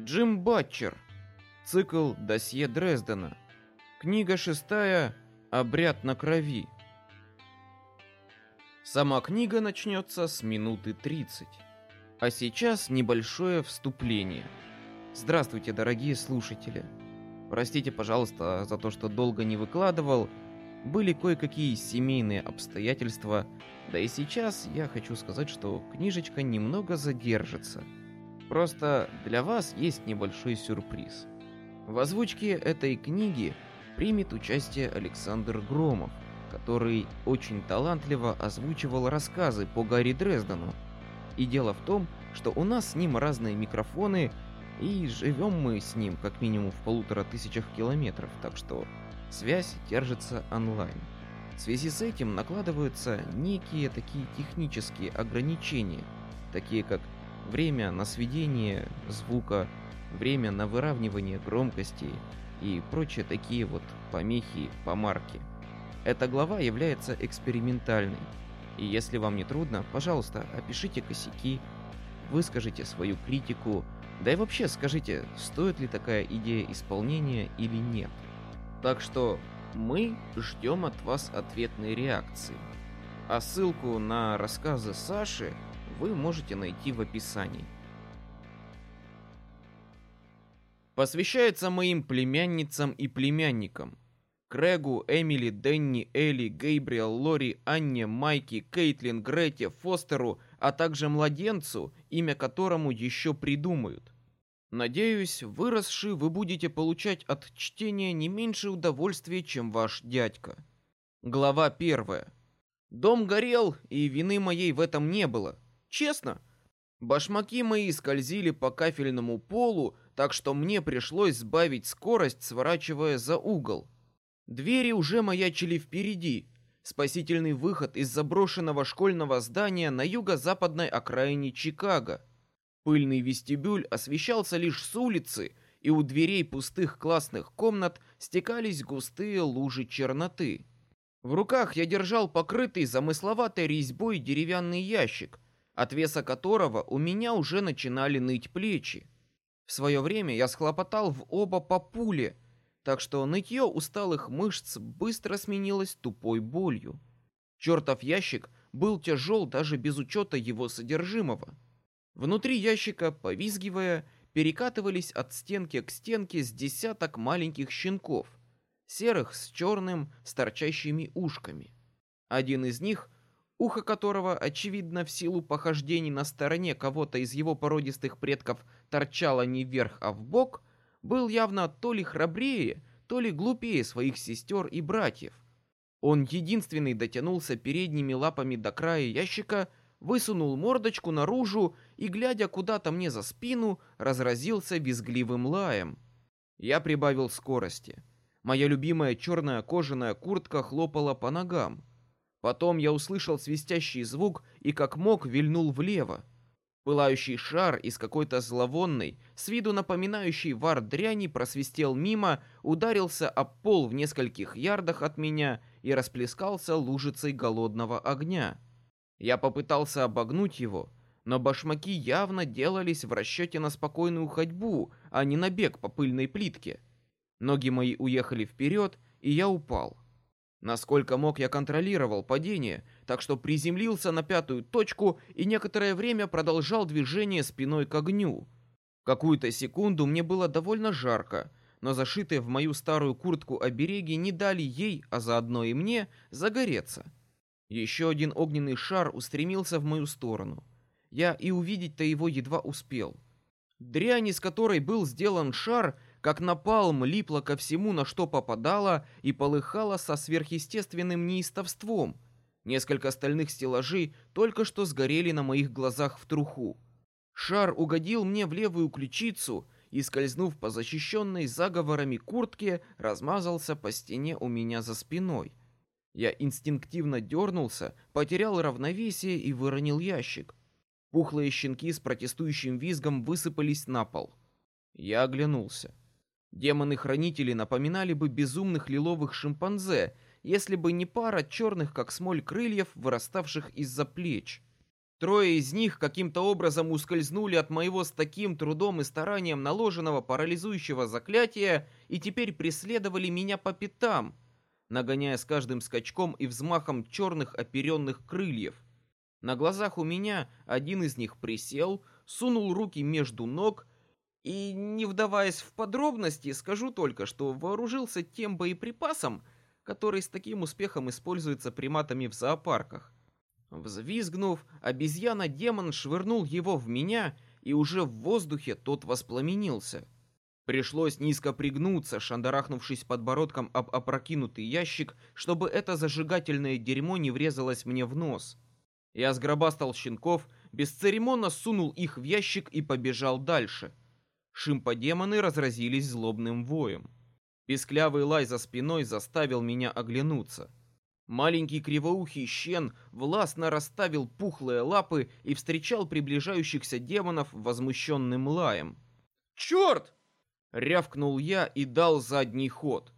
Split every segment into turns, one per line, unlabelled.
Джим Батчер. Цикл «Досье Дрездена». Книга шестая «Обряд на крови». Сама книга начнется с минуты 30. А сейчас небольшое вступление. Здравствуйте, дорогие слушатели. Простите, пожалуйста, за то, что долго не выкладывал. Были кое-какие семейные обстоятельства. Да и сейчас я хочу сказать, что книжечка немного задержится. Просто для вас есть небольшой сюрприз. В озвучке этой книги примет участие Александр Громов, который очень талантливо озвучивал рассказы по Гарри Дрездену. И дело в том, что у нас с ним разные микрофоны, и живем мы с ним как минимум в полутора тысячах километров, так что связь держится онлайн. В связи с этим накладываются некие такие технические ограничения, такие как время на сведение звука, время на выравнивание громкости и прочие такие вот помехи по марке. Эта глава является экспериментальной, и если вам не трудно, пожалуйста, опишите косяки, выскажите свою критику, да и вообще скажите, стоит ли такая идея исполнения или нет. Так что мы ждем от вас ответной реакции. А ссылку на рассказы Саши вы можете найти в описании. Посвящается моим племянницам и племянникам. Крэгу, Эмили, Денни, Элли, Гейбриэл, Лори, Анне, Майки, Кейтлин, Грете, Фостеру, а также младенцу, имя которому еще придумают. Надеюсь, выросши вы будете получать от чтения не меньше удовольствия, чем ваш дядька. Глава первая. Дом горел, и вины моей в этом не было. Честно. Башмаки мои скользили по кафельному полу, так что мне пришлось сбавить скорость, сворачивая за угол. Двери уже маячили впереди. Спасительный выход из заброшенного школьного здания на юго-западной окраине Чикаго. Пыльный вестибюль освещался лишь с улицы, и у дверей пустых классных комнат стекались густые лужи черноты. В руках я держал покрытый замысловатой резьбой деревянный ящик, от веса которого у меня уже начинали ныть плечи. В свое время я схлопотал в оба по пуле, так что нытье усталых мышц быстро сменилось тупой болью. Чертов ящик был тяжел даже без учета его содержимого. Внутри ящика, повизгивая, перекатывались от стенки к стенке с десяток маленьких щенков, серых с черным, с торчащими ушками. Один из них ухо которого, очевидно, в силу похождений на стороне кого-то из его породистых предков торчало не вверх, а в бок, был явно то ли храбрее, то ли глупее своих сестер и братьев. Он единственный дотянулся передними лапами до края ящика, высунул мордочку наружу и, глядя куда-то мне за спину, разразился визгливым лаем. Я прибавил скорости. Моя любимая черная кожаная куртка хлопала по ногам. Потом я услышал свистящий звук и как мог вильнул влево. Пылающий шар из какой-то зловонной, с виду напоминающей вар дряни, просвистел мимо, ударился об пол в нескольких ярдах от меня и расплескался лужицей голодного огня. Я попытался обогнуть его, но башмаки явно делались в расчете на спокойную ходьбу, а не на бег по пыльной плитке. Ноги мои уехали вперед, и я упал. Насколько мог, я контролировал падение, так что приземлился на пятую точку и некоторое время продолжал движение спиной к огню. Какую-то секунду мне было довольно жарко, но зашитые в мою старую куртку обереги не дали ей, а заодно и мне, загореться. Еще один огненный шар устремился в мою сторону. Я и увидеть-то его едва успел. Дрянь, из которой был сделан шар, как напалм липла ко всему, на что попадала, и полыхала со сверхъестественным неистовством. Несколько стальных стеллажей только что сгорели на моих глазах в труху. Шар угодил мне в левую ключицу и, скользнув по защищенной заговорами куртке, размазался по стене у меня за спиной. Я инстинктивно дернулся, потерял равновесие и выронил ящик. Пухлые щенки с протестующим визгом высыпались на пол. Я оглянулся. Демоны-хранители напоминали бы безумных лиловых шимпанзе, если бы не пара черных, как смоль, крыльев, выраставших из-за плеч. Трое из них каким-то образом ускользнули от моего с таким трудом и старанием наложенного парализующего заклятия и теперь преследовали меня по пятам, нагоняя с каждым скачком и взмахом черных оперенных крыльев. На глазах у меня один из них присел, сунул руки между ног и, не вдаваясь в подробности, скажу только, что вооружился тем боеприпасом, который с таким успехом используется приматами в зоопарках. Взвизгнув, обезьяна-демон швырнул его в меня, и уже в воздухе тот воспламенился. Пришлось низко пригнуться, шандарахнувшись подбородком об опрокинутый ящик, чтобы это зажигательное дерьмо не врезалось мне в нос. Я сгробастал щенков, бесцеремонно сунул их в ящик и побежал дальше. Шимпа-демоны разразились злобным воем. Песклявый лай за спиной заставил меня оглянуться. Маленький кривоухий щен властно расставил пухлые лапы и встречал приближающихся демонов возмущенным лаем. «Черт!» — рявкнул я и дал задний ход.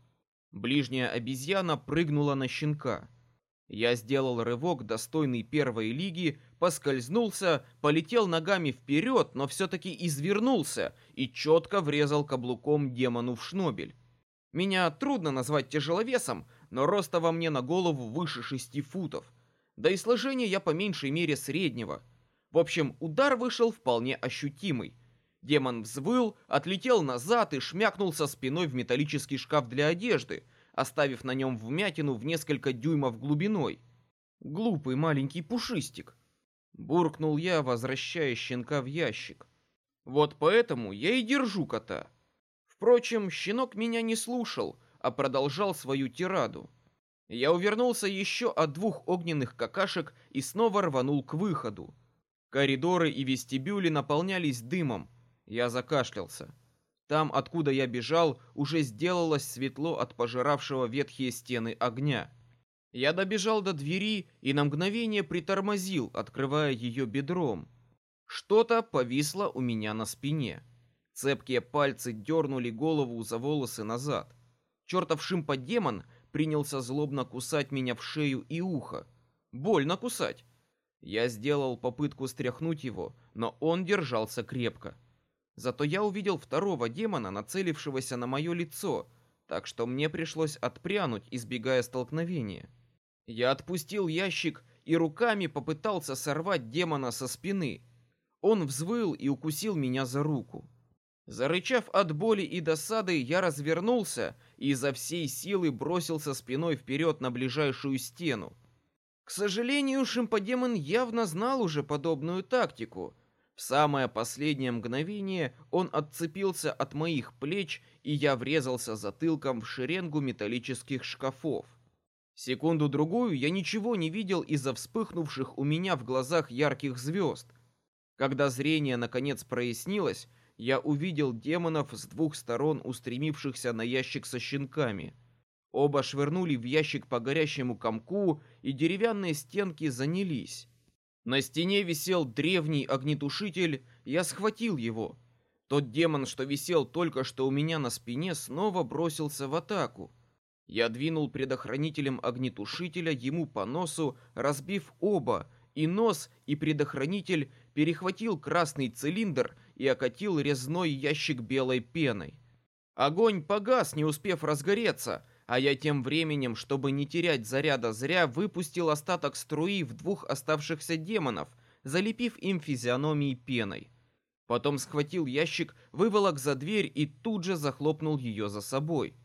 Ближняя обезьяна прыгнула на щенка. Я сделал рывок, достойный первой лиги, поскользнулся, полетел ногами вперед, но все-таки извернулся и четко врезал каблуком демону в шнобель. Меня трудно назвать тяжеловесом, но роста во мне на голову выше шести футов. Да и сложение я по меньшей мере среднего. В общем, удар вышел вполне ощутимый. Демон взвыл, отлетел назад и шмякнулся спиной в металлический шкаф для одежды, оставив на нем вмятину в несколько дюймов глубиной. Глупый маленький пушистик. Буркнул я, возвращая щенка в ящик. Вот поэтому я и держу кота. Впрочем, щенок меня не слушал, а продолжал свою тираду. Я увернулся еще от двух огненных какашек и снова рванул к выходу. Коридоры и вестибюли наполнялись дымом. Я закашлялся. Там, откуда я бежал, уже сделалось светло от пожиравшего ветхие стены огня. Я добежал до двери и на мгновение притормозил, открывая ее бедром. Что-то повисло у меня на спине. Цепкие пальцы дернули голову за волосы назад. Чертов шимпа-демон принялся злобно кусать меня в шею и ухо. Больно кусать. Я сделал попытку стряхнуть его, но он держался крепко. Зато я увидел второго демона, нацелившегося на мое лицо, так что мне пришлось отпрянуть, избегая столкновения. Я отпустил ящик и руками попытался сорвать демона со спины. Он взвыл и укусил меня за руку. Зарычав от боли и досады, я развернулся и изо всей силы бросился спиной вперед на ближайшую стену. К сожалению, шимпадемон явно знал уже подобную тактику. В самое последнее мгновение он отцепился от моих плеч, и я врезался затылком в шеренгу металлических шкафов. Секунду-другую я ничего не видел из-за вспыхнувших у меня в глазах ярких звезд. Когда зрение наконец прояснилось, я увидел демонов с двух сторон, устремившихся на ящик со щенками. Оба швырнули в ящик по горящему комку, и деревянные стенки занялись. На стене висел древний огнетушитель, я схватил его. Тот демон, что висел только что у меня на спине, снова бросился в атаку. Я двинул предохранителем огнетушителя ему по носу, разбив оба, и нос, и предохранитель перехватил красный цилиндр и окатил резной ящик белой пеной. Огонь погас, не успев разгореться, а я тем временем, чтобы не терять заряда зря, выпустил остаток струи в двух оставшихся демонов, залепив им физиономии пеной. Потом схватил ящик, выволок за дверь и тут же захлопнул ее за собой.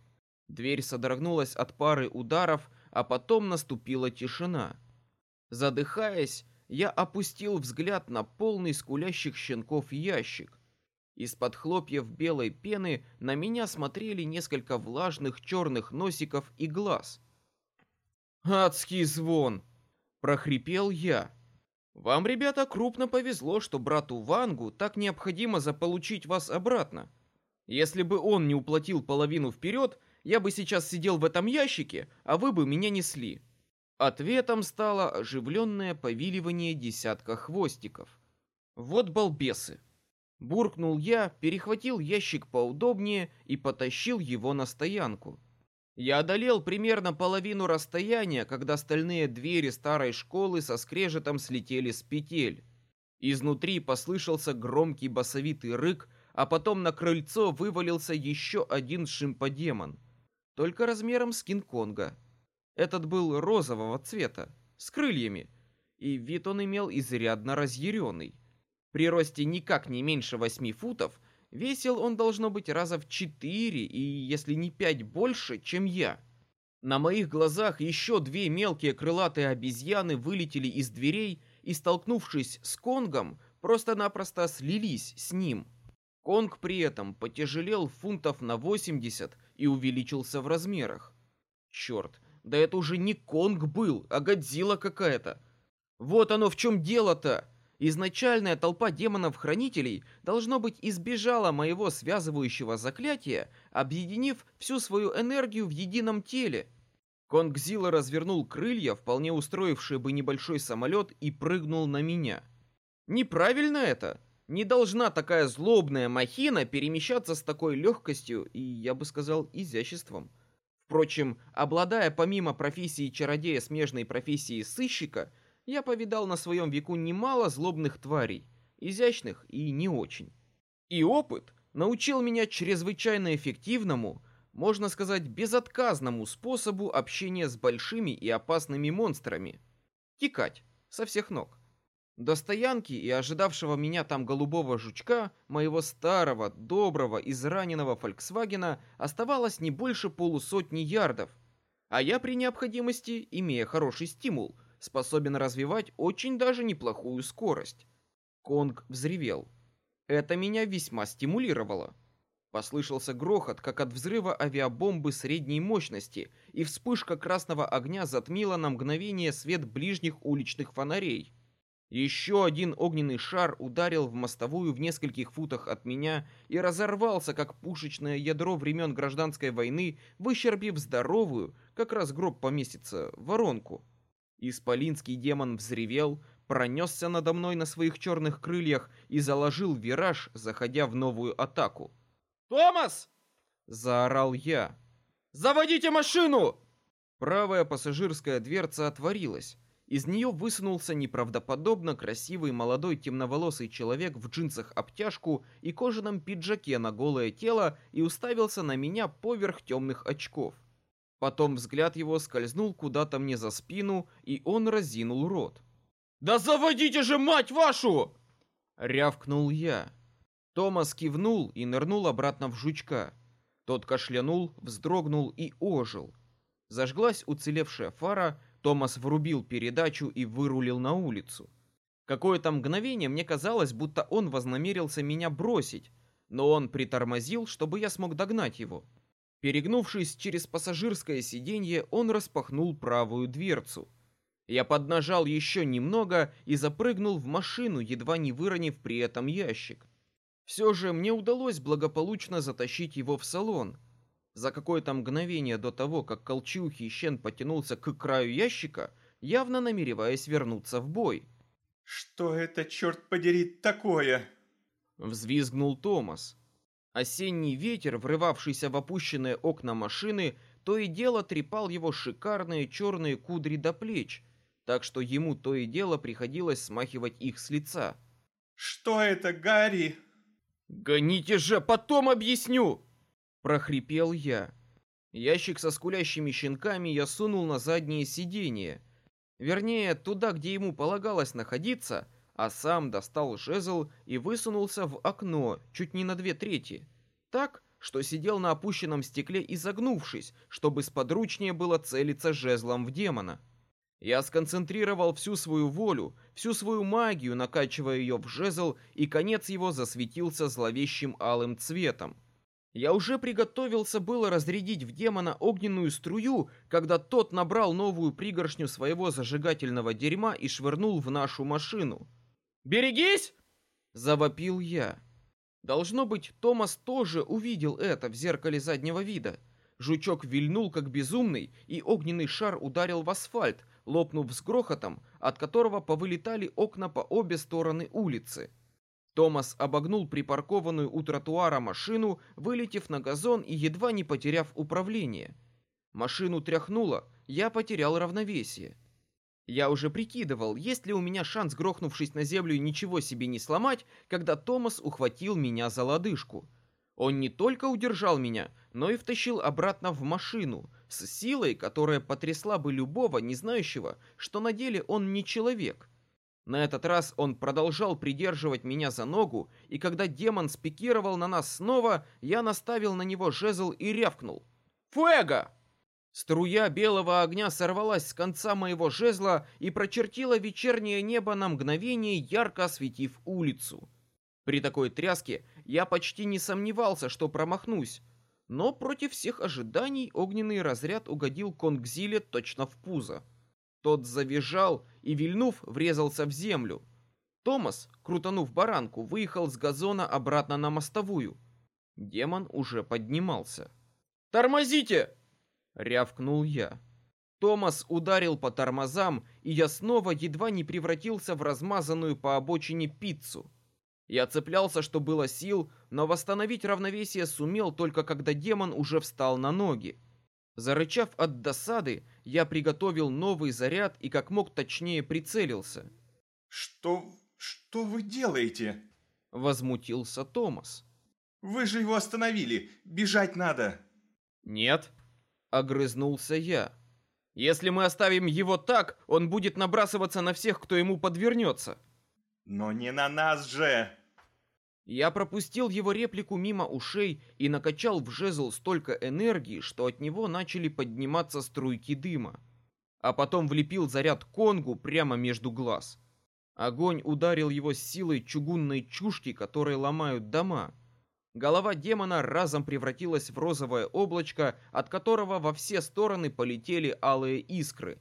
Дверь содрогнулась от пары ударов, а потом наступила тишина. Задыхаясь, я опустил взгляд на полный скулящих щенков ящик. Из-под хлопьев белой пены на меня смотрели несколько влажных черных носиков и глаз. «Адский звон!» — прохрипел я. «Вам, ребята, крупно повезло, что брату Вангу так необходимо заполучить вас обратно. Если бы он не уплатил половину вперед, я бы сейчас сидел в этом ящике, а вы бы меня несли. Ответом стало оживленное повиливание десятка хвостиков. Вот балбесы. Буркнул я, перехватил ящик поудобнее и потащил его на стоянку. Я одолел примерно половину расстояния, когда стальные двери старой школы со скрежетом слетели с петель. Изнутри послышался громкий басовитый рык, а потом на крыльцо вывалился еще один шимподемон, только размером с Кинг-Конга. Этот был розового цвета, с крыльями, и вид он имел изрядно разъяренный. При росте никак не меньше восьми футов Весил он должно быть раза в четыре и, если не пять больше, чем я. На моих глазах еще две мелкие крылатые обезьяны вылетели из дверей и, столкнувшись с Конгом, просто-напросто слились с ним. Конг при этом потяжелел фунтов на 80 и увеличился в размерах. Черт, да это уже не Конг был, а Годзилла какая-то. Вот оно в чем дело-то. Изначальная толпа демонов-хранителей, должно быть, избежала моего связывающего заклятия, объединив всю свою энергию в едином теле. Конгзила развернул крылья, вполне устроившие бы небольшой самолет, и прыгнул на меня. Неправильно это. Не должна такая злобная махина перемещаться с такой легкостью и, я бы сказал, изяществом. Впрочем, обладая помимо профессии чародея смежной профессией сыщика, я повидал на своем веку немало злобных тварей, изящных и не очень. И опыт научил меня чрезвычайно эффективному, можно сказать, безотказному способу общения с большими и опасными монстрами. Текать со всех ног. До стоянки и ожидавшего меня там голубого жучка, моего старого, доброго, израненного Фольксвагена, оставалось не больше полусотни ярдов. А я при необходимости, имея хороший стимул, способен развивать очень даже неплохую скорость. Конг взревел. Это меня весьма стимулировало. Послышался грохот, как от взрыва авиабомбы средней мощности, и вспышка красного огня затмила на мгновение свет ближних уличных фонарей. Еще один огненный шар ударил в мостовую в нескольких футах от меня и разорвался, как пушечное ядро времен гражданской войны, выщербив здоровую, как раз гроб поместится, воронку. Исполинский демон взревел, пронесся надо мной на своих черных крыльях и заложил вираж, заходя в новую атаку. «Томас!» — заорал я. «Заводите машину!» Правая пассажирская дверца отворилась. Из нее высунулся неправдоподобно красивый молодой темноволосый человек в джинсах обтяжку и кожаном пиджаке на голое тело и уставился на меня поверх темных очков. Потом взгляд его скользнул куда-то мне за спину, и он разинул рот. «Да заводите же, мать вашу!» Рявкнул я. Томас кивнул и нырнул обратно в жучка. Тот кашлянул, вздрогнул и ожил. Зажглась уцелевшая фара, Томас врубил передачу и вырулил на улицу. Какое-то мгновение мне казалось, будто он вознамерился меня бросить, но он притормозил, чтобы я смог догнать его. Перегнувшись через пассажирское сиденье, он распахнул правую дверцу. Я поднажал еще немного и запрыгнул в машину, едва не выронив при этом ящик. Все же мне удалось благополучно затащить его в салон. За какое-то мгновение до того, как колчухий щен потянулся к краю ящика, явно намереваясь вернуться в бой.
«Что это, черт подери, такое?»
Взвизгнул Томас. Осенний ветер, врывавшийся в опущенные окна машины, то и дело трепал его шикарные черные кудри до плеч, так что ему то и дело приходилось смахивать их с лица.
«Что это, Гарри?»
«Гоните же, потом объясню!» Прохрипел я. Ящик со скулящими щенками я сунул на заднее сиденье. Вернее, туда, где ему полагалось находиться, а сам достал жезл и высунулся в окно чуть не на две трети. Так, что сидел на опущенном стекле изогнувшись, чтобы сподручнее было целиться жезлом в демона. Я сконцентрировал всю свою волю, всю свою магию, накачивая ее в жезл, и конец его засветился зловещим алым цветом. Я уже приготовился было разрядить в демона огненную струю, когда тот набрал новую пригоршню своего зажигательного дерьма и швырнул в нашу машину. «Берегись!» — завопил я. Должно быть, Томас тоже увидел это в зеркале заднего вида. Жучок вильнул как безумный, и огненный шар ударил в асфальт, лопнув с грохотом, от которого повылетали окна по обе стороны улицы. Томас обогнул припаркованную у тротуара машину, вылетев на газон и едва не потеряв управление. Машину тряхнуло, я потерял равновесие. Я уже прикидывал, есть ли у меня шанс, грохнувшись на землю, ничего себе не сломать, когда Томас ухватил меня за лодыжку. Он не только удержал меня, но и втащил обратно в машину, с силой, которая потрясла бы любого, не знающего, что на деле он не человек. На этот раз он продолжал придерживать меня за ногу, и когда демон спикировал на нас снова, я наставил на него жезл и рявкнул. «Фуэго!» Струя белого огня сорвалась с конца моего жезла и прочертила вечернее небо на мгновение, ярко осветив улицу. При такой тряске я почти не сомневался, что промахнусь, но против всех ожиданий огненный разряд угодил Конгзиле точно в пузо. Тот завизжал и, вильнув, врезался в землю. Томас, крутанув баранку, выехал с газона обратно на мостовую. Демон уже поднимался. «Тормозите!» рявкнул я. Томас ударил по тормозам, и я снова едва не превратился в размазанную по обочине пиццу. Я цеплялся, что было сил, но восстановить равновесие сумел только когда демон уже встал на ноги. Зарычав от досады, я приготовил новый заряд и как мог точнее прицелился.
«Что... что вы делаете?»
Возмутился Томас.
«Вы же его остановили! Бежать надо!»
«Нет», Огрызнулся я. Если мы оставим его так, он будет набрасываться на всех, кто ему подвернется.
Но не на нас же!
Я пропустил его реплику мимо ушей и накачал в жезл столько энергии, что от него начали подниматься струйки дыма. А потом влепил заряд конгу прямо между глаз. Огонь ударил его с силой чугунной чушки, которые ломают дома. Голова демона разом превратилась в розовое облачко, от которого во все стороны полетели алые искры.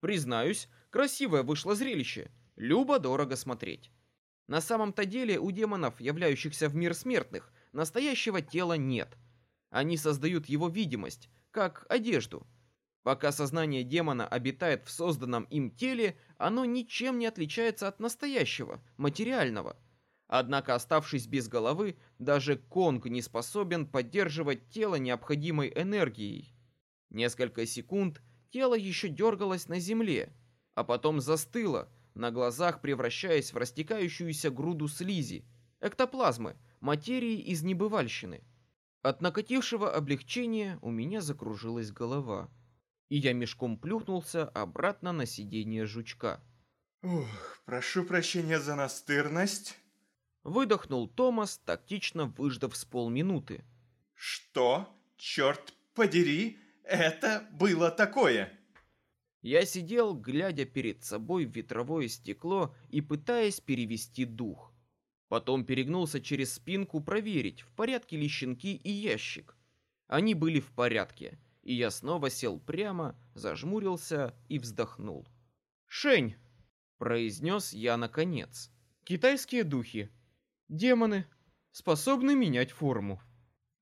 Признаюсь, красивое вышло зрелище. Любо дорого смотреть. На самом-то деле у демонов, являющихся в мир смертных, настоящего тела нет. Они создают его видимость, как одежду. Пока сознание демона обитает в созданном им теле, оно ничем не отличается от настоящего, материального – Однако, оставшись без головы, даже Конг не способен поддерживать тело необходимой энергией. Несколько секунд тело еще дергалось на земле, а потом застыло, на глазах превращаясь в растекающуюся груду слизи, эктоплазмы, материи из небывальщины. От накатившего облегчения у меня закружилась голова, и я мешком плюхнулся обратно на сиденье жучка.
«Ух, прошу прощения за настырность»,
Выдохнул Томас, тактично выждав с полминуты.
«Что? Черт подери, это было такое!»
Я сидел, глядя перед собой в ветровое стекло и пытаясь перевести дух. Потом перегнулся через спинку проверить, в порядке ли щенки и ящик. Они были в порядке, и я снова сел прямо, зажмурился и вздохнул. «Шень!» — произнес я наконец. «Китайские духи. Демоны способны менять форму.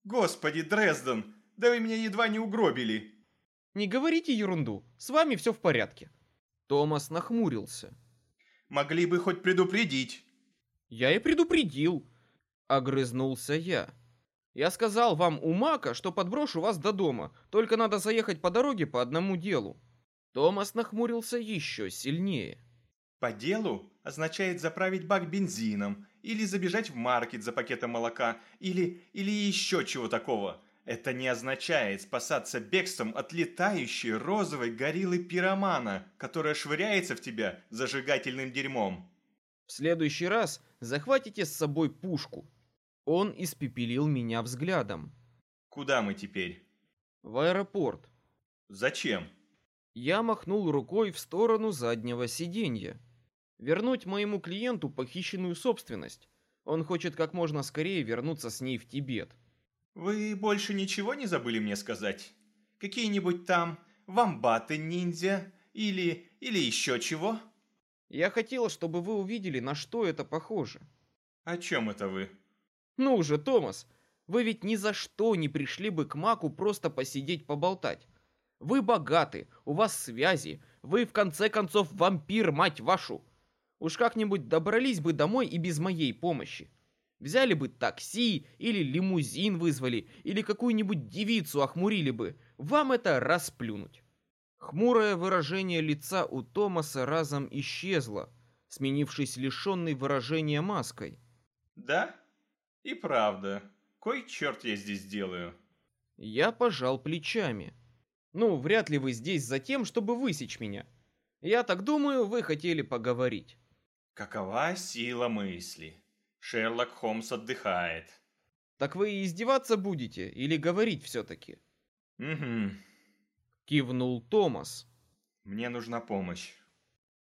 Господи, Дрезден, да вы меня едва не угробили.
Не говорите ерунду, с вами все в порядке. Томас нахмурился.
Могли бы хоть предупредить.
Я и предупредил. Огрызнулся я. Я сказал вам у Мака, что подброшу вас до дома, только надо заехать по дороге по одному делу. Томас нахмурился еще сильнее.
По делу означает заправить бак бензином или забежать в маркет за пакетом молока, или, или еще чего такого. Это не означает спасаться бегством от летающей розовой гориллы пиромана, которая швыряется в тебя зажигательным дерьмом.
В следующий раз захватите с собой пушку. Он испепелил меня взглядом.
Куда мы теперь?
В аэропорт.
Зачем?
Я махнул рукой в сторону заднего сиденья. Вернуть моему клиенту похищенную собственность. Он хочет как можно скорее вернуться с ней в Тибет.
Вы больше ничего не забыли мне сказать? Какие-нибудь там вамбаты-ниндзя или или еще чего?
Я хотел, чтобы вы увидели, на что это похоже.
О чем это вы?
Ну же, Томас, вы ведь ни за что не пришли бы к Маку просто посидеть поболтать. Вы богаты, у вас связи, вы в конце концов вампир, мать вашу. Уж как-нибудь добрались бы домой и без моей помощи. Взяли бы такси или лимузин вызвали, или какую-нибудь девицу охмурили бы. Вам это расплюнуть. Хмурое выражение лица у Томаса разом исчезло, сменившись лишенной выражения маской.
Да? И правда. Кой черт я здесь делаю?
Я пожал плечами. Ну, вряд ли вы здесь за тем, чтобы высечь меня. Я так думаю, вы хотели поговорить.
Какова сила мысли? Шерлок Холмс отдыхает.
Так вы издеваться будете или говорить все-таки?
Угу.
Кивнул Томас.
Мне нужна помощь.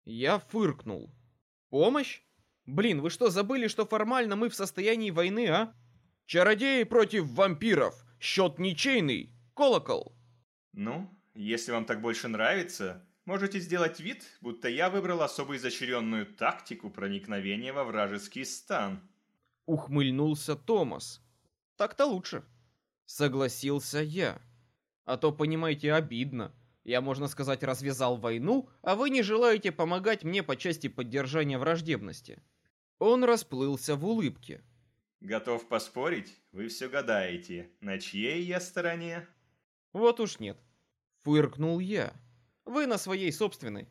Я фыркнул. Помощь? Блин, вы что, забыли, что формально мы в состоянии войны, а? Чародеи против вампиров. Счет ничейный. Колокол.
Ну, если вам так больше нравится, можете сделать вид, будто я выбрал особо изощренную тактику проникновения во вражеский стан.
Ухмыльнулся Томас. Так-то лучше. Согласился я. А то, понимаете, обидно. Я, можно сказать, развязал войну, а вы не желаете помогать мне по части поддержания враждебности. Он расплылся в улыбке.
Готов поспорить, вы все гадаете, на чьей я стороне?
Вот уж нет. Фыркнул я. Вы на своей собственной.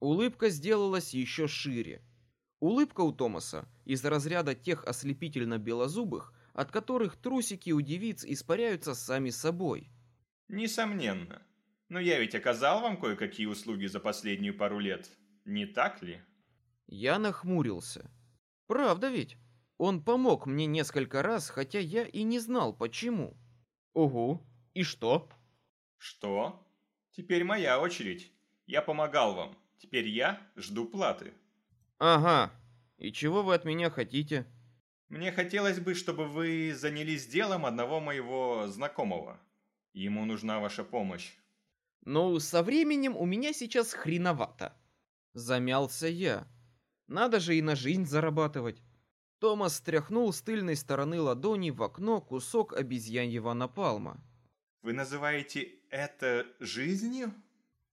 Улыбка сделалась еще шире. Улыбка у Томаса из разряда тех ослепительно белозубых, от которых трусики у девиц испаряются сами собой.
Несомненно. Но я ведь оказал вам кое-какие услуги за последнюю пару лет, не так ли?
Я нахмурился. Правда ведь? Он помог мне несколько раз, хотя я и не знал почему. Угу. И что?
Что? Теперь моя очередь. Я помогал вам. Теперь я жду платы.
Ага. И чего вы от меня хотите?
Мне хотелось бы, чтобы вы занялись делом одного моего знакомого. Ему нужна ваша помощь.
Ну, со временем у меня сейчас хреновато. Замялся я. Надо же и на жизнь зарабатывать. Томас стряхнул с тыльной стороны ладони в окно кусок обезьяньего напалма.
Вы называете это жизнью?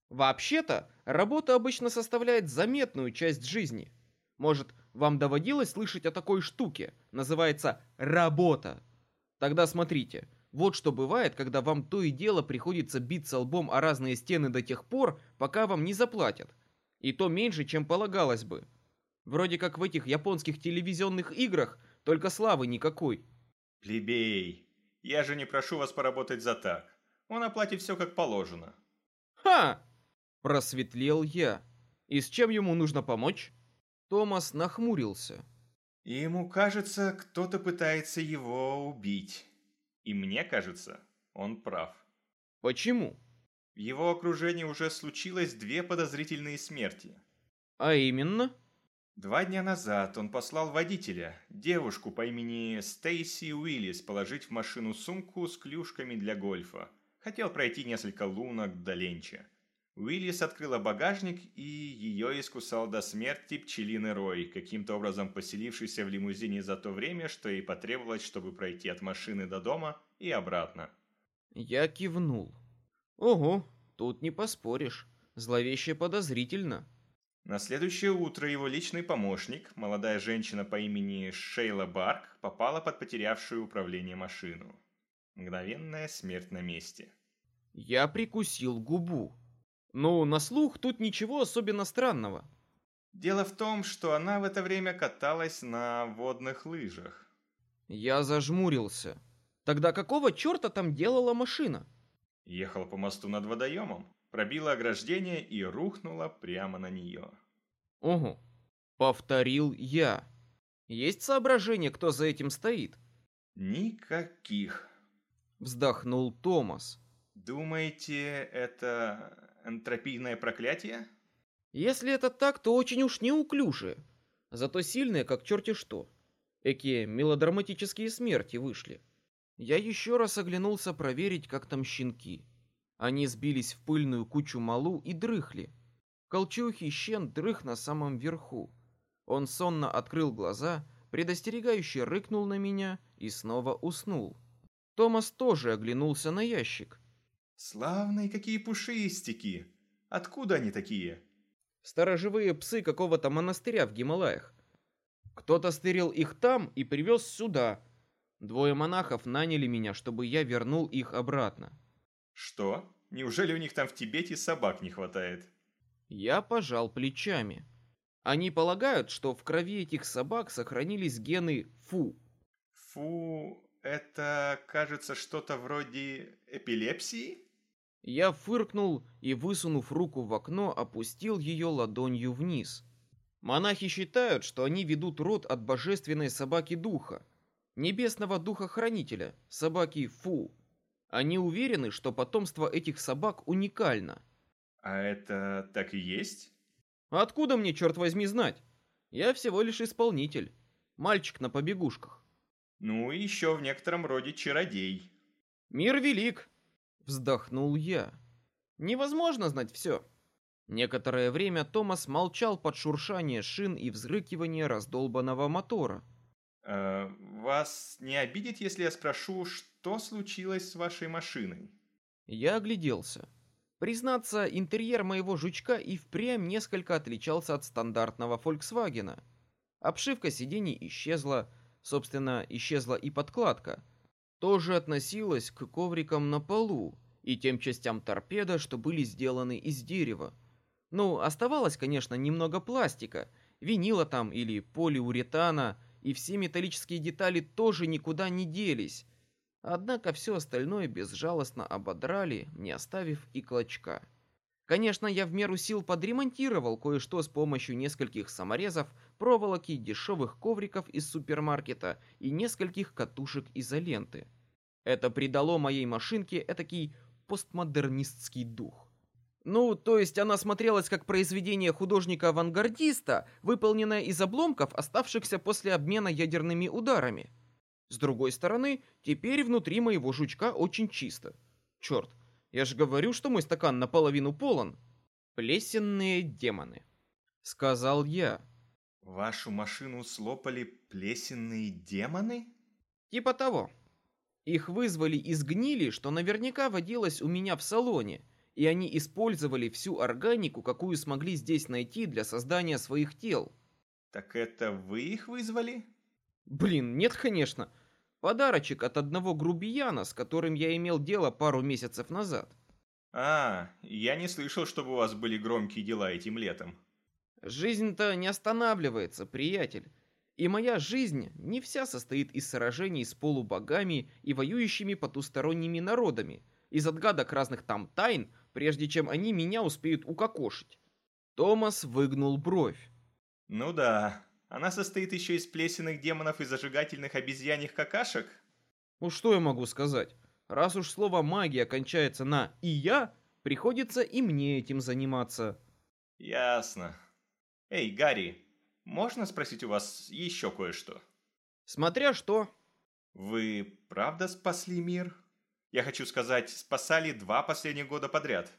Вообще-то, работа обычно составляет заметную часть жизни. Может, вам доводилось слышать о такой штуке? Называется работа. Тогда смотрите, вот что бывает, когда вам то и дело приходится биться лбом о разные стены до тех пор, пока вам не заплатят. И то меньше, чем полагалось бы. Вроде как в этих японских телевизионных играх, только славы никакой.
Плебей, я же не прошу вас поработать за так. Он оплатит все как положено.
Ха! Просветлел я. И с чем ему нужно помочь? Томас нахмурился.
Ему кажется, кто-то пытается его убить. И мне кажется, он прав.
Почему?
В его окружении уже случилось две подозрительные смерти.
А именно?
Два дня назад он послал водителя, девушку по имени Стейси Уиллис, положить в машину сумку с клюшками для гольфа. Хотел пройти несколько лунок до Ленча. Уиллис открыла багажник, и ее искусал до смерти пчелиный рой, каким-то образом поселившийся в лимузине за то время, что ей потребовалось, чтобы пройти от машины до дома и обратно.
Я кивнул. Ого, тут не поспоришь. Зловеще подозрительно.
На следующее утро его личный помощник, молодая женщина по имени Шейла Барк, попала под потерявшую управление машину. Мгновенная смерть на месте.
Я прикусил губу. Ну, на слух тут ничего особенно странного.
Дело в том, что она в это время каталась на водных лыжах.
Я зажмурился. Тогда какого черта там делала машина?
Ехала по мосту над водоемом, пробила ограждение и рухнула прямо на нее.
Угу. Повторил я. Есть соображение, кто за этим стоит?
Никаких.
Вздохнул Томас.
Думаете, это Энтропийное проклятие?
Если это так, то очень уж неуклюжие. Зато сильные, как черти что. Экие мелодраматические смерти вышли. Я еще раз оглянулся проверить, как там щенки. Они сбились в пыльную кучу малу и дрыхли. Колчухий щен дрых на самом верху. Он сонно открыл глаза, предостерегающе рыкнул на меня и снова уснул. Томас тоже оглянулся на ящик.
Славные какие пушистики! Откуда они такие?
Сторожевые псы какого-то монастыря в Гималаях. Кто-то стырил их там и привез сюда. Двое монахов наняли меня, чтобы я вернул их обратно.
Что? Неужели у них там в Тибете собак не хватает?
Я пожал плечами. Они полагают, что в крови этих собак сохранились гены ФУ.
Фу, это, кажется, что-то вроде эпилепсии?
Я фыркнул и, высунув руку в окно, опустил ее ладонью вниз. Монахи считают, что они ведут род от божественной собаки духа, небесного духа-хранителя, собаки Фу. Они уверены, что потомство этих собак уникально.
А это так и есть?
Откуда мне, черт возьми, знать? Я всего лишь исполнитель. Мальчик на побегушках.
Ну и еще в некотором роде чародей.
Мир велик, вздохнул я. Невозможно знать все. Некоторое время Томас молчал под шуршание шин и взрыкивание раздолбанного мотора.
Э, вас не обидит, если я спрошу, что случилось с вашей машиной?
Я огляделся. Признаться, интерьер моего жучка и впрямь несколько отличался от стандартного Фольксвагена. Обшивка сидений исчезла, собственно, исчезла и подкладка. Тоже относилась к коврикам на полу и тем частям торпеда, что были сделаны из дерева. Ну, оставалось, конечно, немного пластика, винила там или полиуретана, и все металлические детали тоже никуда не делись. Однако все остальное безжалостно ободрали, не оставив и клочка. Конечно, я в меру сил подремонтировал кое-что с помощью нескольких саморезов, проволоки, дешевых ковриков из супермаркета и нескольких катушек изоленты. Это придало моей машинке этакий постмодернистский дух. Ну, то есть она смотрелась как произведение художника-авангардиста, выполненное из обломков, оставшихся после обмена ядерными ударами. С другой стороны, теперь внутри моего жучка очень чисто. Черт, я же говорю, что мой стакан наполовину полон. Плесенные демоны. Сказал я.
Вашу машину слопали плесенные демоны?
Типа того. Их вызвали из гнили, что наверняка водилось у меня в салоне – и они использовали всю органику, какую смогли здесь найти для создания своих тел.
Так это вы их вызвали?
Блин, нет, конечно. Подарочек от одного грубияна, с которым я имел дело пару месяцев назад.
А, я не слышал, чтобы у вас были громкие дела этим летом.
Жизнь-то не останавливается, приятель. И моя жизнь не вся состоит из сражений с полубогами и воюющими потусторонними народами, из отгадок разных там тайн, прежде чем они меня успеют укокошить. Томас выгнул бровь.
Ну да, она состоит еще из плесенных демонов и зажигательных обезьяньих какашек?
Ну что я могу сказать? Раз уж слово магия кончается на «и я», приходится и мне этим заниматься.
Ясно. Эй, Гарри, можно спросить у вас еще кое-что?
Смотря что.
Вы правда спасли мир? Я хочу сказать, спасали два последних года подряд.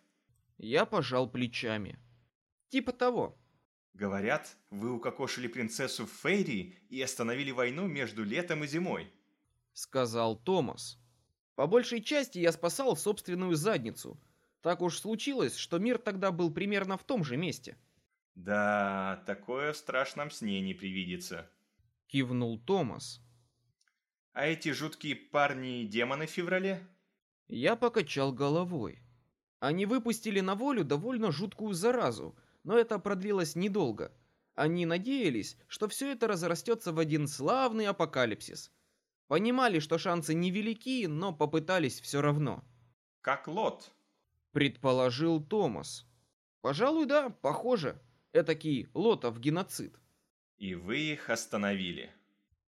Я пожал плечами. Типа того.
Говорят, вы укокошили принцессу Фейри и остановили войну между летом и зимой.
Сказал Томас. По большей части я спасал собственную задницу. Так уж случилось, что мир тогда был примерно в том же месте.
Да, такое в страшном сне не привидится.
Кивнул Томас.
А эти жуткие парни и демоны в феврале?
Я покачал головой. Они выпустили на волю довольно жуткую заразу, но это продлилось недолго. Они надеялись, что все это разрастется в один славный апокалипсис. Понимали, что шансы невелики, но попытались все равно.
«Как лот», —
предположил Томас. «Пожалуй, да, похоже. Этакий лотов геноцид».
«И вы их остановили».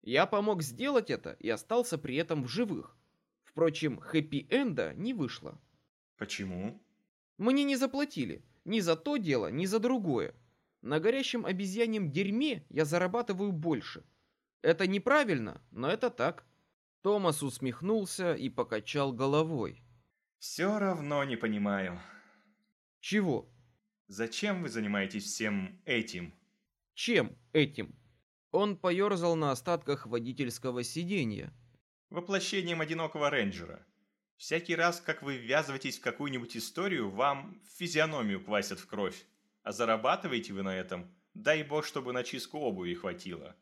Я помог сделать это и остался при этом в живых. Впрочем, хэппи-энда не вышло.
Почему?
Мне не заплатили. Ни за то дело, ни за другое. На горящем обезьяньем дерьме я зарабатываю больше. Это неправильно, но это так. Томас усмехнулся и покачал головой.
Все равно не понимаю.
Чего?
Зачем вы занимаетесь всем этим?
Чем этим? Он поерзал на остатках водительского сиденья
воплощением одинокого рейнджера. Всякий раз, как вы ввязываетесь в какую-нибудь историю, вам физиономию квасят в кровь. А зарабатываете вы на этом, дай бог, чтобы на чистку обуви хватило.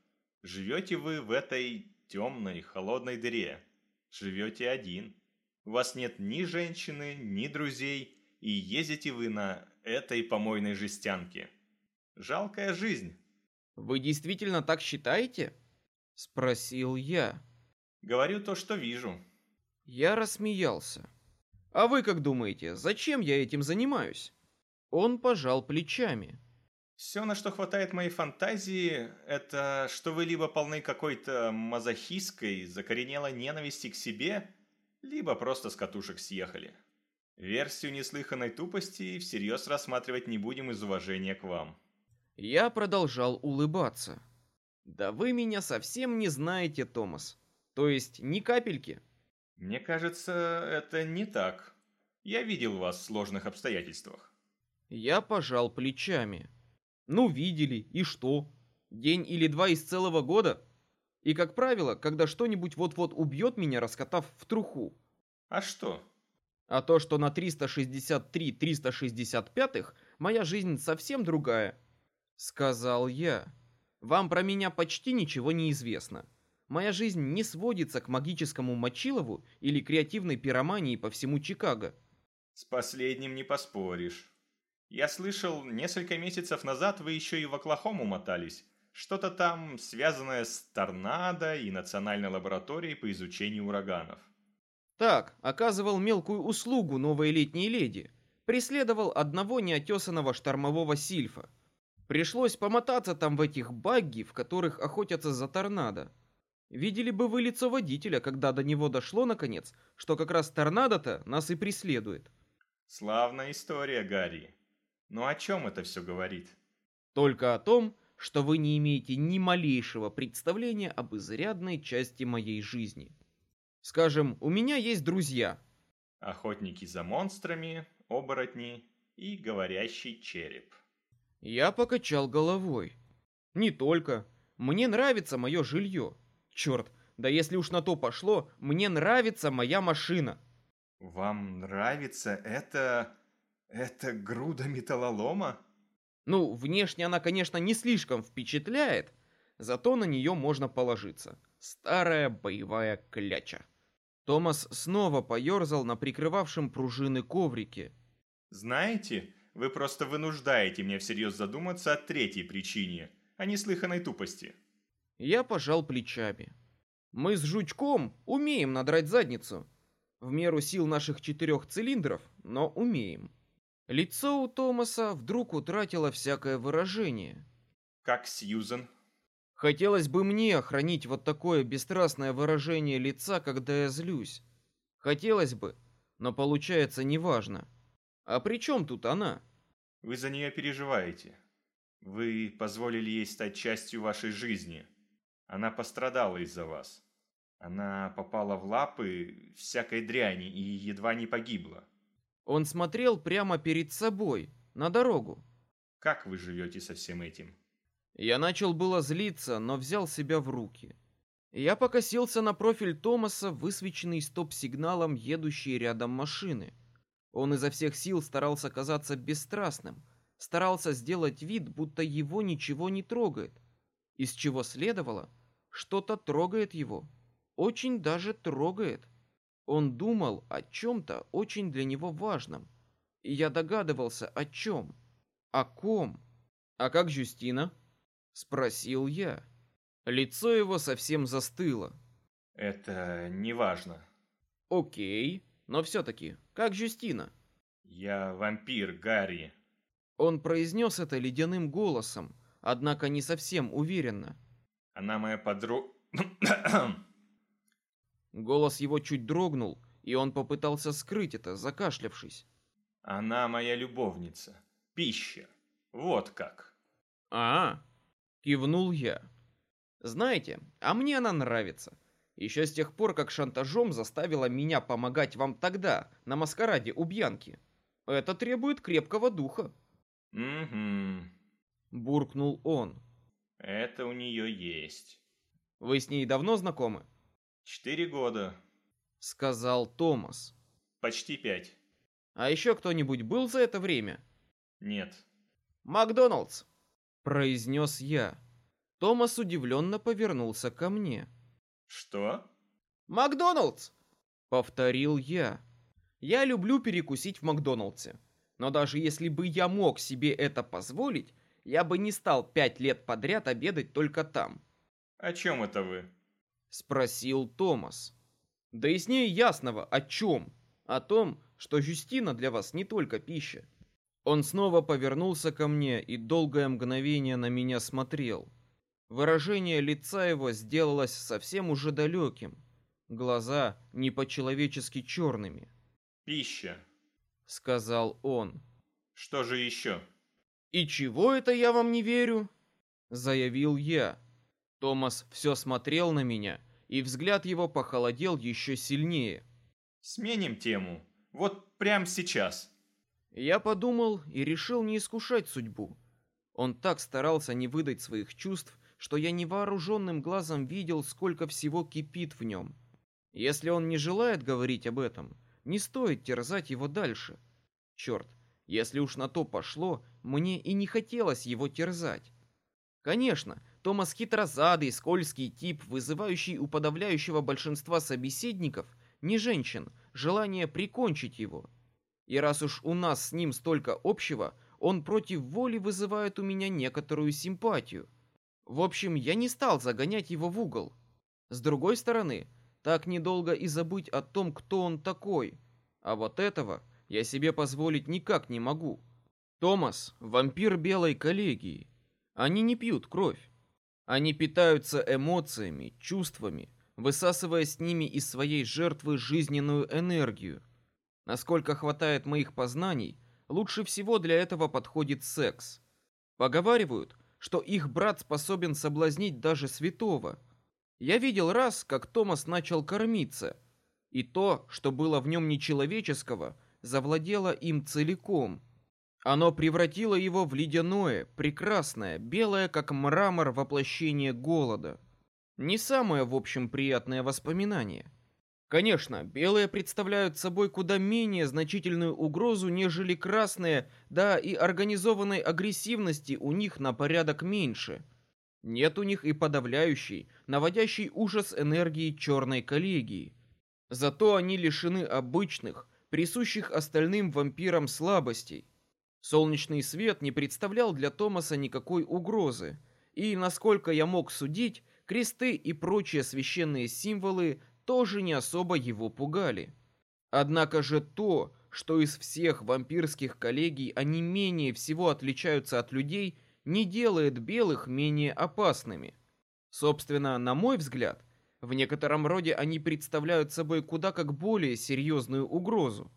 Живете вы в этой темной, холодной дыре. Живете один. У вас нет ни женщины, ни друзей, и ездите вы на этой помойной жестянке. Жалкая жизнь.
Вы действительно так считаете? Спросил я.
Говорю то, что вижу.
Я рассмеялся. А вы как думаете, зачем я этим занимаюсь? Он пожал плечами.
Все, на что хватает моей фантазии, это что вы либо полны какой-то мазохистской, закоренелой ненависти к себе, либо просто с катушек съехали. Версию неслыханной тупости всерьез рассматривать не будем из уважения к вам.
Я продолжал улыбаться. Да вы меня совсем не знаете, Томас. То есть ни капельки.
Мне кажется, это не так. Я видел вас в сложных обстоятельствах.
Я пожал плечами. Ну, видели, и что? День или два из целого года? И, как правило, когда что-нибудь вот-вот убьет меня, раскатав в труху.
А что?
А то, что на 363-365 моя жизнь совсем другая. Сказал я. Вам про меня почти ничего не известно. Моя жизнь не сводится к магическому Мочилову или креативной пиромании по всему Чикаго.
С последним не поспоришь. Я слышал, несколько месяцев назад вы еще и в Оклахому мотались. Что-то там связанное с торнадо и национальной лабораторией по изучению ураганов.
Так, оказывал мелкую услугу новой летней леди. Преследовал одного неотесанного штормового сильфа. Пришлось помотаться там в этих багги, в которых охотятся за торнадо. Видели бы вы лицо водителя, когда до него дошло наконец, что как раз торнадо-то нас и преследует.
Славная история, Гарри. Но о чем это все говорит?
Только о том, что вы не имеете ни малейшего представления об изрядной части моей жизни. Скажем, у меня есть друзья.
Охотники за монстрами, оборотни и говорящий череп.
Я покачал головой. Не только. Мне нравится мое жилье. Черт, да если уж на то пошло, мне нравится моя машина.
Вам нравится это... Это груда металлолома?
Ну, внешне она, конечно, не слишком впечатляет, зато на нее можно положиться. Старая боевая кляча. Томас снова поерзал на прикрывавшем пружины коврике.
Знаете, вы просто вынуждаете меня всерьез задуматься о третьей причине, о неслыханной тупости.
Я пожал плечами. Мы с Жучком умеем надрать задницу. В меру сил наших четырех цилиндров, но умеем. Лицо у Томаса вдруг утратило всякое выражение.
Как Сьюзен?
Хотелось бы мне охранить вот такое бесстрастное выражение лица, когда я злюсь. Хотелось бы, но получается неважно. А при чем тут она?
Вы за нее переживаете. Вы позволили ей стать частью вашей жизни. Она пострадала из-за вас. Она попала в лапы всякой дряни и едва не погибла.
Он смотрел прямо перед собой, на дорогу.
Как вы живете со всем этим?
Я начал было злиться, но взял себя в руки. Я покосился на профиль Томаса, высвеченный стоп-сигналом едущей рядом машины. Он изо всех сил старался казаться бесстрастным, старался сделать вид, будто его ничего не трогает. Из чего следовало, что-то трогает его. Очень даже трогает. Он думал о чем-то очень для него важном. И я догадывался, о чем. О ком. А как Жюстина? Спросил я. Лицо его совсем застыло.
Это не важно.
Окей, но все-таки, как Жюстина?
Я вампир, Гарри.
Он произнес это ледяным голосом, однако не совсем уверенно.
Она моя подруга...
Голос его чуть дрогнул, и он попытался скрыть это, закашлявшись.
Она моя любовница. Пища. Вот как.
А, кивнул я. Знаете, а мне она нравится. Еще с тех пор, как шантажом заставила меня помогать вам тогда, на маскараде у Бьянки. Это требует крепкого духа.
Угу.
Буркнул он.
Это у нее есть.
Вы с ней давно знакомы?
Четыре года.
Сказал Томас.
Почти пять.
А еще кто-нибудь был за это время?
Нет.
Макдоналдс. Произнес я. Томас удивленно повернулся ко мне.
Что?
Макдоналдс, повторил я. Я люблю перекусить в Макдоналдсе. Но даже если бы я мог себе это позволить, я бы не стал пять лет подряд обедать только там.
О чем это вы?
Спросил Томас. Да яснее ясного, о чем? О том, что Жюстина для вас не только пища. Он снова повернулся ко мне и долгое мгновение на меня смотрел. Выражение лица его сделалось совсем уже далеким. Глаза не по-человечески черными.
Пища,
сказал он.
Что же еще?
И чего это я вам не верю? заявил я. Томас все смотрел на меня, и взгляд его похолодел еще сильнее.
Сменим тему. Вот прямо сейчас.
Я подумал и решил не искушать судьбу. Он так старался не выдать своих чувств, что я невооруженным глазом видел, сколько всего кипит в нем. Если он не желает говорить об этом, не стоит терзать его дальше. Черт, если уж на то пошло, мне и не хотелось его терзать. Конечно, Томас хитрозадый, скользкий тип, вызывающий у подавляющего большинства собеседников, не женщин, желание прикончить его. И раз уж у нас с ним столько общего, он против воли вызывает у меня некоторую симпатию. В общем, я не стал загонять его в угол. С другой стороны, так недолго и забыть о том, кто он такой. А вот этого я себе позволить никак не могу. Томас — вампир белой коллегии. Они не пьют кровь. Они питаются эмоциями, чувствами, высасывая с ними из своей жертвы жизненную энергию. Насколько хватает моих познаний, лучше всего для этого подходит секс. Поговаривают, что их брат способен соблазнить даже святого. Я видел раз, как Томас начал кормиться, и то, что было в нем нечеловеческого, завладело им целиком. Оно превратило его в ледяное, прекрасное, белое как мрамор воплощение голода. Не самое, в общем, приятное воспоминание. Конечно, белые представляют собой куда менее значительную угрозу, нежели красные, да и организованной агрессивности у них на порядок меньше. Нет у них и подавляющей, наводящей ужас энергии черной коллегии. Зато они лишены обычных, присущих остальным вампирам слабостей. Солнечный свет не представлял для Томаса никакой угрозы, и, насколько я мог судить, кресты и прочие священные символы тоже не особо его пугали. Однако же то, что из всех вампирских коллегий они менее всего отличаются от людей, не делает белых менее опасными. Собственно, на мой взгляд, в некотором роде они представляют собой куда как более серьезную угрозу.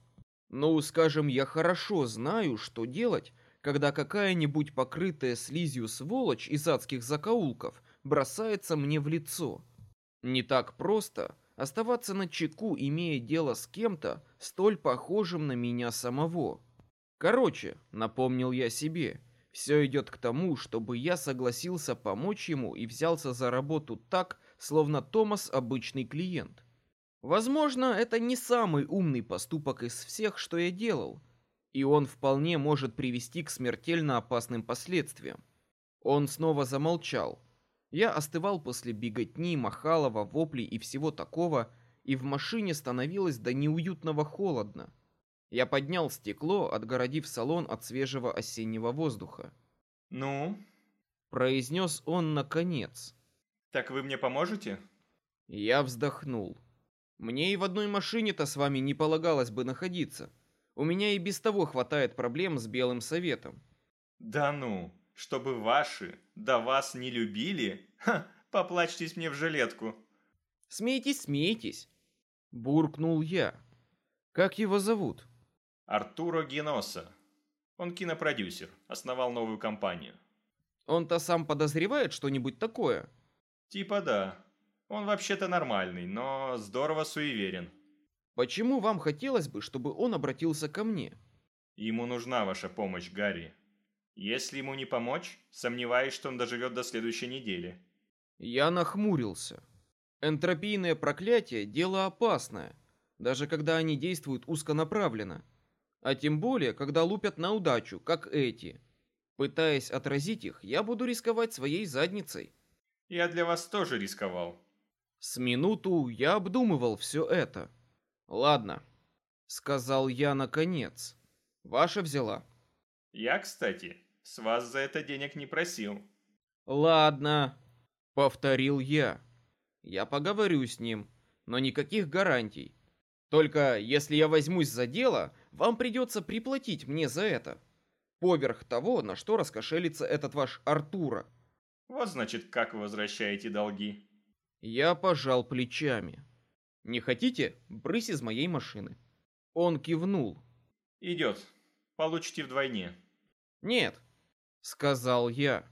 Ну, скажем, я хорошо знаю, что делать, когда какая-нибудь покрытая слизью сволочь из адских закоулков бросается мне в лицо. Не так просто, оставаться на чеку, имея дело с кем-то столь похожим на меня самого. Короче, напомнил я себе, все идет к тому, чтобы я согласился помочь ему и взялся за работу так, словно Томас обычный клиент. Возможно, это не самый умный поступок из всех, что я делал, и он вполне может привести к смертельно опасным последствиям. Он снова замолчал, я остывал после беготни, махалова, воплей и всего такого, и в машине становилось до неуютного холодно. Я поднял стекло, отгородив салон от свежего осеннего воздуха.
«Ну?»
— произнес он наконец.
«Так вы мне поможете?»
Я вздохнул. «Мне и в одной машине-то с вами не полагалось бы находиться. У меня и без того хватает проблем с Белым Советом».
«Да ну!» чтобы ваши да вас не любили? Ха, поплачьтесь мне в жилетку.
Смейтесь, смейтесь, буркнул я. Как его зовут?
Артуро Геноса. Он кинопродюсер, основал новую компанию.
Он-то сам подозревает что-нибудь такое?
Типа да. Он вообще-то нормальный, но здорово суеверен.
Почему вам хотелось бы, чтобы он обратился ко мне?
Ему нужна ваша помощь, Гарри. Если ему не помочь, сомневаюсь, что он доживет до следующей недели.
Я нахмурился. Энтропийное проклятие – дело опасное, даже когда они действуют узконаправленно. А тем более, когда лупят на удачу, как эти. Пытаясь отразить их, я буду рисковать своей задницей.
Я для вас тоже рисковал.
С минуту я обдумывал все это. Ладно, сказал я наконец. Ваша взяла.
Я, кстати, с вас за это денег не просил.
Ладно, повторил я. Я поговорю с ним, но никаких гарантий. Только если я возьмусь за дело, вам придется приплатить мне за это. Поверх того, на что раскошелится этот ваш Артура.
Вот значит, как вы возвращаете долги.
Я пожал плечами. Не хотите? Брысь из моей машины. Он кивнул.
Идет. Получите вдвойне.
Нет, сказал я.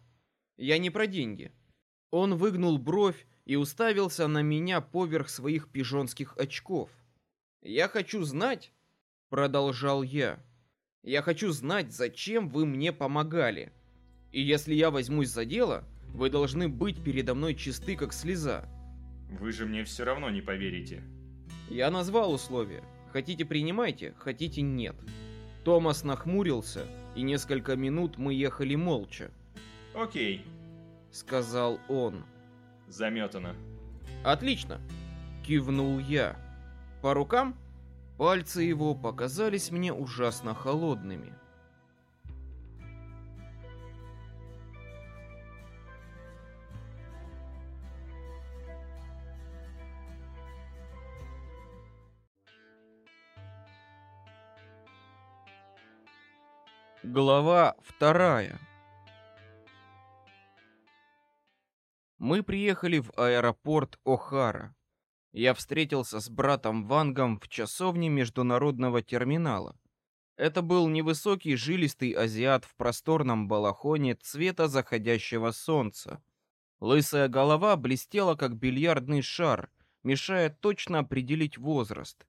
Я не про деньги. Он выгнул бровь и уставился на меня поверх своих пижонских очков. Я хочу знать, продолжал я. Я хочу знать, зачем вы мне помогали. И если я возьмусь за дело, вы должны быть передо мной чисты, как слеза.
Вы же мне все равно не поверите.
Я назвал условия. Хотите принимайте, хотите нет. Томас нахмурился, и несколько минут мы ехали молча.
Окей,
сказал он.
Заметано.
Отлично, кивнул я. По рукам? Пальцы его показались мне ужасно холодными. Глава вторая. Мы приехали в аэропорт О'Хара. Я встретился с братом Вангом в часовне международного терминала. Это был невысокий жилистый азиат в просторном балахоне цвета заходящего солнца. Лысая голова блестела как бильярдный шар, мешая точно определить возраст.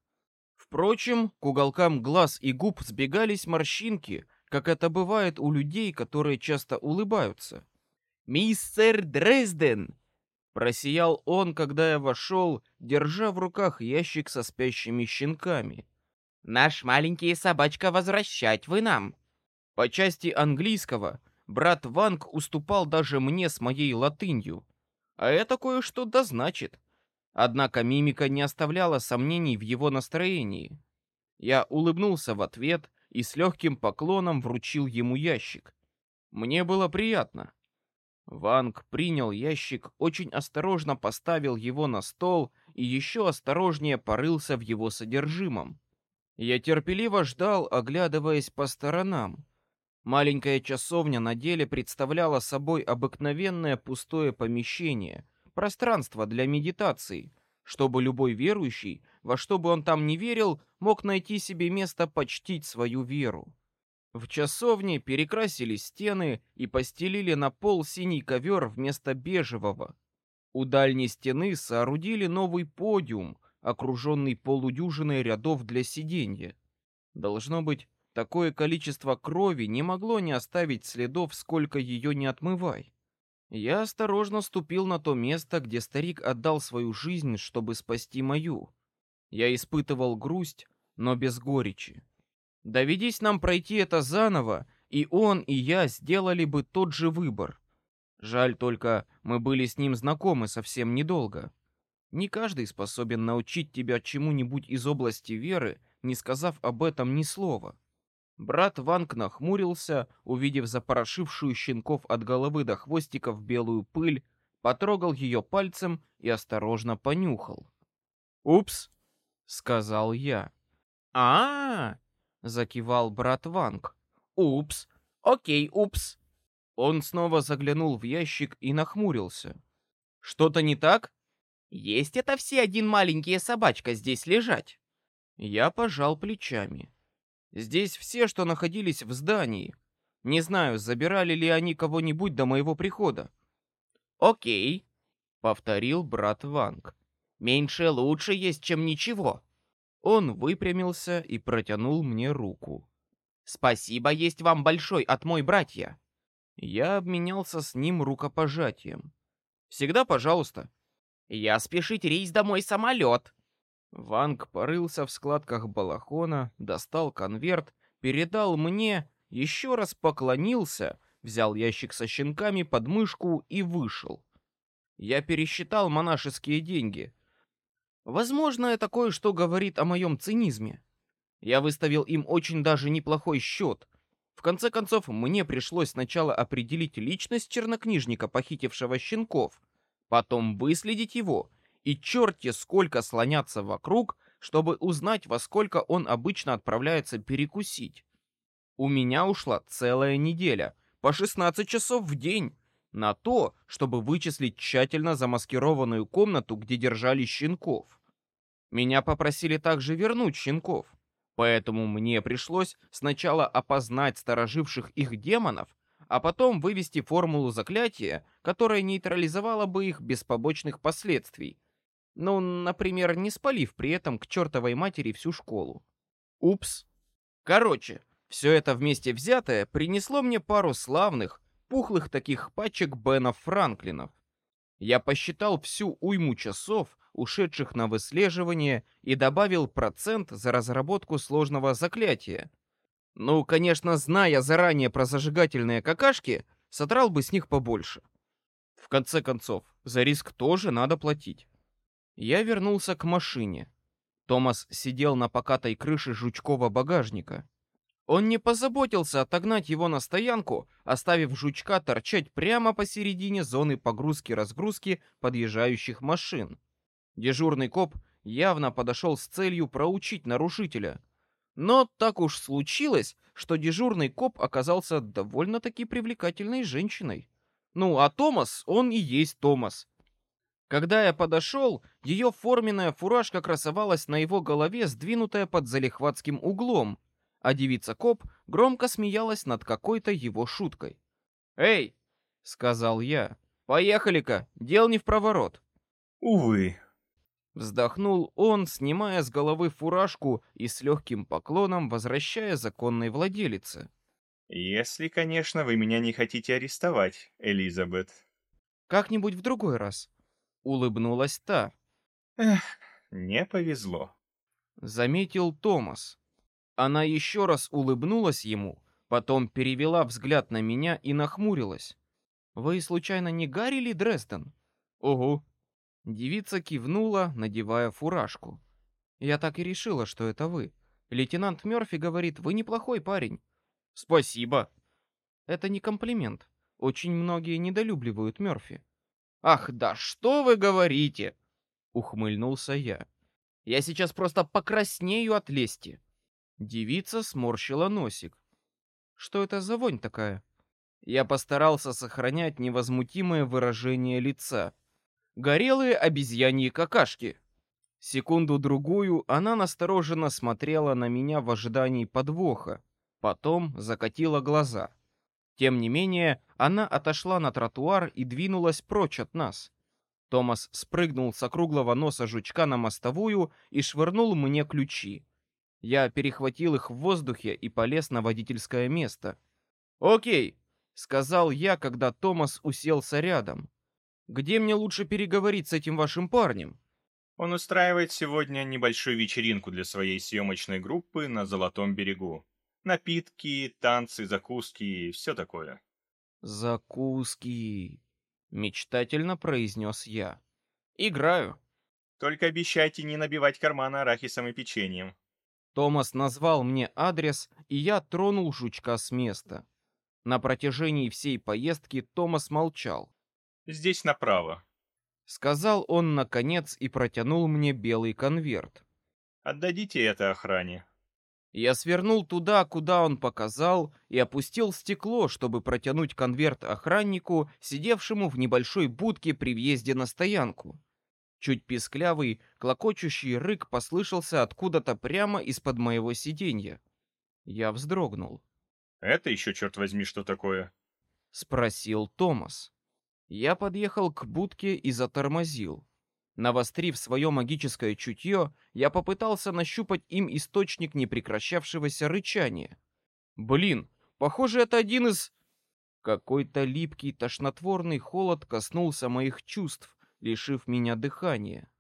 Впрочем, к уголкам глаз и губ сбегались морщинки, как это бывает у людей, которые часто улыбаются. «Мистер Дрезден!» Просиял он, когда я вошел, держа в руках ящик со спящими щенками. «Наш маленький собачка возвращать вы нам!» По части английского брат Ванг уступал даже мне с моей латынью. А это кое-что да значит. Однако мимика не оставляла сомнений в его настроении. Я улыбнулся в ответ и с легким поклоном вручил ему ящик. Мне было приятно. Ванг принял ящик, очень осторожно поставил его на стол и еще осторожнее порылся в его содержимом. Я терпеливо ждал, оглядываясь по сторонам. Маленькая часовня на деле представляла собой обыкновенное пустое помещение, пространство для медитации, чтобы любой верующий, во что бы он там ни верил, мог найти себе место почтить свою веру. В часовне перекрасили стены и постелили на пол синий ковер вместо бежевого. У дальней стены соорудили новый подиум, окруженный полудюжиной рядов для сиденья. Должно быть, такое количество крови не могло не оставить следов, сколько ее не отмывай. Я осторожно ступил на то место, где старик отдал свою жизнь, чтобы спасти мою. Я испытывал грусть, но без горечи. Доведись нам пройти это заново, и он, и я сделали бы тот же выбор. Жаль только, мы были с ним знакомы совсем недолго. Не каждый способен научить тебя чему-нибудь из области веры, не сказав об этом ни слова. Брат Ванг нахмурился, увидев запорошившую щенков от головы до хвостиков белую пыль, потрогал ее пальцем и осторожно понюхал. «Упс», — сказал я. а, -а, -а закивал брат Ванг. «Упс, окей, упс». Он снова заглянул в ящик и нахмурился. «Что-то не так?» «Есть это все один маленькие собачка здесь лежать?» Я пожал плечами. Здесь все, что находились в здании. Не знаю, забирали ли они кого-нибудь до моего прихода. Окей, повторил брат Ванг. Меньше лучше есть, чем ничего. Он выпрямился и протянул мне руку. Спасибо есть вам большой от мой братья. Я обменялся с ним рукопожатием. Всегда, пожалуйста. Я спешить рейс домой самолет. Ванг порылся в складках балахона, достал конверт, передал мне, еще раз поклонился, взял ящик со щенками под мышку и вышел. Я пересчитал монашеские деньги. Возможно, это кое-что говорит о моем цинизме. Я выставил им очень даже неплохой счет. В конце концов, мне пришлось сначала определить личность чернокнижника, похитившего щенков, потом выследить его, и черти сколько слоняться вокруг, чтобы узнать, во сколько он обычно отправляется перекусить. У меня ушла целая неделя, по 16 часов в день, на то, чтобы вычислить тщательно замаскированную комнату, где держали щенков. Меня попросили также вернуть щенков, поэтому мне пришлось сначала опознать стороживших их демонов, а потом вывести формулу заклятия, которая нейтрализовала бы их без побочных последствий. Ну, например, не спалив при этом к чертовой матери всю школу. Упс. Короче, все это вместе взятое принесло мне пару славных, пухлых таких пачек Бенов Франклинов. Я посчитал всю уйму часов, ушедших на выслеживание, и добавил процент за разработку сложного заклятия. Ну, конечно, зная заранее про зажигательные какашки, содрал бы с них побольше. В конце концов, за риск тоже надо платить. Я вернулся к машине. Томас сидел на покатой крыше жучкового багажника. Он не позаботился отогнать его на стоянку, оставив жучка торчать прямо посередине зоны погрузки-разгрузки подъезжающих машин. Дежурный коп явно подошел с целью проучить нарушителя. Но так уж случилось, что дежурный коп оказался довольно-таки привлекательной женщиной. Ну, а Томас, он и есть Томас. Когда я подошел, ее форменная фуражка красовалась на его голове, сдвинутая под залихватским углом, а девица-коп громко смеялась над какой-то его шуткой. «Эй!» — сказал я. «Поехали-ка, дел не в проворот».
«Увы».
Вздохнул он, снимая с головы фуражку и с легким поклоном возвращая законной владелице.
«Если, конечно, вы меня не хотите арестовать, Элизабет».
«Как-нибудь в другой раз», — улыбнулась та.
«Эх, не повезло», —
заметил Томас. Она еще раз улыбнулась ему, потом перевела взгляд на меня и нахмурилась. «Вы, случайно, не Гарри ли Дрезден?» «Угу». Девица кивнула, надевая фуражку. «Я так и решила, что это вы. Лейтенант Мёрфи говорит, вы неплохой парень». «Спасибо». «Это не комплимент. Очень многие недолюбливают Мёрфи». «Ах, да что вы говорите!» — ухмыльнулся я. «Я сейчас просто покраснею от лести». Девица сморщила носик. Что это за вонь такая? Я постарался сохранять невозмутимое выражение лица. Горелые обезьяньи какашки. Секунду-другую она настороженно смотрела на меня в ожидании подвоха, потом закатила глаза. Тем не менее, она отошла на тротуар и двинулась прочь от нас. Томас спрыгнул с округлого носа жучка на мостовую и швырнул мне ключи. Я перехватил их в воздухе и полез на водительское место. «Окей», — сказал я, когда Томас уселся рядом. «Где мне лучше переговорить с этим вашим парнем?»
Он устраивает сегодня небольшую вечеринку для своей съемочной группы на Золотом берегу. Напитки, танцы, закуски и все такое.
«Закуски», — мечтательно произнес я. «Играю».
Только обещайте не набивать карманы арахисом и печеньем.
Томас назвал мне адрес, и я тронул жучка с места. На протяжении всей поездки Томас молчал.
«Здесь направо», —
сказал он наконец и протянул мне белый конверт.
«Отдадите это охране».
Я свернул туда, куда он показал, и опустил стекло, чтобы протянуть конверт охраннику, сидевшему в небольшой будке при въезде на стоянку. Чуть писклявый, клокочущий рык послышался откуда-то прямо из-под моего сиденья. Я вздрогнул.
«Это еще, черт возьми, что такое?»
— спросил Томас. Я подъехал к будке и затормозил. Навострив свое магическое чутье, я попытался нащупать им источник непрекращавшегося рычания. Блин, похоже, это один из... Какой-то липкий тошнотворный холод коснулся моих чувств, лишив меня дыхания.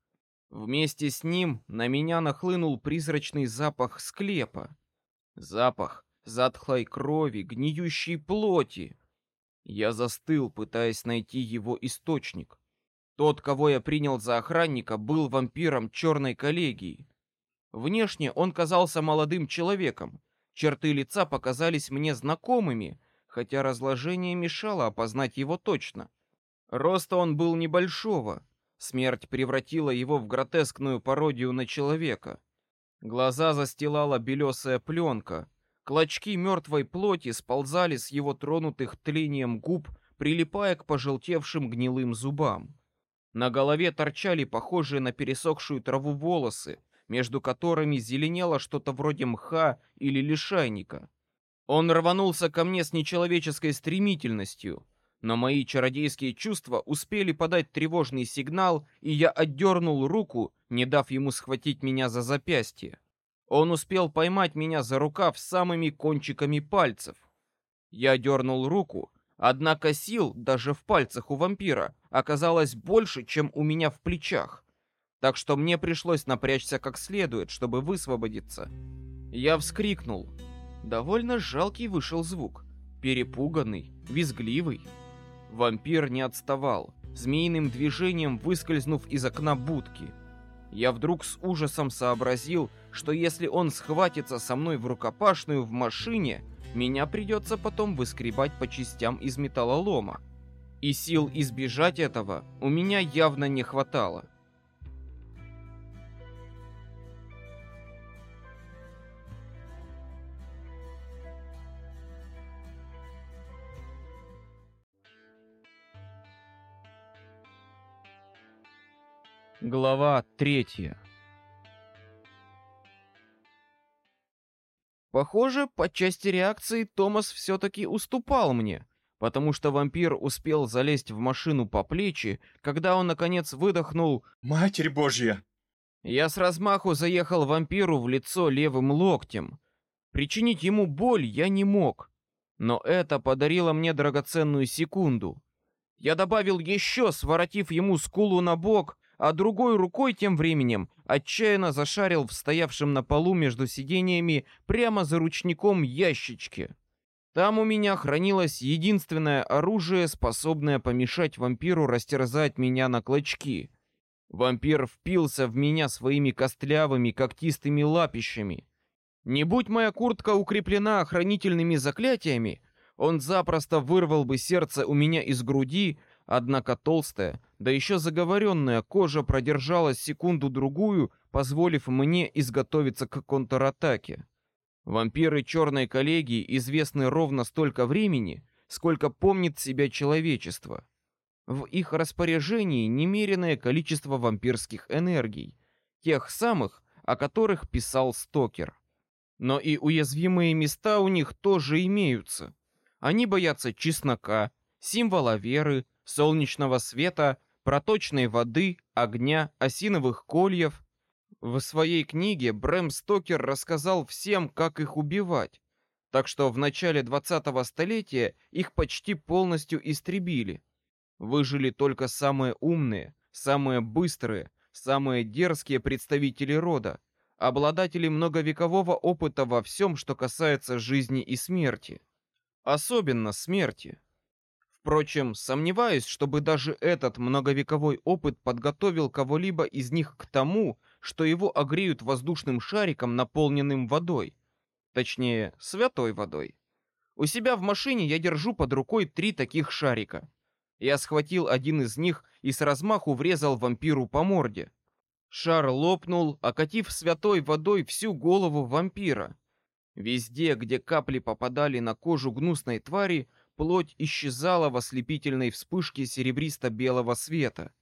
Вместе с ним на меня нахлынул призрачный запах склепа. Запах затхлой крови, гниющей плоти. Я застыл, пытаясь найти его источник. Тот, кого я принял за охранника, был вампиром черной коллегии. Внешне он казался молодым человеком. Черты лица показались мне знакомыми, хотя разложение мешало опознать его точно. Роста он был небольшого. Смерть превратила его в гротескную пародию на человека. Глаза застилала белесая пленка. Клочки мертвой плоти сползали с его тронутых тлением губ, прилипая к пожелтевшим гнилым зубам. На голове торчали похожие на пересохшую траву волосы, между которыми зеленело что-то вроде мха или лишайника. Он рванулся ко мне с нечеловеческой стремительностью, но мои чародейские чувства успели подать тревожный сигнал, и я отдернул руку, не дав ему схватить меня за запястье. Он успел поймать меня за рукав самыми кончиками пальцев. Я дернул руку, однако сил даже в пальцах у вампира оказалось больше, чем у меня в плечах так что мне пришлось напрячься как следует, чтобы высвободиться. Я вскрикнул. Довольно жалкий вышел звук. Перепуганный, визгливый. Вампир не отставал, змеиным движением выскользнув из окна будки. Я вдруг с ужасом сообразил, что если он схватится со мной в рукопашную в машине, меня придется потом выскребать по частям из металлолома. И сил избежать этого у меня явно не хватало. Глава третья. Похоже, по части реакции Томас все-таки уступал мне, потому что вампир успел залезть в машину по плечи, когда он наконец выдохнул
«Матерь Божья!».
Я с размаху заехал вампиру в лицо левым локтем. Причинить ему боль я не мог, но это подарило мне драгоценную секунду. Я добавил еще, своротив ему скулу на бок, а другой рукой тем временем отчаянно зашарил в стоявшем на полу между сидениями прямо за ручником ящичке. Там у меня хранилось единственное оружие, способное помешать вампиру растерзать меня на клочки. Вампир впился в меня своими костлявыми когтистыми лапищами. Не будь моя куртка укреплена охранительными заклятиями, он запросто вырвал бы сердце у меня из груди, Однако толстая, да еще заговоренная кожа продержалась секунду-другую, позволив мне изготовиться к контратаке. Вампиры черной коллегии известны ровно столько времени, сколько помнит себя человечество. В их распоряжении немеренное количество вампирских энергий, тех самых, о которых писал Стокер. Но и уязвимые места у них тоже имеются. Они боятся чеснока, символа веры, солнечного света, проточной воды, огня, осиновых кольев. В своей книге Брэм Стокер рассказал всем, как их убивать, так что в начале 20-го столетия их почти полностью истребили. Выжили только самые умные, самые быстрые, самые дерзкие представители рода, обладатели многовекового опыта во всем, что касается жизни и смерти. Особенно смерти. Впрочем, сомневаюсь, чтобы даже этот многовековой опыт подготовил кого-либо из них к тому, что его огреют воздушным шариком, наполненным водой. Точнее, святой водой. У себя в машине я держу под рукой три таких шарика. Я схватил один из них и с размаху врезал вампиру по морде. Шар лопнул, окатив святой водой всю голову вампира. Везде, где капли попадали на кожу гнусной твари, плоть исчезала в ослепительной вспышке серебристо-белого света.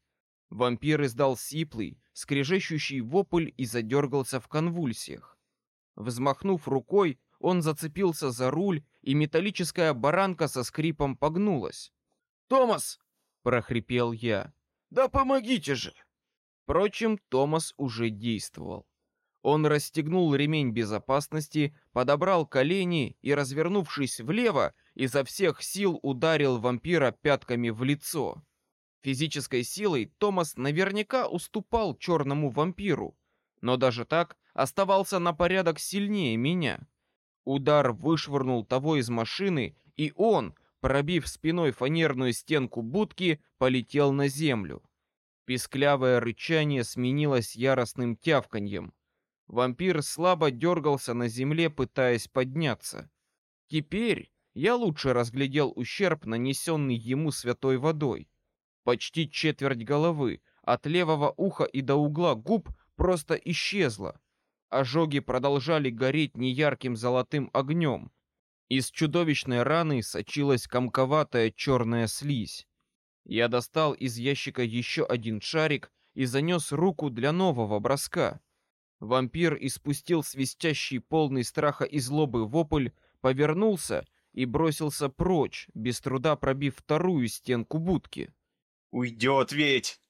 Вампир издал сиплый, скрежещущий вопль и задергался в конвульсиях. Взмахнув рукой, он зацепился за руль, и металлическая баранка со скрипом погнулась. «Томас!» — прохрипел я. «Да помогите же!» Впрочем, Томас уже действовал. Он расстегнул ремень безопасности, подобрал колени и, развернувшись влево, изо всех сил ударил вампира пятками в лицо. Физической силой Томас наверняка уступал черному вампиру, но даже так оставался на порядок сильнее меня. Удар вышвырнул того из машины, и он, пробив спиной фанерную стенку будки, полетел на землю. Писклявое рычание сменилось яростным тявканьем. Вампир слабо дергался на земле, пытаясь подняться. Теперь я лучше разглядел ущерб, нанесенный ему святой водой. Почти четверть головы, от левого уха и до угла губ, просто исчезла. Ожоги продолжали гореть неярким золотым огнем. Из чудовищной раны сочилась комковатая черная слизь. Я достал из ящика еще один шарик и занес руку для нового броска. Вампир испустил свистящий полный страха и злобы вопль, повернулся и бросился прочь, без труда пробив вторую стенку будки.
«Уйдет ведь!»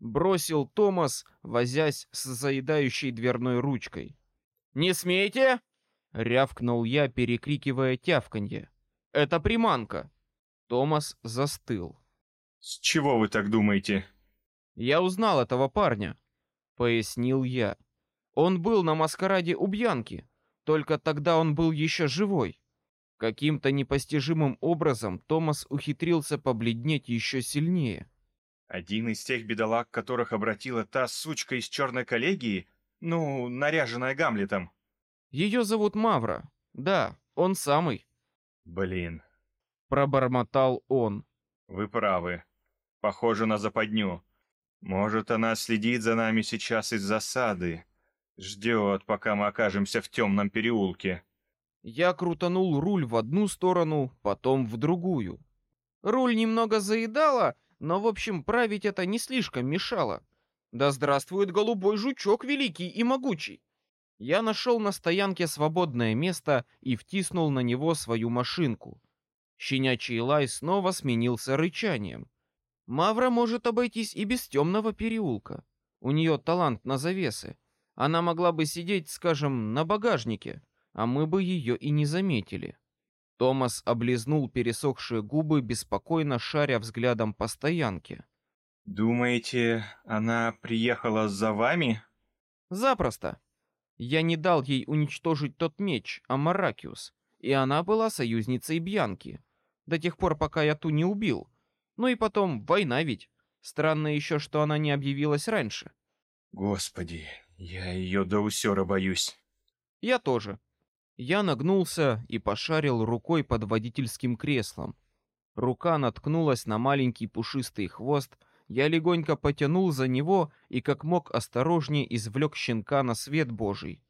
Бросил Томас, возясь с заедающей дверной ручкой. «Не смейте!» — рявкнул я, перекрикивая тявканье. «Это приманка!» Томас застыл.
«С чего вы так думаете?»
«Я узнал этого парня», — пояснил я. Он был на маскараде у Бьянки, только тогда он был еще живой. Каким-то непостижимым образом Томас ухитрился побледнеть еще сильнее.
Один из тех бедолаг, которых обратила та сучка из черной коллегии, ну, наряженная Гамлетом.
Ее зовут Мавра. Да, он самый.
Блин.
Пробормотал он.
Вы правы. Похоже на западню. Может, она следит за нами сейчас из засады. Ждет, пока мы окажемся в темном переулке.
Я крутанул руль в одну сторону, потом в другую. Руль немного заедало, но, в общем, править это не слишком мешало. Да здравствует голубой жучок великий и могучий. Я нашел на стоянке свободное место и втиснул на него свою машинку. Щенячий лай снова сменился рычанием. Мавра может обойтись и без темного переулка. У нее талант на завесы. Она могла бы сидеть, скажем, на багажнике, а мы бы ее и не заметили. Томас облизнул пересохшие губы, беспокойно шаря взглядом по стоянке.
«Думаете, она приехала за вами?»
«Запросто. Я не дал ей уничтожить тот меч, Амаракиус, и она была союзницей Бьянки, до тех пор, пока я ту не убил. Ну и потом, война ведь. Странно еще, что она не объявилась раньше».
«Господи, я ее до усера боюсь».
«Я тоже», я нагнулся и пошарил рукой под водительским креслом. Рука наткнулась на маленький пушистый хвост, я легонько потянул за него и как мог осторожнее извлек щенка на свет божий.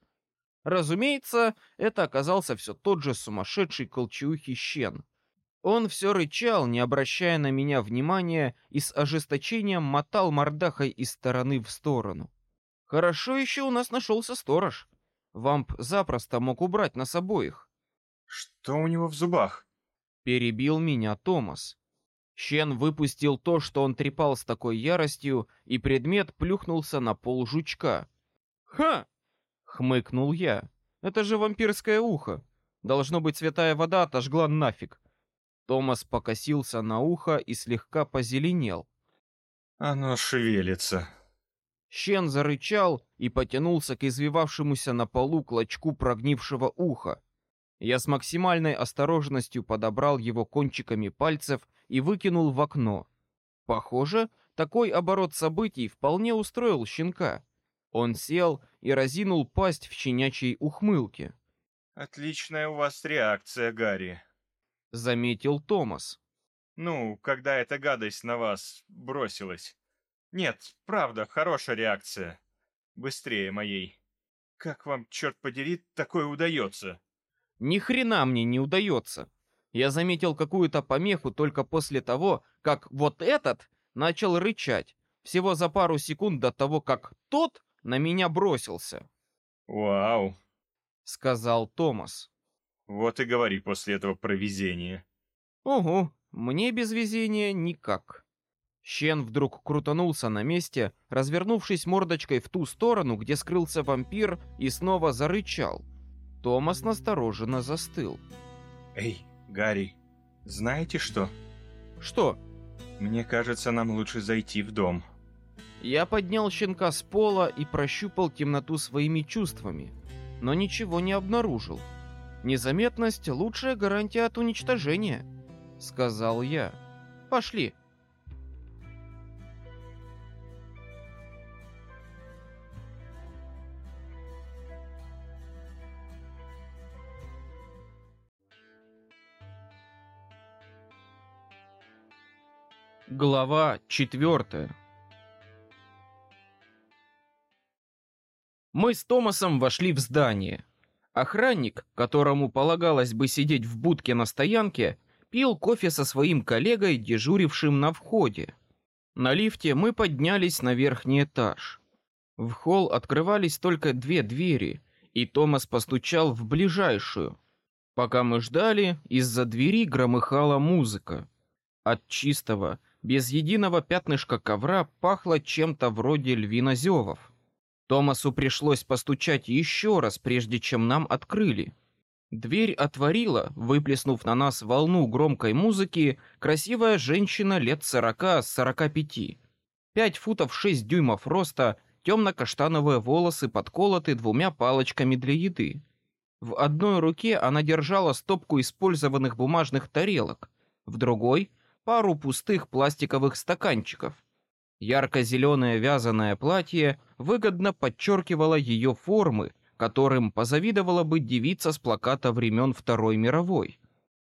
Разумеется, это оказался все тот же сумасшедший колчеухий щен. Он все рычал, не обращая на меня внимания, и с ожесточением мотал мордахой из стороны в сторону. Хорошо еще у нас нашелся сторож. Вамп запросто мог убрать нас обоих.
Что у него в зубах?
Перебил меня Томас. Щен выпустил то, что он трепал с такой яростью, и предмет плюхнулся на пол жучка. «Ха!» — хмыкнул я. «Это же вампирское ухо. Должно быть, святая вода отожгла нафиг». Томас покосился на ухо и слегка позеленел.
«Оно шевелится»,
Щен зарычал и потянулся к извивавшемуся на полу клочку прогнившего уха. Я с максимальной осторожностью подобрал его кончиками пальцев и выкинул в окно. Похоже, такой оборот событий вполне устроил щенка. Он сел и разинул пасть в щенячьей ухмылке.
«Отличная у вас реакция, Гарри», —
заметил Томас.
«Ну, когда эта гадость на вас бросилась». Нет, правда, хорошая реакция. Быстрее моей. Как вам, черт подери, такое удается?
Ни хрена мне не удается. Я заметил какую-то помеху только после того, как вот этот начал рычать. Всего за пару секунд до того, как тот на меня бросился.
«Вау!»
— сказал Томас.
«Вот и говори после этого про везение».
«Угу, мне без везения никак». Щен вдруг крутанулся на месте, развернувшись мордочкой в ту сторону, где скрылся вампир, и снова зарычал. Томас настороженно застыл.
«Эй, Гарри, знаете что?»
«Что?»
«Мне кажется, нам лучше зайти в дом».
Я поднял щенка с пола и прощупал темноту своими чувствами, но ничего не обнаружил. «Незаметность — лучшая гарантия от уничтожения», — сказал я. «Пошли». Глава четвертая. Мы с Томасом вошли в здание. Охранник, которому полагалось бы сидеть в будке на стоянке, пил кофе со своим коллегой, дежурившим на входе. На лифте мы поднялись на верхний этаж. В холл открывались только две двери, и Томас постучал в ближайшую. Пока мы ждали, из-за двери громыхала музыка. От чистого, без единого пятнышка ковра пахло чем-то вроде львинозевов. Томасу пришлось постучать еще раз, прежде чем нам открыли. Дверь отворила, выплеснув на нас волну громкой музыки, красивая женщина лет сорока-сорока пяти. Пять футов шесть дюймов роста, темно-каштановые волосы подколоты двумя палочками для еды. В одной руке она держала стопку использованных бумажных тарелок, в другой пару пустых пластиковых стаканчиков. Ярко-зеленое вязаное платье выгодно подчеркивало ее формы, которым позавидовала бы девица с плаката времен Второй мировой.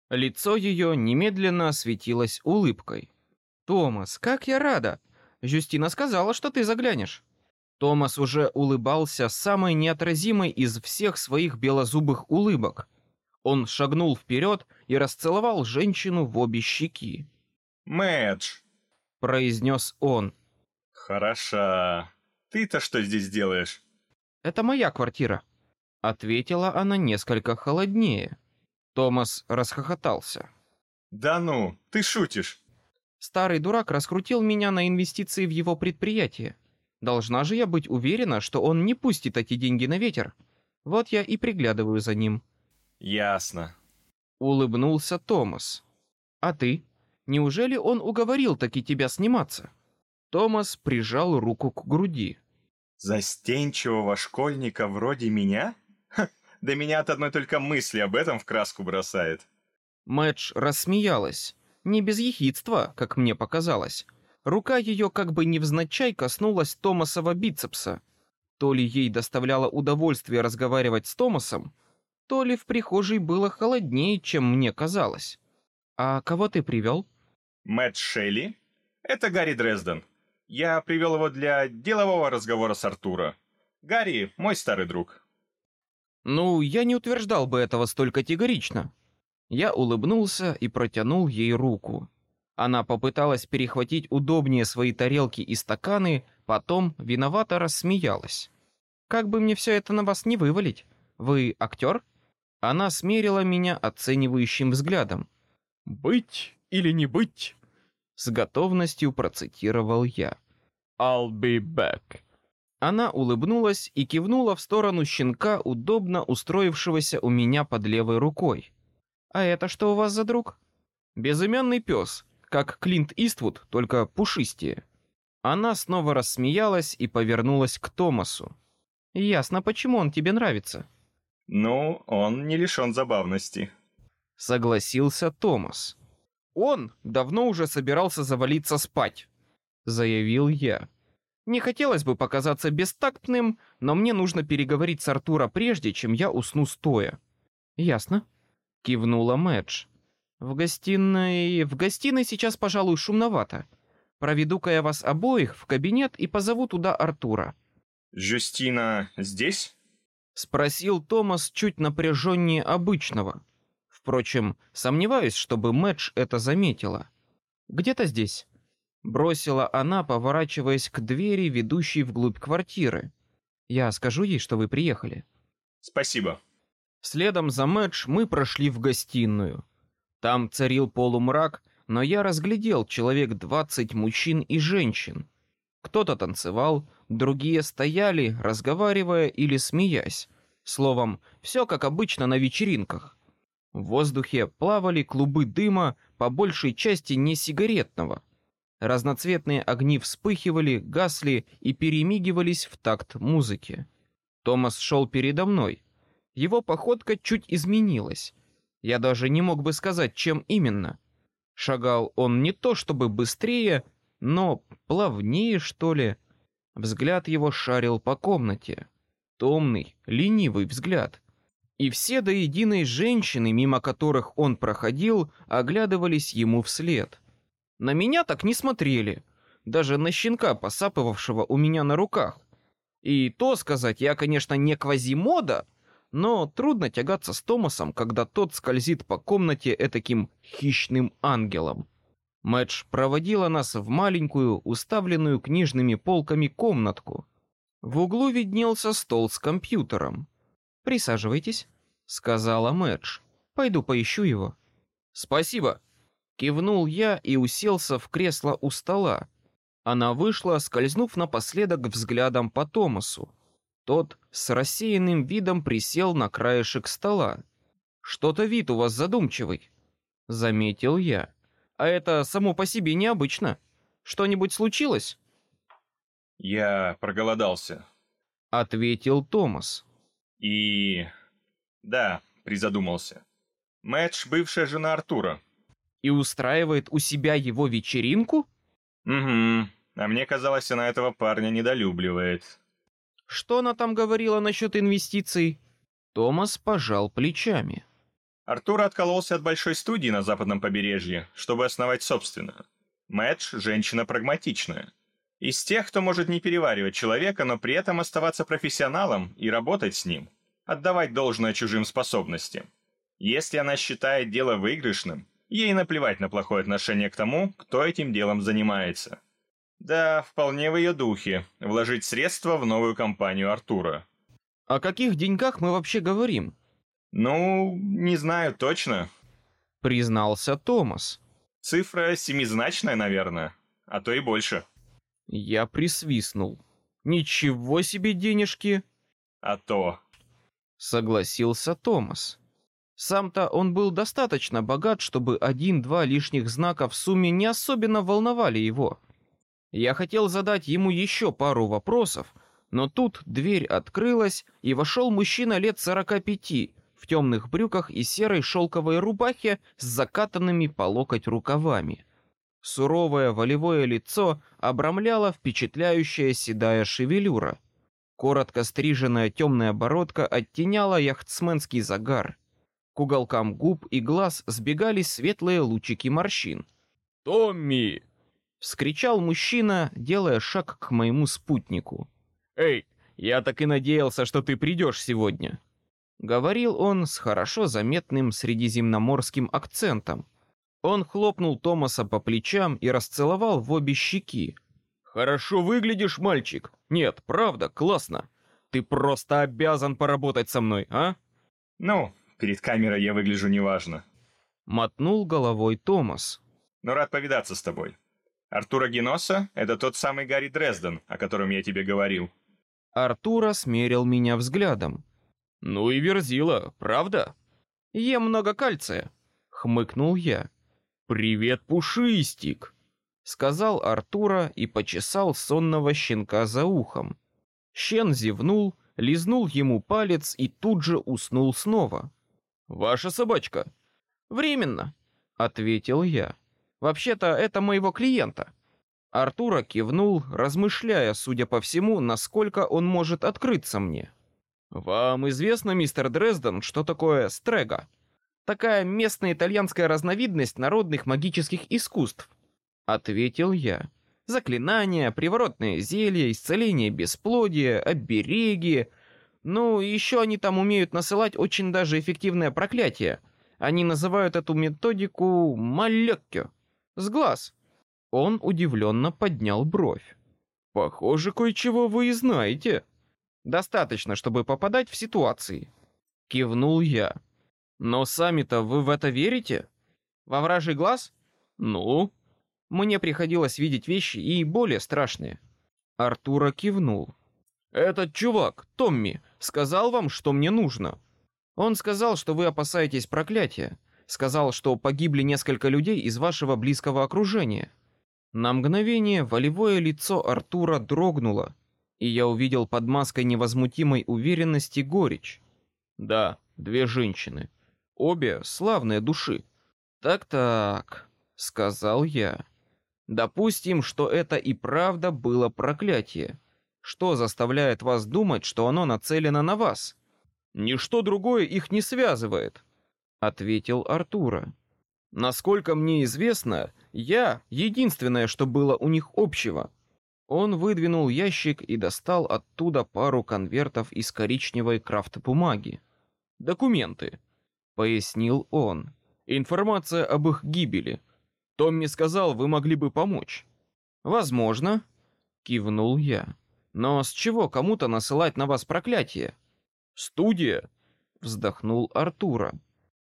Лицо ее немедленно осветилось улыбкой. Томас, как я рада! Жюстина сказала, что ты заглянешь. Томас уже улыбался самой неотразимой из всех своих белозубых улыбок. Он шагнул вперед и расцеловал женщину в обе щеки.
Мэдж,
произнес он.
Хороша. Ты-то что здесь делаешь?
Это моя квартира, ответила она несколько холоднее. Томас расхохотался.
Да ну, ты шутишь?
Старый дурак раскрутил меня на инвестиции в его предприятие. Должна же я быть уверена, что он не пустит эти деньги на ветер. Вот я и приглядываю за ним.
Ясно.
Улыбнулся Томас. А ты? Неужели он уговорил таки тебя сниматься? Томас прижал руку к груди.
Застенчивого школьника вроде меня? Ха, да меня от одной только мысли об этом в краску бросает.
Мэдж рассмеялась, не без ехидства, как мне показалось. Рука ее как бы невзначай коснулась Томасова бицепса. То ли ей доставляло удовольствие разговаривать с Томасом, то ли в прихожей было холоднее, чем мне казалось. А кого ты привел?
Мэтт Шелли? Это Гарри Дрезден. Я привел его для делового разговора с Артура. Гарри — мой старый друг.
Ну, я не утверждал бы этого столь категорично. Я улыбнулся и протянул ей руку. Она попыталась перехватить удобнее свои тарелки и стаканы, потом виновато рассмеялась. Как бы мне все это на вас не вывалить? Вы актер? Она смерила меня оценивающим взглядом. Быть или не быть? С готовностью процитировал я. I'll be back. Она улыбнулась и кивнула в сторону щенка, удобно устроившегося у меня под левой рукой. А это что у вас за друг? Безымянный пес, как Клинт Иствуд, только пушистее. Она снова рассмеялась и повернулась к Томасу. Ясно, почему он тебе нравится.
Ну, он не лишен забавности.
Согласился Томас. Он давно уже собирался завалиться спать, заявил я. Не хотелось бы показаться бестактным, но мне нужно переговорить с Артура прежде, чем я усну стоя. Ясно? Кивнула Мэдж. В гостиной, в гостиной сейчас, пожалуй, шумновато. Проведу-ка я вас обоих в кабинет и позову туда Артура.
Жюстина здесь?
Спросил Томас чуть напряженнее обычного. Впрочем, сомневаюсь, чтобы Мэдж это заметила. Где-то здесь. Бросила она, поворачиваясь к двери, ведущей вглубь квартиры. Я скажу ей, что вы приехали.
Спасибо.
Следом за Мэдж мы прошли в гостиную. Там царил полумрак, но я разглядел человек двадцать мужчин и женщин. Кто-то танцевал, другие стояли, разговаривая или смеясь. Словом, все как обычно на вечеринках. В воздухе плавали клубы дыма, по большей части не сигаретного. Разноцветные огни вспыхивали, гасли и перемигивались в такт музыки. Томас шел передо мной. Его походка чуть изменилась. Я даже не мог бы сказать, чем именно. Шагал он не то чтобы быстрее, но плавнее, что ли. Взгляд его шарил по комнате. Томный, ленивый взгляд и все до единой женщины, мимо которых он проходил, оглядывались ему вслед. На меня так не смотрели, даже на щенка, посапывавшего у меня на руках. И то сказать, я, конечно, не квазимода, но трудно тягаться с Томасом, когда тот скользит по комнате этаким хищным ангелом. Мэдж проводила нас в маленькую, уставленную книжными полками комнатку. В углу виднелся стол с компьютером. Присаживайтесь, сказала Мэдж. Пойду поищу его. Спасибо. Кивнул я и уселся в кресло у стола. Она вышла, скользнув напоследок взглядом по Томасу. Тот с рассеянным видом присел на краешек стола. Что-то вид у вас задумчивый, заметил я. А это само по себе необычно. Что-нибудь случилось?
Я проголодался,
ответил Томас.
И да, призадумался. Мэтч бывшая жена Артура.
И устраивает у себя его вечеринку?
Угу. А мне казалось, она этого парня недолюбливает.
Что она там говорила насчет инвестиций? Томас пожал плечами.
Артур откололся от большой студии на западном побережье, чтобы основать собственную. Мэтч – женщина прагматичная. Из тех, кто может не переваривать человека, но при этом оставаться профессионалом и работать с ним. Отдавать должное чужим способностям. Если она считает дело выигрышным, ей наплевать на плохое отношение к тому, кто этим делом занимается. Да, вполне в ее духе вложить средства в новую компанию Артура.
О каких деньгах мы вообще говорим?
Ну, не знаю точно,
признался Томас.
Цифра семизначная, наверное, а то и больше.
Я присвистнул. Ничего себе денежки.
А то.
Согласился Томас. Сам-то он был достаточно богат, чтобы один-два лишних знака в сумме не особенно волновали его. Я хотел задать ему еще пару вопросов, но тут дверь открылась и вошел мужчина лет сорока пяти в темных брюках и серой шелковой рубахе с закатанными по локоть рукавами. Суровое волевое лицо обрамляла впечатляющая седая шевелюра. Коротко стриженная темная бородка оттеняла яхтсменский загар. К уголкам губ и глаз сбегались светлые лучики морщин.
Томми!
вскричал мужчина, делая шаг к моему спутнику.
Эй, я так и надеялся, что ты придешь сегодня.
Говорил он с хорошо заметным средиземноморским акцентом. Он хлопнул Томаса по плечам и расцеловал в обе щеки.
Хорошо выглядишь, мальчик. Нет, правда, классно. Ты просто обязан поработать со мной, а?
Ну, перед камерой я выгляжу неважно.
Мотнул головой Томас.
Но рад повидаться с тобой. Артура Геноса — это тот самый Гарри Дрезден, о котором я тебе говорил.
Артура смерил меня взглядом.
Ну и верзила, правда?
Ем много кальция, хмыкнул я.
Привет, пушистик,
сказал Артура и почесал сонного щенка за ухом. Щен зевнул, лизнул ему палец и тут же уснул снова.
Ваша собачка?
Временно, ответил я. Вообще-то это моего клиента. Артура кивнул, размышляя, судя по всему, насколько он может открыться мне.
Вам известно, мистер Дрезден, что такое стрега?
Такая местная итальянская разновидность народных магических искусств, ответил я. Заклинания, приворотные зелья, исцеление бесплодия, обереги. Ну, еще они там умеют насылать очень даже эффективное проклятие. Они называют эту методику малеккё. С глаз. Он удивленно поднял бровь.
Похоже, кое-чего вы и знаете.
Достаточно, чтобы попадать в ситуации. Кивнул я. Но сами-то вы в это верите? Во вражий глаз?
Ну?
Мне приходилось видеть вещи и более страшные. Артура кивнул.
Этот чувак, Томми, сказал вам, что мне нужно.
Он сказал, что вы опасаетесь проклятия, сказал, что погибли несколько людей из вашего близкого окружения. На мгновение волевое лицо Артура дрогнуло, и я увидел под маской невозмутимой уверенности горечь. Да, две женщины, обе славные души. Так-так, сказал я. Допустим, что это и правда было проклятие. Что заставляет вас думать, что оно нацелено на вас?
Ничто другое их не связывает,
ответил Артура. Насколько мне известно, я единственное, что было у них общего. Он выдвинул ящик и достал оттуда пару конвертов из коричневой крафт-бумаги. Документы, пояснил он. Информация об их гибели. Томми сказал, вы могли бы помочь. Возможно, кивнул я. Но с чего кому-то насылать на вас проклятие? Студия, вздохнул Артура.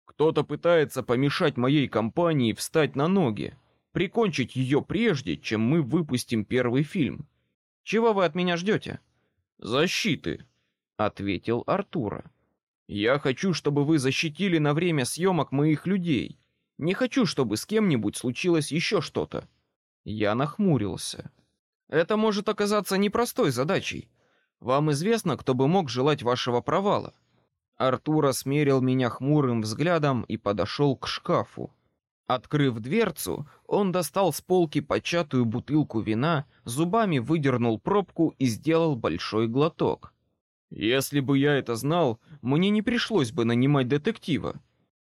Кто-то пытается помешать моей компании встать на ноги, прикончить ее прежде, чем мы выпустим первый фильм. Чего вы от меня ждете? Защиты, ответил Артура. Я хочу, чтобы вы защитили на время съемок моих людей. Не хочу, чтобы с кем-нибудь случилось еще что-то. Я нахмурился. Это может оказаться непростой задачей. Вам известно, кто бы мог желать вашего провала? Артура смерил меня хмурым взглядом и подошел к шкафу. Открыв дверцу, он достал с полки початую бутылку вина, зубами выдернул пробку и сделал большой глоток. Если бы я это знал, мне не пришлось бы нанимать детектива.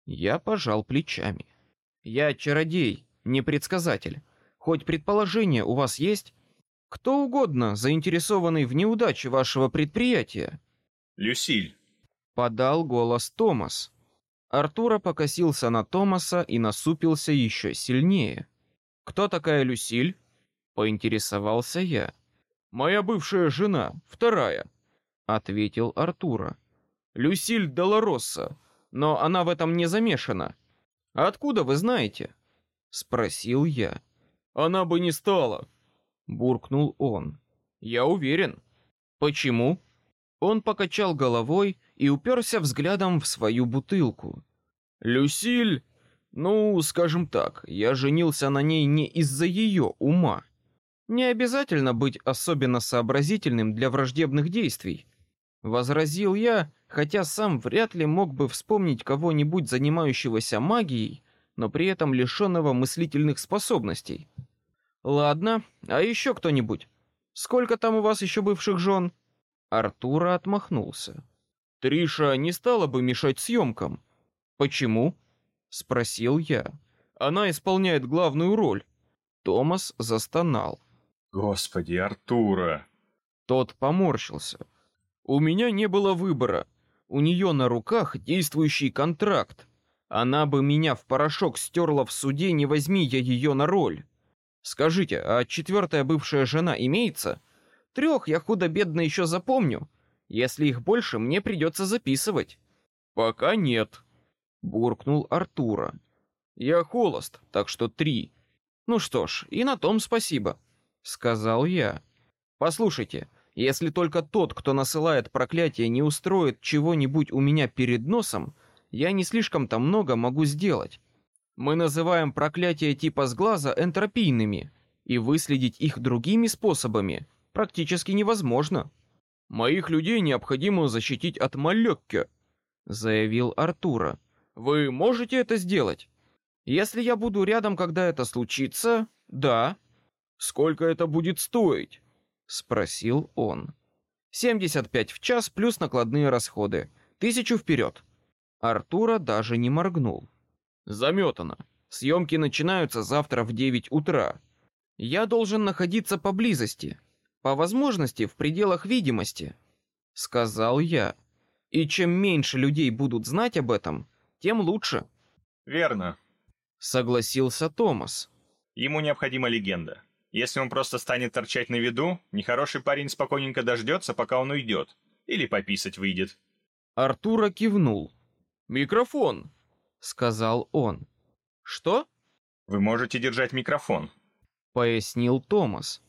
Я пожал плечами. Я чародей, не предсказатель. Хоть предположение у вас есть? Кто угодно, заинтересованный в неудаче вашего предприятия.
Люсиль.
Подал голос Томас. Артура покосился на Томаса и насупился еще сильнее. Кто такая Люсиль? Поинтересовался я. Моя бывшая жена, вторая, ответил Артура. Люсиль Долоросса, но она в этом не замешана. Откуда вы знаете? спросил я. Она бы не стала, буркнул он. Я уверен. Почему? Он покачал головой и уперся взглядом в свою бутылку. Люсиль, ну, скажем так, я женился на ней не из-за ее ума. Не обязательно быть особенно сообразительным для враждебных действий, возразил я, хотя сам вряд ли мог бы вспомнить кого-нибудь занимающегося магией, но при этом лишенного мыслительных способностей. Ладно, а еще кто-нибудь? Сколько там у вас еще бывших жен? Артура отмахнулся. Триша не стала бы мешать съемкам. Почему? Спросил я. Она исполняет главную роль. Томас застонал.
Господи, Артура.
Тот поморщился. У меня не было выбора. У нее на руках действующий контракт. Она бы меня в порошок стерла в суде, не возьми я ее на роль. Скажите, а четвертая бывшая жена имеется? Трех я худо-бедно еще запомню. Если их больше, мне придется записывать. Пока нет, буркнул Артура. Я холост, так что три. Ну что ж, и на том спасибо, сказал я. Послушайте, если только тот, кто насылает проклятие, не устроит чего-нибудь у меня перед носом, я не слишком-то много могу сделать. Мы называем проклятия типа сглаза энтропийными, и выследить их другими способами практически невозможно. Моих людей необходимо защитить от Малекки, заявил Артура. Вы можете это сделать? Если я буду рядом, когда это случится, да. Сколько это будет стоить? Спросил он. Семьдесят пять в час плюс накладные расходы. Тысячу вперед. Артура даже не моргнул. Заметано. Съемки начинаются завтра в девять утра. Я должен находиться поблизости, по возможности в пределах видимости, сказал я. И чем меньше людей будут знать об этом, тем лучше.
Верно,
согласился Томас.
Ему необходима легенда. Если он просто станет торчать на виду, нехороший парень спокойненько дождется, пока он уйдет, или пописать выйдет.
Артура кивнул. Микрофон, сказал он. Что?
Вы можете держать микрофон,
пояснил Томас.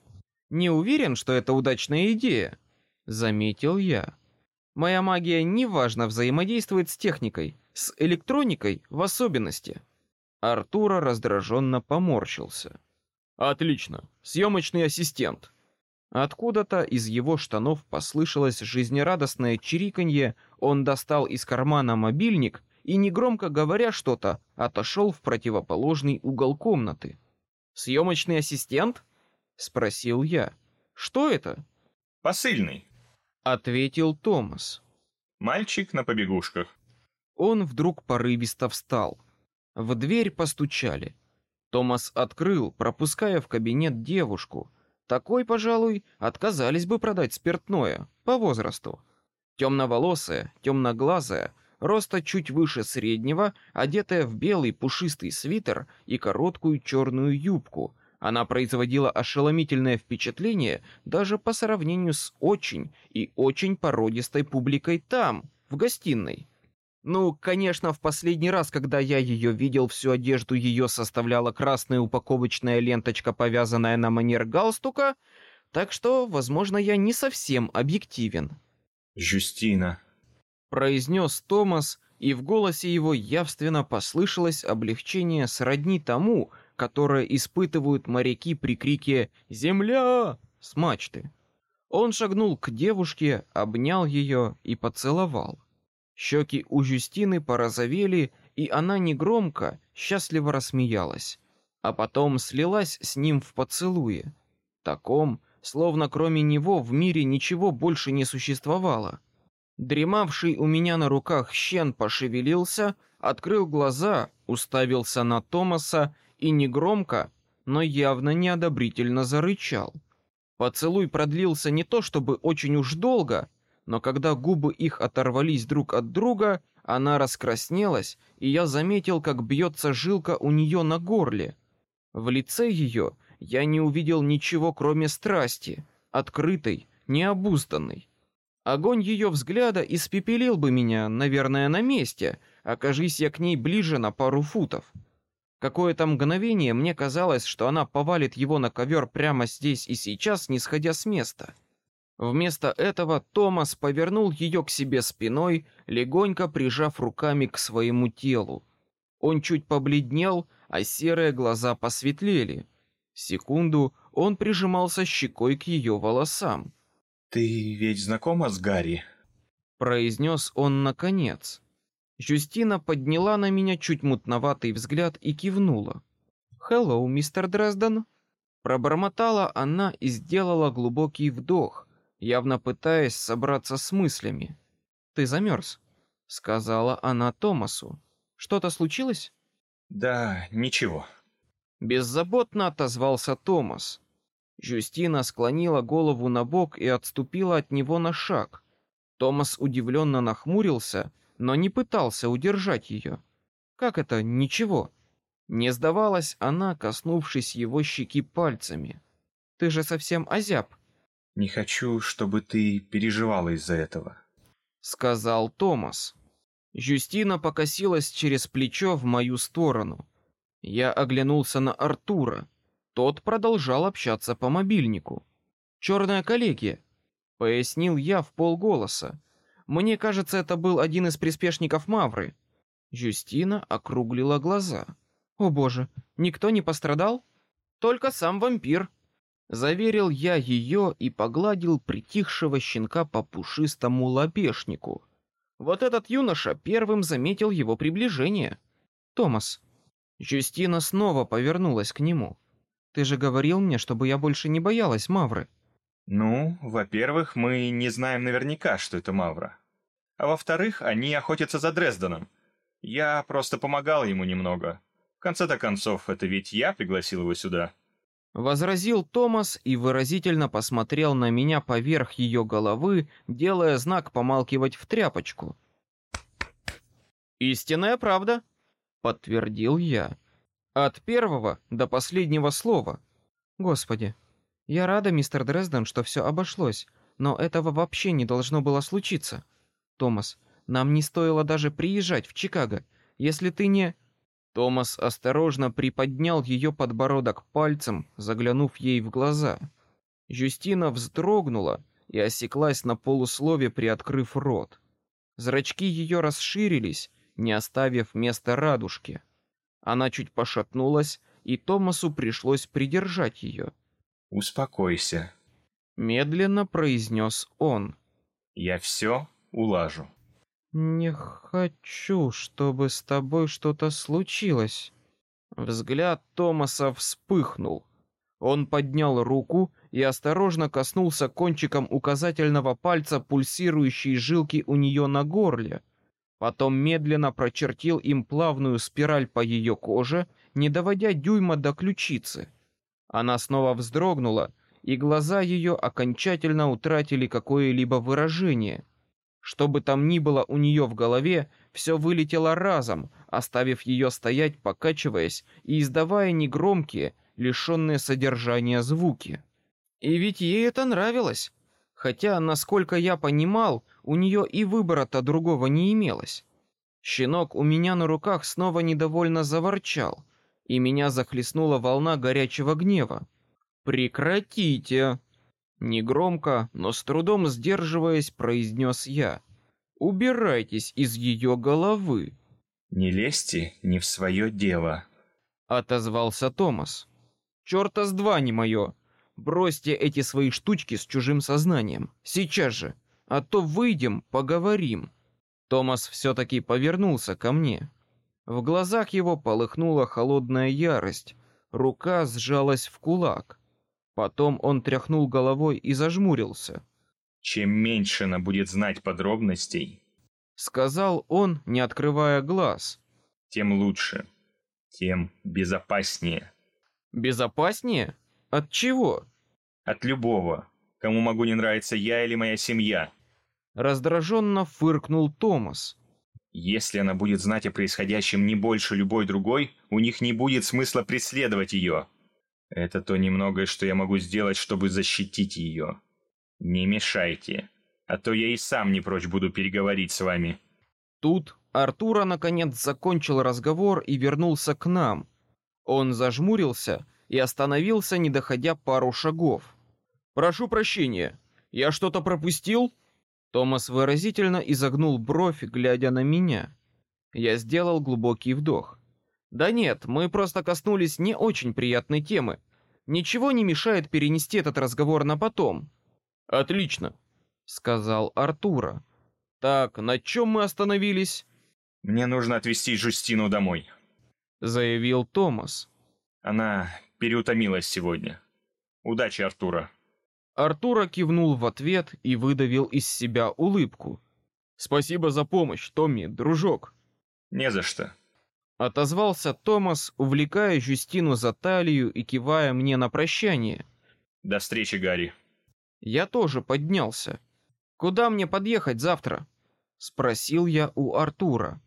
Не уверен, что это удачная идея, заметил я. Моя магия неважно взаимодействует с техникой, с электроникой в особенности. Артура раздраженно поморщился. Отлично, съемочный ассистент. Откуда-то из его штанов послышалось жизнерадостное чириканье. Он достал из кармана мобильник и негромко говоря что-то, отошел в противоположный угол комнаты. Съемочный ассистент? спросил я. Что это?
Посыльный,
ответил Томас.
Мальчик на побегушках.
Он вдруг порывисто встал. В дверь постучали. Томас открыл, пропуская в кабинет девушку. Такой, пожалуй, отказались бы продать спиртное по возрасту. Темноволосая, темноглазая, роста чуть выше среднего, одетая в белый пушистый свитер и короткую черную юбку, она производила ошеломительное впечатление даже по сравнению с очень и очень породистой публикой там, в гостиной. Ну, конечно, в последний раз, когда я ее видел, всю одежду ее составляла красная упаковочная ленточка, повязанная на манер галстука, так что, возможно, я не совсем объективен.
«Жюстина», —
произнес Томас, и в голосе его явственно послышалось облегчение сродни тому, которое испытывают моряки при крике «Земля!» с мачты. Он шагнул к девушке, обнял ее и поцеловал. Щеки у Жюстины порозовели, и она негромко, счастливо рассмеялась, а потом слилась с ним в поцелуе, таком, словно кроме него в мире ничего больше не существовало. Дремавший у меня на руках щен пошевелился, открыл глаза, уставился на Томаса и негромко, но явно неодобрительно зарычал. Поцелуй продлился не то чтобы очень уж долго, но когда губы их оторвались друг от друга, она раскраснелась, и я заметил, как бьется жилка у нее на горле. В лице ее я не увидел ничего, кроме страсти, открытой, необузданной. Огонь ее взгляда испепелил бы меня, наверное, на месте, окажись я к ней ближе на пару футов. Какое-то мгновение мне казалось, что она повалит его на ковер прямо здесь и сейчас, не сходя с места. Вместо этого Томас повернул ее к себе спиной, легонько прижав руками к своему телу. Он чуть побледнел, а серые глаза посветлели. Секунду он прижимался щекой к ее волосам.
«Ты ведь знакома с Гарри?»
произнес он наконец. Жюстина подняла на меня чуть мутноватый взгляд и кивнула. «Хеллоу, мистер Дрезден!» Пробормотала она и сделала глубокий вдох, явно пытаясь собраться с мыслями. «Ты замерз», — сказала она Томасу. «Что-то случилось?»
«Да, ничего».
Беззаботно отозвался Томас. Жюстина склонила голову на бок и отступила от него на шаг. Томас удивленно нахмурился — но не пытался удержать ее. Как это ничего? Не сдавалась она, коснувшись его щеки пальцами. Ты же совсем озяб.
Не хочу, чтобы ты переживала из-за этого,
сказал Томас. Жюстина покосилась через плечо в мою сторону. Я оглянулся на Артура. Тот продолжал общаться по мобильнику. Черная коллегия, пояснил я в полголоса. Мне кажется, это был один из приспешников Мавры. Юстина округлила глаза. О боже, никто не пострадал? Только сам вампир. Заверил я ее и погладил притихшего щенка по пушистому лобешнику. Вот этот юноша первым заметил его приближение. Томас. Юстина снова повернулась к нему. Ты же говорил мне, чтобы я больше не боялась Мавры.
Ну, во-первых, мы не знаем наверняка, что это Мавра. А во-вторых, они охотятся за Дрезденом. Я просто помогал ему немного. В конце-то концов, это ведь я пригласил его сюда.
Возразил Томас и выразительно посмотрел на меня поверх ее головы, делая знак помалкивать в тряпочку. Истинная правда, подтвердил я. От первого до последнего слова. Господи, я рада, мистер Дрезден, что все обошлось, но этого вообще не должно было случиться. Томас, нам не стоило даже приезжать в Чикаго, если ты не Томас осторожно приподнял ее подбородок пальцем, заглянув ей в глаза. Юстина вздрогнула и осеклась на полуслове, приоткрыв рот. Зрачки ее расширились, не оставив места радужке. Она чуть пошатнулась, и Томасу пришлось придержать ее.
Успокойся,
медленно произнес он.
Я все улажу.
Не хочу, чтобы с тобой что-то случилось. Взгляд Томаса вспыхнул. Он поднял руку и осторожно коснулся кончиком указательного пальца пульсирующей жилки у нее на горле. Потом медленно прочертил им плавную спираль по ее коже, не доводя дюйма до ключицы. Она снова вздрогнула, и глаза ее окончательно утратили какое-либо выражение. Что бы там ни было у нее в голове, все вылетело разом, оставив ее стоять, покачиваясь и издавая негромкие, лишенные содержания звуки. И ведь ей это нравилось, хотя, насколько я понимал, у нее и выбора-то другого не имелось. Щенок у меня на руках снова недовольно заворчал, и меня захлестнула волна горячего гнева. Прекратите! Негромко, но с трудом сдерживаясь, произнес я. Убирайтесь из ее головы.
Не лезьте не в свое дело.
Отозвался Томас. Черта с два не мое. Бросьте эти свои штучки с чужим сознанием. Сейчас же. А то выйдем, поговорим. Томас все-таки повернулся ко мне. В глазах его полыхнула холодная ярость. Рука сжалась в кулак. Потом он тряхнул головой и зажмурился.
Чем меньше она будет знать подробностей,
сказал он, не открывая глаз,
тем лучше, тем безопаснее.
Безопаснее? От чего?
От любого, кому могу не нравиться я или моя семья.
Раздраженно фыркнул Томас.
Если она будет знать о происходящем не больше любой другой, у них не будет смысла преследовать ее. Это то немногое, что я могу сделать, чтобы защитить ее. Не мешайте, а то я и сам не прочь буду переговорить с вами.
Тут Артура наконец закончил разговор и вернулся к нам. Он зажмурился и остановился, не доходя пару шагов. Прошу прощения, я что-то пропустил? Томас выразительно изогнул бровь, глядя на меня. Я сделал глубокий вдох. Да нет, мы просто коснулись не очень приятной темы. Ничего не мешает перенести этот разговор на потом. Отлично, сказал Артура. Так, на чем мы остановились?
Мне нужно отвезти Жустину домой,
заявил Томас.
Она переутомилась сегодня. Удачи, Артура.
Артура кивнул в ответ и выдавил из себя улыбку. Спасибо за помощь, Томми, дружок.
Не за что.
Отозвался Томас, увлекая Жюстину за талию и кивая мне на прощание.
До встречи, Гарри.
Я тоже поднялся. Куда мне подъехать завтра? Спросил я у Артура.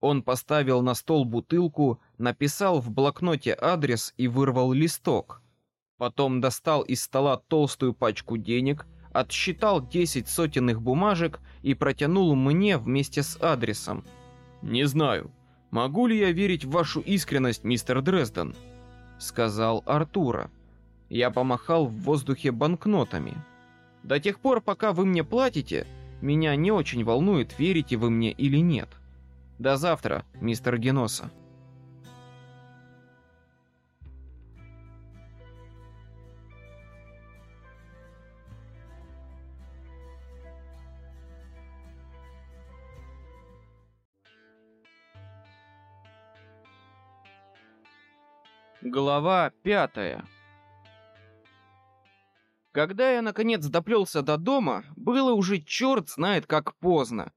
Он поставил на стол бутылку, написал в блокноте адрес и вырвал листок. Потом достал из стола толстую пачку денег, отсчитал десять сотенных бумажек и протянул мне вместе с адресом. Не знаю, «Могу ли я верить в вашу искренность, мистер Дрезден?» — сказал Артура. Я помахал в воздухе банкнотами. «До тех пор, пока вы мне платите, меня не очень волнует, верите вы мне или нет. До завтра, мистер Геноса». Глава пятая. Когда я наконец доплелся до дома, было уже черт знает как поздно.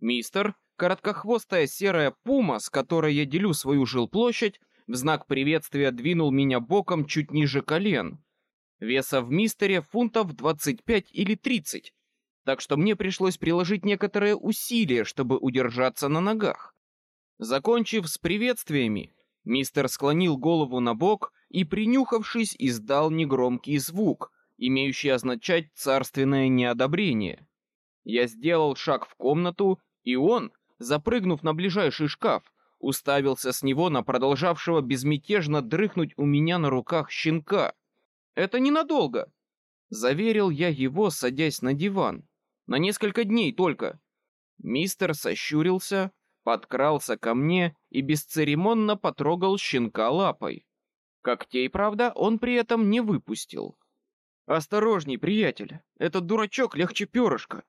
Мистер, короткохвостая серая пума, с которой я делю свою жилплощадь, в знак приветствия двинул меня боком чуть ниже колен. Веса в мистере фунтов 25 или 30, так что мне пришлось приложить некоторые усилия, чтобы удержаться на ногах. Закончив с приветствиями, Мистер склонил голову на бок и, принюхавшись, издал негромкий звук, имеющий означать царственное неодобрение. Я сделал шаг в комнату, и он, запрыгнув на ближайший шкаф, уставился с него на продолжавшего безмятежно дрыхнуть у меня на руках щенка. Это ненадолго, заверил я его, садясь на диван. На несколько дней только. Мистер сощурился, подкрался ко мне и бесцеремонно потрогал щенка лапой. Когтей, правда, он при этом не выпустил. Осторожней, приятель, этот дурачок легче перышка.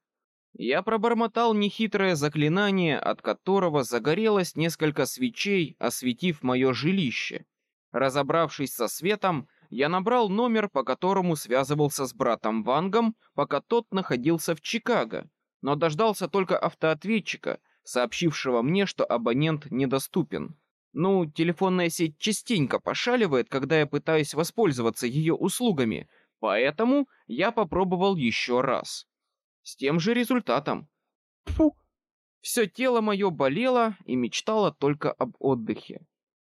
Я пробормотал нехитрое заклинание, от которого загорелось несколько свечей, осветив мое жилище. Разобравшись со светом, я набрал номер, по которому связывался с братом Вангом, пока тот находился в Чикаго, но дождался только автоответчика, сообщившего мне, что абонент недоступен. Ну, телефонная сеть частенько пошаливает, когда я пытаюсь воспользоваться ее услугами, поэтому я попробовал еще раз. С тем же результатом. Фу! Все тело мое болело и мечтало только об отдыхе.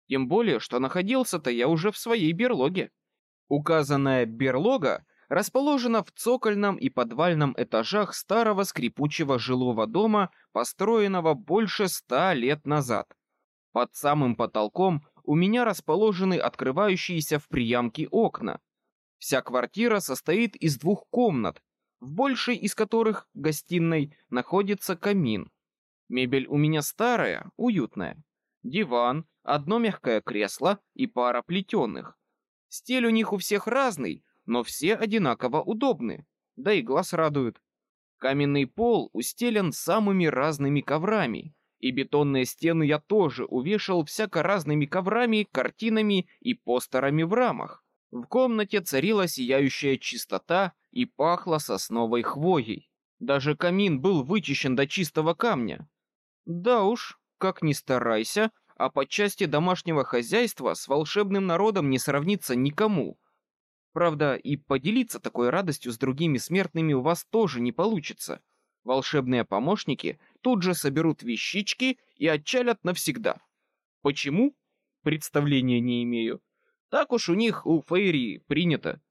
Тем более, что находился-то я уже в своей берлоге. Указанная берлога расположена в цокольном и подвальном этажах старого скрипучего жилого дома, построенного больше ста лет назад. Под самым потолком у меня расположены открывающиеся в приямки окна. Вся квартира состоит из двух комнат, в большей из которых, гостиной, находится камин. Мебель у меня старая, уютная. Диван, одно мягкое кресло и пара плетеных. Стиль у них у всех разный, но все одинаково удобны, да и глаз радуют. Каменный пол устелен самыми разными коврами, и бетонные стены я тоже увешал всяко разными коврами, картинами и постерами в рамах. В комнате царила сияющая чистота и пахло сосновой хвоей. Даже камин был вычищен до чистого камня. Да уж, как ни старайся, а по части домашнего хозяйства с волшебным народом не сравнится никому. Правда, и поделиться такой радостью с другими смертными у вас тоже не получится. Волшебные помощники тут же соберут вещички и отчалят навсегда. Почему? Представления не имею. Так уж у них у Фейри принято.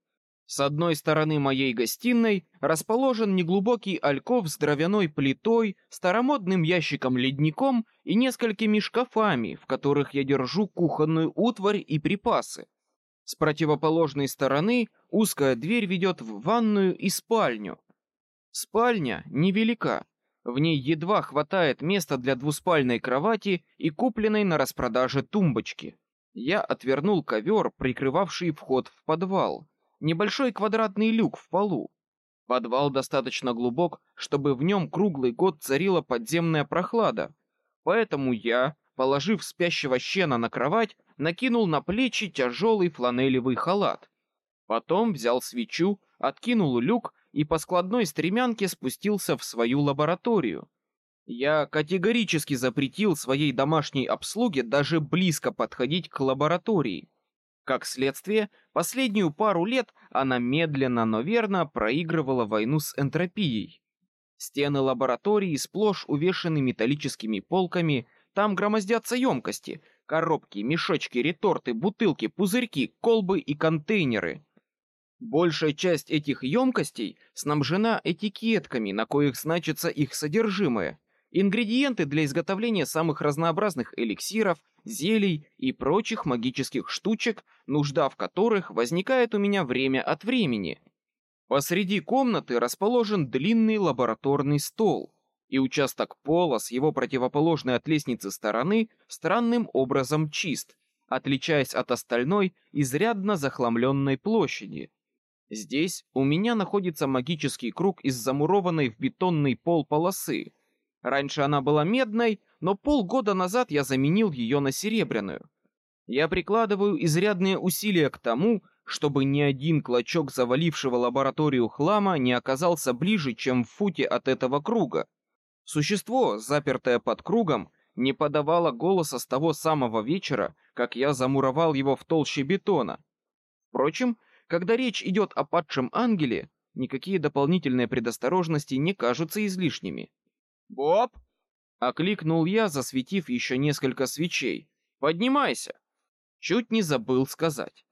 С одной стороны моей гостиной расположен неглубокий альков с дровяной плитой, старомодным ящиком-ледником и несколькими шкафами, в которых я держу кухонную утварь и припасы. С противоположной стороны узкая дверь ведет в ванную и спальню. Спальня невелика, в ней едва хватает места для двуспальной кровати и купленной на распродаже тумбочки. Я отвернул ковер, прикрывавший вход в подвал, небольшой квадратный люк в полу. Подвал достаточно глубок, чтобы в нем круглый год царила подземная прохлада. Поэтому я, положив спящего щена на кровать, накинул на плечи тяжелый фланелевый халат. Потом взял свечу, откинул люк и по складной стремянке спустился в свою лабораторию. Я категорически запретил своей домашней обслуге даже близко подходить к лаборатории. Как следствие, последнюю пару лет она медленно, но верно проигрывала войну с энтропией. Стены лаборатории сплошь увешаны металлическими полками, там громоздятся емкости, коробки, мешочки, реторты, бутылки, пузырьки, колбы и контейнеры. Большая часть этих емкостей снабжена этикетками, на коих значится их содержимое, ингредиенты для изготовления самых разнообразных эликсиров, зелий и прочих магических штучек, нужда в которых возникает у меня время от времени. Посреди комнаты расположен длинный лабораторный стол, и участок пола с его противоположной от лестницы стороны странным образом чист, отличаясь от остальной изрядно захламленной площади. Здесь у меня находится магический круг из замурованной в бетонный пол полосы, Раньше она была медной, но полгода назад я заменил ее на серебряную. Я прикладываю изрядные усилия к тому, чтобы ни один клочок завалившего лабораторию хлама не оказался ближе, чем в футе от этого круга. Существо, запертое под кругом, не подавало голоса с того самого вечера, как я замуровал его в толще бетона. Впрочем, когда речь идет о падшем ангеле, никакие дополнительные предосторожности не кажутся излишними.
«Боб!»
— окликнул я, засветив еще несколько свечей. «Поднимайся!» Чуть не забыл сказать.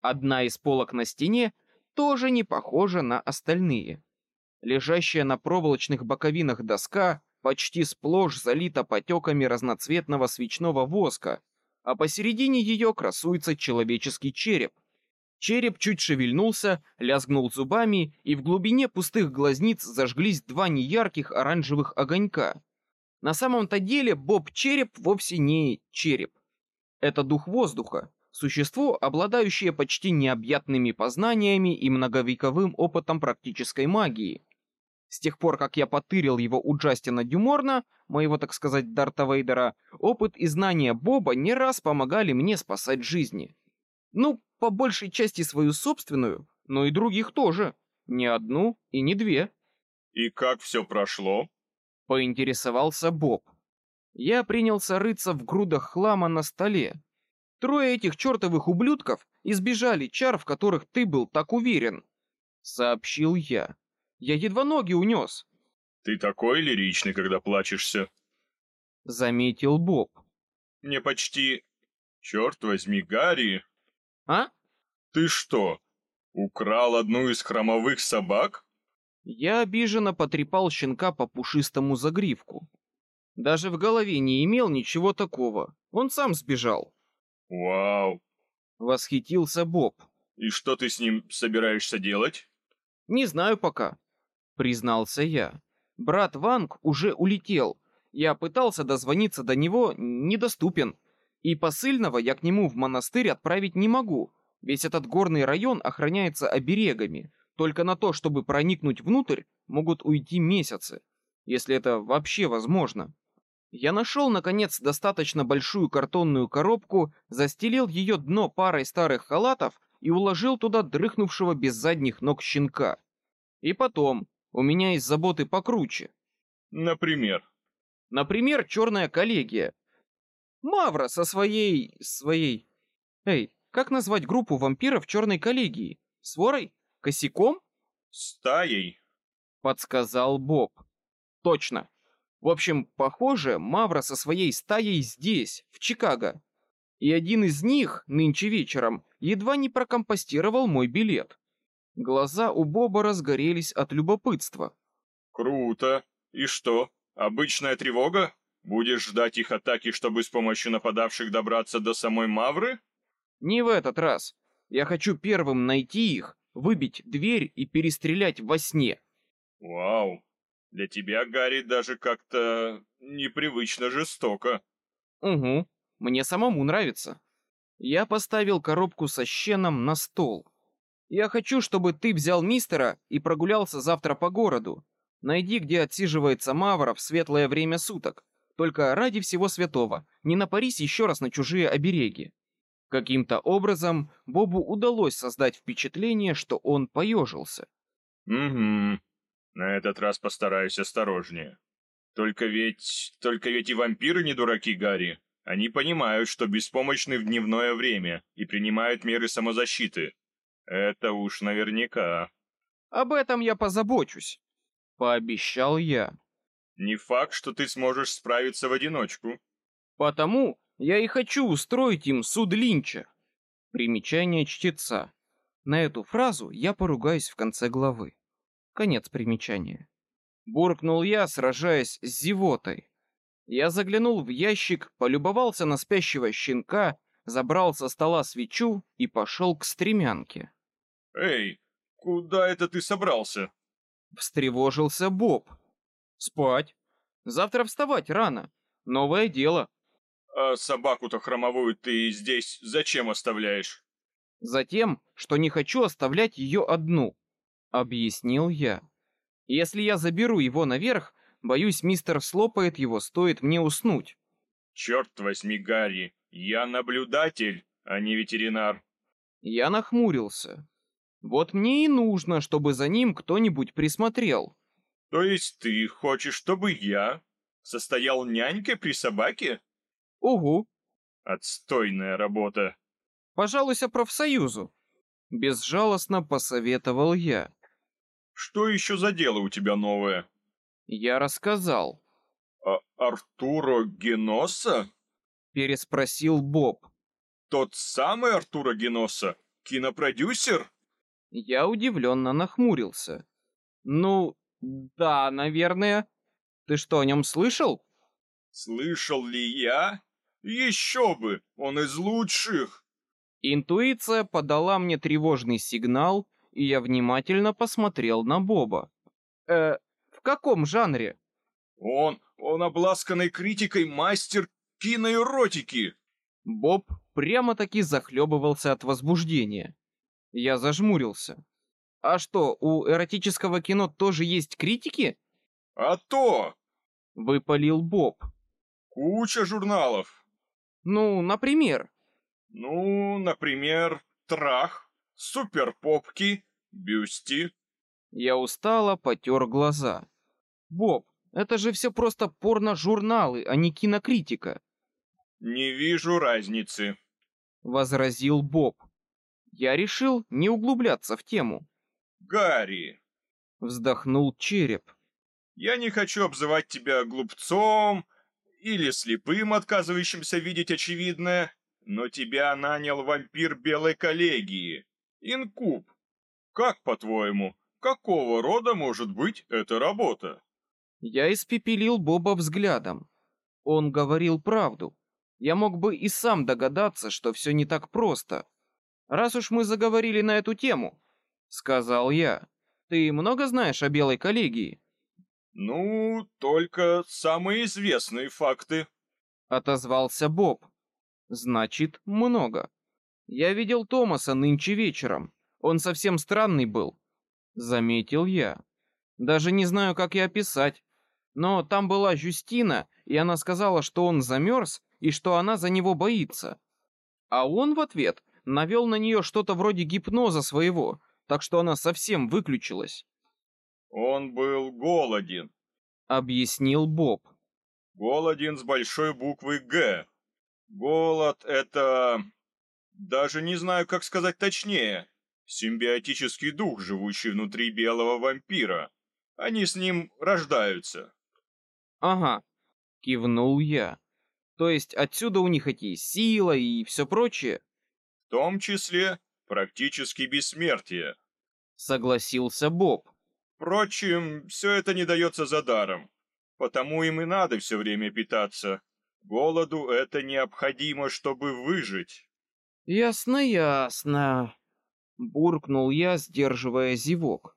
Одна из полок на стене тоже не похожа на остальные. Лежащая на проволочных боковинах доска почти сплошь залита потеками разноцветного свечного воска, а посередине ее красуется человеческий череп. Череп чуть шевельнулся, лязгнул зубами, и в глубине пустых глазниц зажглись два неярких оранжевых огонька. На самом-то деле Боб Череп вовсе не череп. Это дух воздуха, существо, обладающее почти необъятными познаниями и многовековым опытом практической магии. С тех пор, как я потырил его у Джастина Дюморна, моего, так сказать, Дарта Вейдера, опыт и знания Боба не раз помогали мне спасать жизни. Ну, по большей части свою собственную, но и других тоже. Не одну и не две.
И как все прошло?
Поинтересовался Боб. Я принялся рыться в грудах хлама на столе. Трое этих чертовых ублюдков избежали чар, в которых ты был так уверен, сообщил я. Я едва ноги унес.
Ты такой лиричный, когда плачешься,
заметил Боб.
Мне почти... Черт возьми, Гарри.
А?
Ты что, украл одну из хромовых собак?
Я обиженно потрепал щенка по пушистому загривку. Даже в голове не имел ничего такого. Он сам сбежал.
Вау.
Восхитился Боб.
И что ты с ним собираешься делать?
Не знаю пока, признался я. Брат Ванг уже улетел. Я пытался дозвониться до него, недоступен. И посыльного я к нему в монастырь отправить не могу. Весь этот горный район охраняется оберегами. Только на то, чтобы проникнуть внутрь, могут уйти месяцы, если это вообще возможно. Я нашел, наконец, достаточно большую картонную коробку, застелил ее дно парой старых халатов и уложил туда дрыхнувшего без задних ног щенка. И потом, у меня есть заботы покруче.
Например?
Например, черная коллегия. Мавра со своей... своей... Эй, как назвать группу вампиров черной коллегии? Сворой? Косяком?
Стаей?
Подсказал Боб. Точно. В общем, похоже, Мавра со своей стаей здесь, в Чикаго. И один из них нынче вечером едва не прокомпостировал мой билет. Глаза у Боба разгорелись от любопытства.
Круто. И что? Обычная тревога? Будешь ждать их атаки, чтобы с помощью нападавших добраться до самой Мавры?
Не в этот раз. Я хочу первым найти их, выбить дверь и перестрелять во сне.
Вау, для тебя, Гарри, даже как-то непривычно жестоко.
Угу, мне самому нравится. Я поставил коробку со щеном на стол. Я хочу, чтобы ты взял мистера и прогулялся завтра по городу. Найди, где отсиживается Мавра в светлое время суток. Только ради всего святого, не напарись еще раз на чужие обереги. Каким-то образом Бобу удалось создать впечатление, что он поежился.
Угу. На этот раз постараюсь осторожнее. Только ведь... Только ведь и вампиры не дураки, Гарри. Они понимают, что беспомощны в дневное время и принимают меры самозащиты. Это уж наверняка.
Об этом я позабочусь, пообещал я.
Не факт, что ты сможешь справиться в одиночку.
Потому я и хочу устроить им суд Линча. Примечание чтеца. На эту фразу я поругаюсь в конце главы. Конец примечания. Буркнул я, сражаясь с зевотой. Я заглянул в ящик, полюбовался на спящего щенка, забрал со стола свечу и пошел к стремянке.
Эй, куда это ты собрался?
Встревожился Боб. Спать. Завтра вставать рано. Новое дело.
А собаку-то хромовую ты здесь зачем оставляешь?
Затем, что не хочу оставлять ее одну объяснил я. Если я заберу его наверх, боюсь, мистер слопает его, стоит мне уснуть.
Черт возьми, Гарри, я наблюдатель, а не ветеринар.
Я нахмурился. Вот мне и нужно, чтобы за ним кто-нибудь присмотрел.
То есть ты хочешь, чтобы я состоял нянькой при собаке?
Угу.
Отстойная работа.
Пожалуйся профсоюзу. Безжалостно посоветовал я.
Что еще за дело у тебя новое?
Я рассказал.
А Артуро Геноса?
Переспросил Боб.
Тот самый Артуро Геноса? Кинопродюсер?
Я удивленно нахмурился. Ну, да, наверное. Ты что, о нем слышал?
Слышал ли я? Еще бы, он из лучших.
Интуиция подала мне тревожный сигнал, и я внимательно посмотрел на Боба. Э, в каком жанре?
Он, он обласканный критикой мастер киноэротики.
Боб прямо-таки захлебывался от возбуждения. Я зажмурился. А что, у эротического кино тоже есть критики?
А то!
Выпалил Боб.
Куча журналов.
Ну, например?
Ну, например, Трах, Суперпопки, Бюсти.
Я устало потер глаза. Боб, Это же все просто порно-журналы, а не кинокритика.
Не вижу разницы,
возразил Боб. Я решил не углубляться в тему.
Гарри,
вздохнул череп.
Я не хочу обзывать тебя глупцом или слепым, отказывающимся видеть очевидное, но тебя нанял вампир Белой коллегии, Инкуб. Как, по-твоему, какого рода может быть эта работа?
Я испепелил Боба взглядом. Он говорил правду. Я мог бы и сам догадаться, что все не так просто. Раз уж мы заговорили на эту тему, сказал я. Ты много знаешь о белой коллегии?
Ну, только самые известные факты,
отозвался Боб. Значит, много. Я видел Томаса нынче вечером. Он совсем странный был, заметил я. Даже не знаю, как и описать. Но там была Жюстина, и она сказала, что он замерз и что она за него боится. А он в ответ навел на нее что-то вроде гипноза своего, так что она совсем выключилась.
Он был голоден,
объяснил Боб.
Голоден с большой буквы Г. Голод это даже не знаю, как сказать точнее. Симбиотический дух, живущий внутри белого вампира. Они с ним рождаются.
Ага, кивнул я. То есть отсюда у них эти сила и все прочее?
В том числе практически бессмертие.
Согласился Боб.
Впрочем, все это не дается за даром. Потому им и надо все время питаться. Голоду это необходимо, чтобы выжить.
Ясно, ясно. Буркнул я, сдерживая зевок.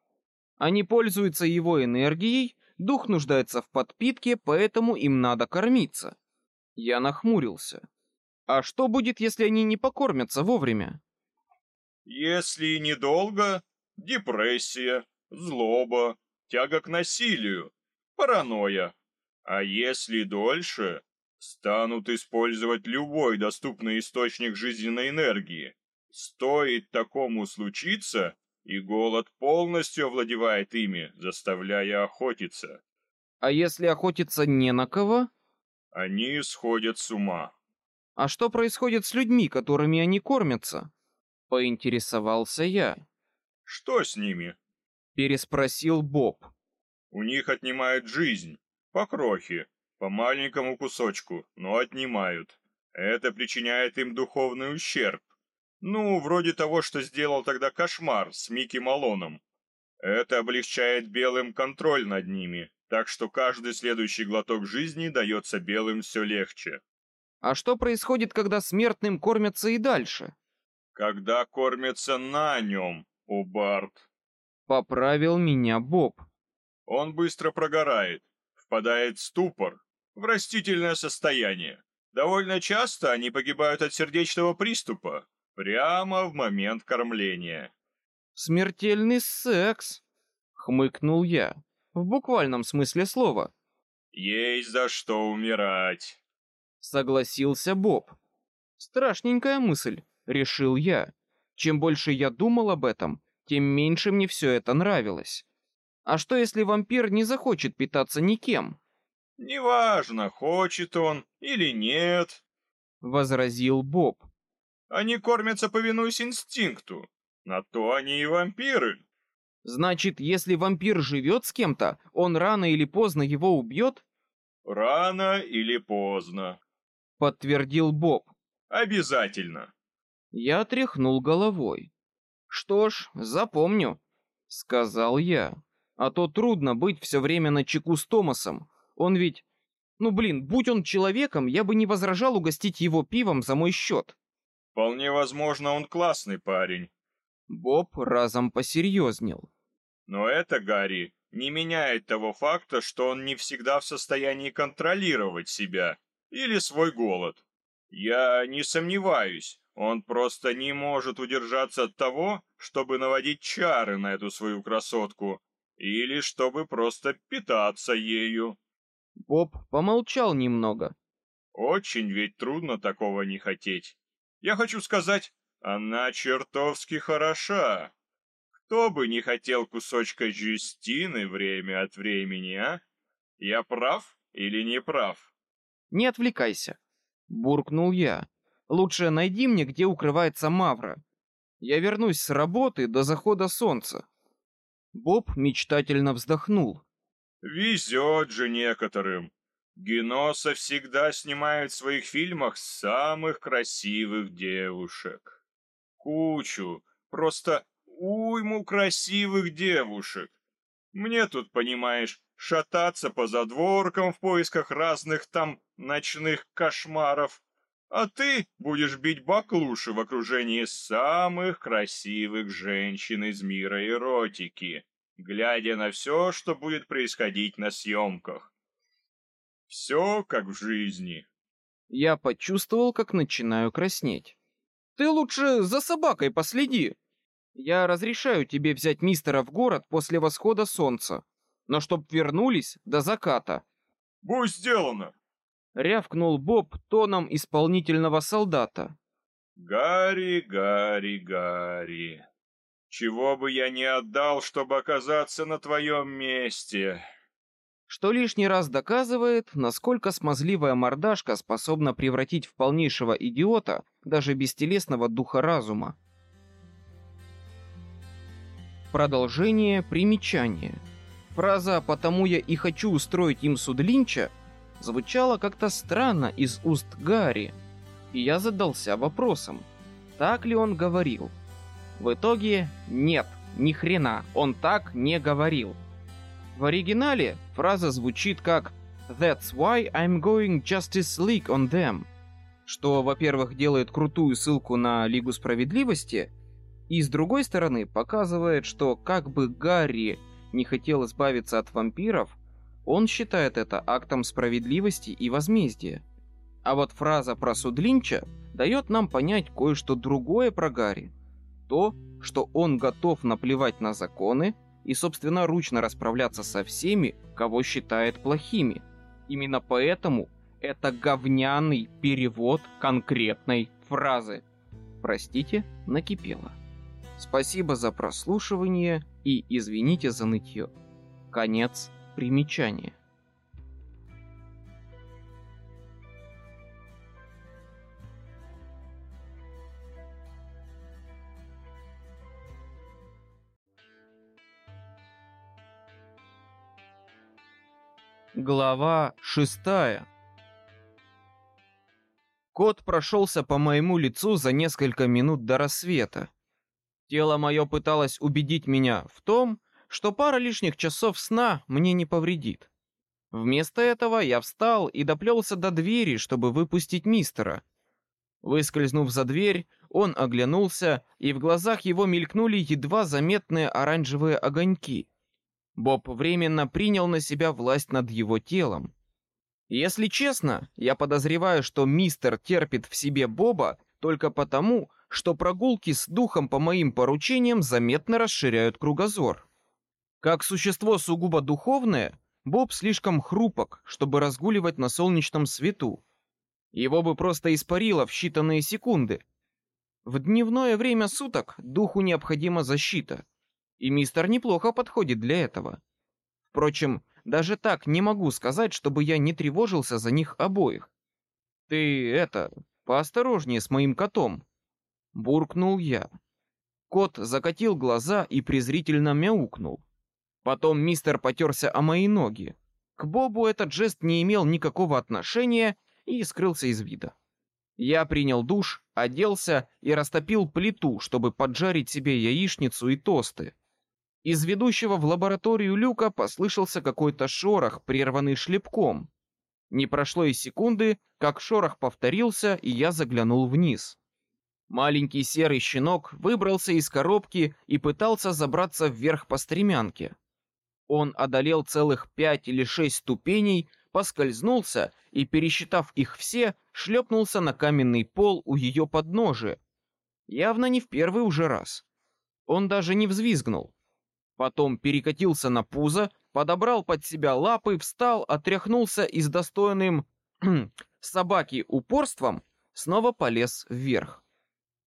Они пользуются его энергией Дух нуждается в подпитке, поэтому им надо кормиться. Я нахмурился. А что будет, если они не покормятся вовремя?
Если недолго, депрессия, злоба, тяга к насилию, паранойя. А если дольше, станут использовать любой доступный источник жизненной энергии. Стоит такому случиться, и голод полностью овладевает ими, заставляя охотиться.
А если охотиться не на кого?
Они сходят с ума.
А что происходит с людьми, которыми они кормятся? Поинтересовался я.
Что с ними?
Переспросил Боб.
У них отнимают жизнь, по крохе, по маленькому кусочку, но отнимают. Это причиняет им духовный ущерб. Ну, вроде того, что сделал тогда кошмар с Микки Малоном. Это облегчает белым контроль над ними, так что каждый следующий глоток жизни дается белым все легче.
А что происходит, когда смертным кормятся и дальше?
Когда кормятся на нем, Убарт.
Поправил меня Боб.
Он быстро прогорает, впадает в ступор, в растительное состояние. Довольно часто они погибают от сердечного приступа, Прямо в момент кормления.
Смертельный секс, хмыкнул я, в буквальном смысле слова.
Есть за что умирать,
согласился Боб. Страшненькая мысль, решил я. Чем больше я думал об этом, тем меньше мне все это нравилось. А что если вампир не захочет питаться никем?
Неважно, хочет он или нет,
возразил Боб.
Они кормятся, повинуясь инстинкту. На то они и вампиры.
Значит, если вампир живет с кем-то, он рано или поздно его убьет?
Рано или поздно.
Подтвердил Боб.
Обязательно.
Я тряхнул головой. Что ж, запомню, сказал я. А то трудно быть все время на чеку с Томасом. Он ведь... Ну блин, будь он человеком, я бы не возражал угостить его пивом за мой счет.
Вполне возможно, он классный парень.
Боб разом посерьезнел.
Но это, Гарри, не меняет того факта, что он не всегда в состоянии контролировать себя или свой голод. Я не сомневаюсь, он просто не может удержаться от того, чтобы наводить чары на эту свою красотку, или чтобы просто питаться ею.
Боб помолчал немного.
Очень ведь трудно такого не хотеть. Я хочу сказать, она чертовски хороша. Кто бы не хотел кусочка Джустины время от времени, а? Я прав или не прав?
Не отвлекайся, буркнул я. Лучше найди мне, где укрывается Мавра. Я вернусь с работы до захода солнца. Боб мечтательно вздохнул.
Везет же некоторым. Геноса всегда снимают в своих фильмах самых красивых девушек. Кучу, просто уйму красивых девушек. Мне тут, понимаешь, шататься по задворкам в поисках разных там ночных кошмаров. А ты будешь бить баклуши в окружении самых красивых женщин из мира эротики, глядя на все, что будет происходить на съемках. Все как в жизни.
Я почувствовал, как начинаю краснеть. Ты лучше за собакой последи. Я разрешаю тебе взять мистера в город после восхода солнца, но чтоб вернулись до заката.
Будь сделано.
Рявкнул Боб тоном исполнительного солдата.
Гарри, Гарри, Гарри. Чего бы я не отдал, чтобы оказаться на твоем месте.
Что лишний раз доказывает, насколько смазливая мордашка способна превратить в полнейшего идиота даже бестелесного духа разума. Продолжение примечания. Фраза «потому я и хочу устроить им суд Линча» звучала как-то странно из уст Гарри, и я задался вопросом, так ли он говорил. В итоге нет, ни хрена, он так не говорил. В оригинале фраза звучит как «That's why I'm going Justice League on them», что, во-первых, делает крутую ссылку на Лигу Справедливости, и с другой стороны показывает, что как бы Гарри не хотел избавиться от вампиров, он считает это актом справедливости и возмездия. А вот фраза про суд Линча дает нам понять кое-что другое про Гарри. То, что он готов наплевать на законы и собственноручно расправляться со всеми, кого считает плохими. Именно поэтому это говняный перевод конкретной фразы. Простите, накипело. Спасибо за прослушивание и извините за нытье. Конец примечания. Глава шестая. Кот прошелся по моему лицу за несколько минут до рассвета. Тело мое пыталось убедить меня в том, что пара лишних часов сна мне не повредит. Вместо этого я встал и доплелся до двери, чтобы выпустить мистера. Выскользнув за дверь, он оглянулся, и в глазах его мелькнули едва заметные оранжевые огоньки. Боб временно принял на себя власть над его телом. Если честно, я подозреваю, что мистер терпит в себе Боба только потому, что прогулки с духом по моим поручениям заметно расширяют кругозор. Как существо сугубо духовное, Боб слишком хрупок, чтобы разгуливать на солнечном свету. Его бы просто испарило в считанные секунды. В дневное время суток духу необходима защита, и мистер неплохо подходит для этого. Впрочем, даже так не могу сказать, чтобы я не тревожился за них обоих. Ты это, поосторожнее с моим котом, буркнул я. Кот закатил глаза и презрительно мяукнул. Потом мистер потерся о мои ноги. К Бобу этот жест не имел никакого отношения и скрылся из вида. Я принял душ, оделся и растопил плиту, чтобы поджарить себе яичницу и тосты. Из ведущего в лабораторию люка послышался какой-то шорох, прерванный шлепком. Не прошло и секунды, как шорох повторился, и я заглянул вниз. Маленький серый щенок выбрался из коробки и пытался забраться вверх по стремянке. Он одолел целых пять или шесть ступеней, поскользнулся и, пересчитав их все, шлепнулся на каменный пол у ее подножия. Явно не в первый уже раз. Он даже не взвизгнул. Потом перекатился на пузо, подобрал под себя лапы, встал, отряхнулся и с достойным собаки упорством снова полез вверх.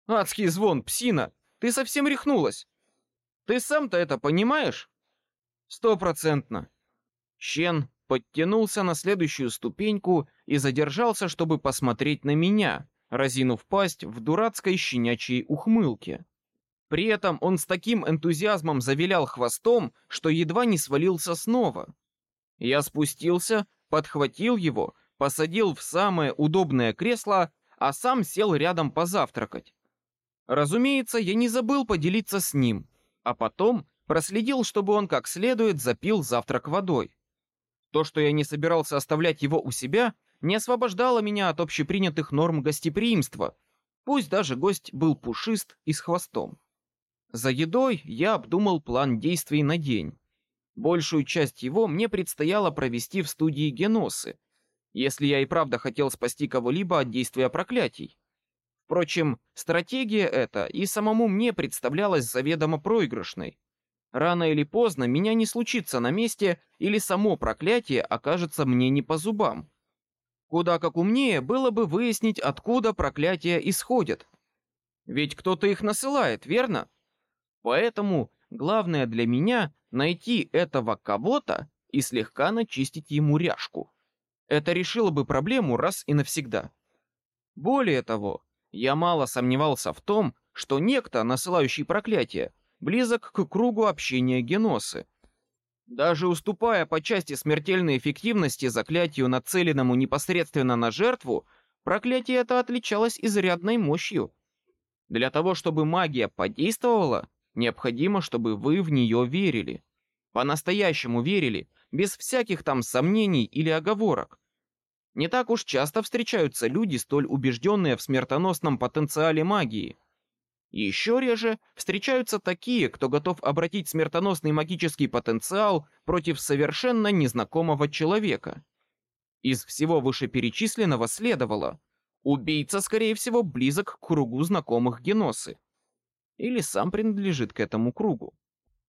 Адский звон, псина, ты совсем рехнулась. Ты сам-то это понимаешь? Стопроцентно. Щен подтянулся на следующую ступеньку и задержался, чтобы посмотреть на меня, разинув пасть в дурацкой щенячьей ухмылке. При этом он с таким энтузиазмом завилял хвостом, что едва не свалился снова. Я спустился, подхватил его, посадил в самое удобное кресло, а сам сел рядом позавтракать. Разумеется, я не забыл поделиться с ним, а потом проследил, чтобы он как следует запил завтрак водой. То, что я не собирался оставлять его у себя, не освобождало меня от общепринятых норм гостеприимства, пусть даже гость был пушист и с хвостом. За едой я обдумал план действий на день. Большую часть его мне предстояло провести в студии Геносы, если я и правда хотел спасти кого-либо от действия проклятий. Впрочем, стратегия эта и самому мне представлялась заведомо проигрышной. Рано или поздно меня не случится на месте, или само проклятие окажется мне не по зубам. Куда как умнее было бы выяснить, откуда проклятия исходят. Ведь кто-то их насылает, верно? Поэтому главное для меня найти этого кого-то и слегка начистить ему ряжку. Это решило бы проблему раз и навсегда. Более того, я мало сомневался в том, что некто, насылающий проклятие, близок к кругу общения геносы. Даже уступая по части смертельной эффективности заклятию, нацеленному непосредственно на жертву, проклятие это отличалось изрядной мощью. Для того, чтобы магия подействовала, необходимо, чтобы вы в нее верили. По-настоящему верили, без всяких там сомнений или оговорок. Не так уж часто встречаются люди, столь убежденные в смертоносном потенциале магии. Еще реже встречаются такие, кто готов обратить смертоносный магический потенциал против совершенно незнакомого человека. Из всего вышеперечисленного следовало, убийца, скорее всего, близок к кругу знакомых геносы. Или сам принадлежит к этому кругу.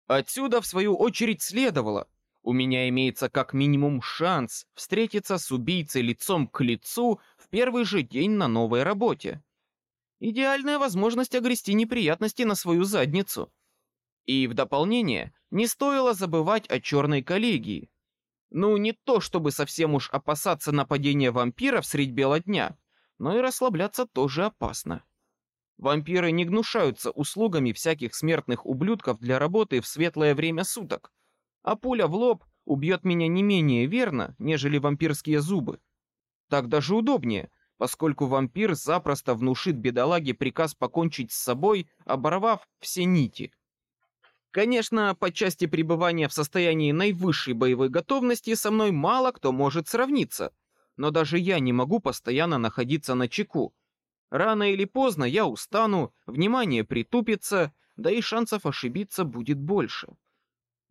Отсюда, в свою очередь, следовало, у меня имеется как минимум шанс встретиться с убийцей лицом к лицу в первый же день на новой работе. Идеальная возможность огрести неприятности на свою задницу. И в дополнение не стоило забывать о черной коллегии. Ну, не то чтобы совсем уж опасаться нападения вампиров средь бела дня, но и расслабляться тоже опасно. Вампиры не гнушаются услугами всяких смертных ублюдков для работы в светлое время суток, а пуля в лоб убьет меня не менее верно, нежели вампирские зубы. Так даже удобнее, поскольку вампир запросто внушит бедолаге приказ покончить с собой, оборвав все нити. Конечно, по части пребывания в состоянии наивысшей боевой готовности со мной мало кто может сравниться, но даже я не могу постоянно находиться на чеку. Рано или поздно я устану, внимание притупится, да и шансов ошибиться будет больше.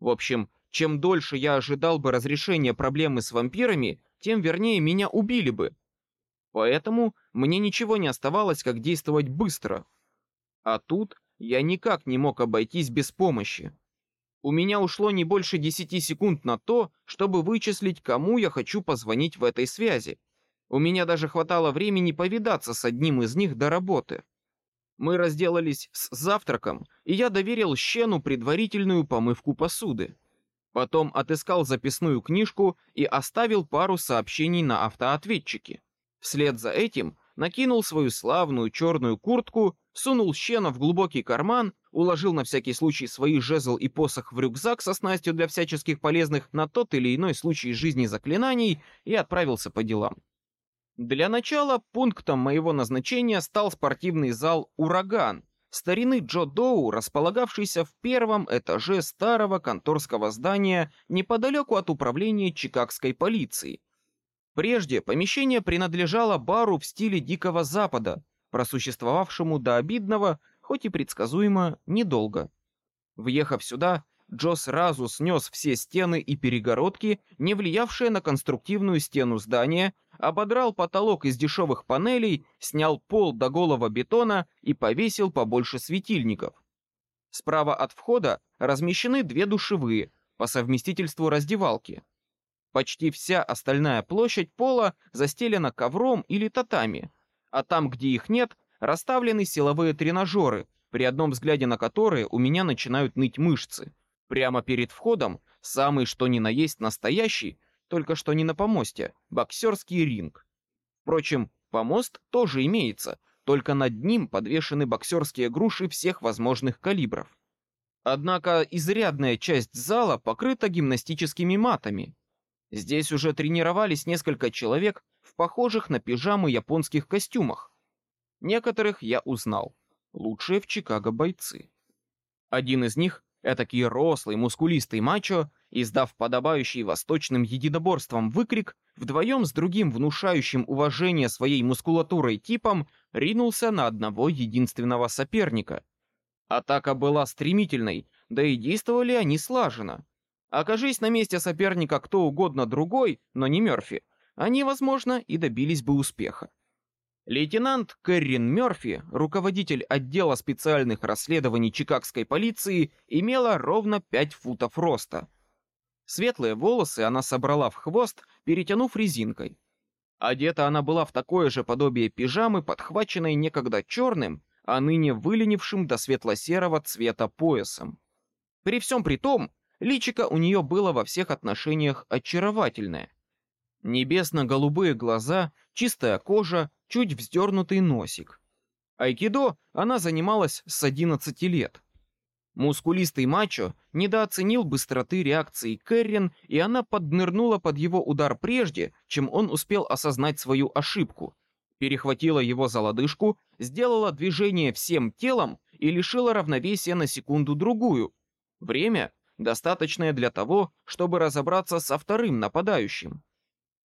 В общем, чем дольше я ожидал бы разрешения проблемы с вампирами, тем вернее меня убили бы, Поэтому мне ничего не оставалось, как действовать быстро. А тут я никак не мог обойтись без помощи. У меня ушло не больше десяти секунд на то, чтобы вычислить, кому я хочу позвонить в этой связи. У меня даже хватало времени повидаться с одним из них до работы. Мы разделались с завтраком, и я доверил Щену предварительную помывку посуды. Потом отыскал записную книжку и оставил пару сообщений на автоответчике. Вслед за этим накинул свою славную черную куртку, сунул щена в глубокий карман, уложил на всякий случай свои жезл и посох в рюкзак со снастью для всяческих полезных на тот или иной случай жизни заклинаний и отправился по делам. Для начала пунктом моего назначения стал спортивный зал «Ураган», старины Джо Доу, располагавшийся в первом этаже старого конторского здания неподалеку от управления чикагской полиции, Прежде помещение принадлежало бару в стиле Дикого Запада, просуществовавшему до обидного, хоть и предсказуемо, недолго. Въехав сюда, Джо сразу снес все стены и перегородки, не влиявшие на конструктивную стену здания, ободрал потолок из дешевых панелей, снял пол до голого бетона и повесил побольше светильников. Справа от входа размещены две душевые, по совместительству раздевалки. Почти вся остальная площадь пола застелена ковром или татами, а там, где их нет, расставлены силовые тренажеры, при одном взгляде на которые у меня начинают ныть мышцы. Прямо перед входом, самый что ни на есть настоящий, только что не на помосте, боксерский ринг. Впрочем, помост тоже имеется, только над ним подвешены боксерские груши всех возможных калибров. Однако изрядная часть зала покрыта гимнастическими матами. Здесь уже тренировались несколько человек в похожих на пижамы японских костюмах. Некоторых я узнал. Лучшие в Чикаго бойцы. Один из них, этакий рослый, мускулистый мачо, издав подобающий восточным единоборством выкрик, вдвоем с другим внушающим уважение своей мускулатурой типом ринулся на одного единственного соперника. Атака была стремительной, да и действовали они слаженно. Окажись на месте соперника кто угодно другой, но не Мерфи, они, возможно, и добились бы успеха. Лейтенант Кэррин Мерфи, руководитель отдела специальных расследований Чикагской полиции, имела ровно 5 футов роста. Светлые волосы она собрала в хвост, перетянув резинкой. Одета она была в такое же подобие пижамы, подхваченной некогда черным, а ныне выленившим до светло-серого цвета поясом. При всем при том, личико у нее было во всех отношениях очаровательное. Небесно-голубые глаза, чистая кожа, чуть вздернутый носик. Айкидо она занималась с 11 лет. Мускулистый мачо недооценил быстроты реакции Кэррин, и она поднырнула под его удар прежде, чем он успел осознать свою ошибку. Перехватила его за лодыжку, сделала движение всем телом и лишила равновесия на секунду-другую. Время, достаточное для того, чтобы разобраться со вторым нападающим.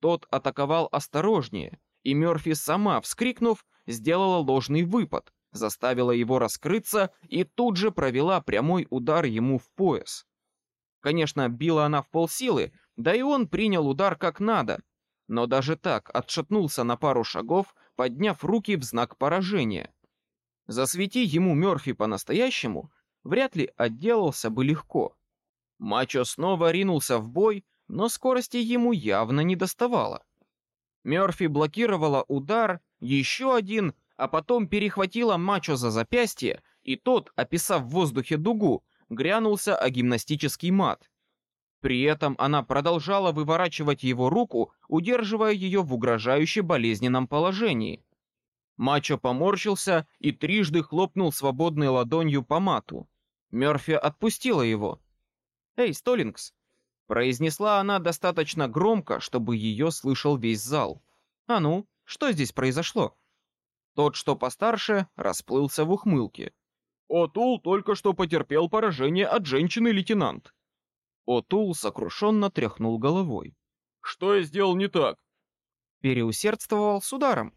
Тот атаковал осторожнее, и Мёрфи сама, вскрикнув, сделала ложный выпад, заставила его раскрыться и тут же провела прямой удар ему в пояс. Конечно, била она в полсилы, да и он принял удар как надо, но даже так отшатнулся на пару шагов, подняв руки в знак поражения. Засвети ему Мёрфи по-настоящему, вряд ли отделался бы легко. Мачо снова ринулся в бой, но скорости ему явно не доставало. Мёрфи блокировала удар, еще один, а потом перехватила Мачо за запястье, и тот, описав в воздухе дугу, грянулся о гимнастический мат. При этом она продолжала выворачивать его руку, удерживая ее в угрожающе болезненном положении. Мачо поморщился и трижды хлопнул свободной ладонью по мату. Мёрфи отпустила его. «Эй, Столлингс!» Произнесла она достаточно громко, чтобы ее слышал весь зал. «А ну, что здесь произошло?» Тот, что постарше, расплылся в ухмылке. Отул только что потерпел поражение от женщины, лейтенант. Отул сокрушенно тряхнул головой. Что я сделал не так? Переусердствовал с ударом,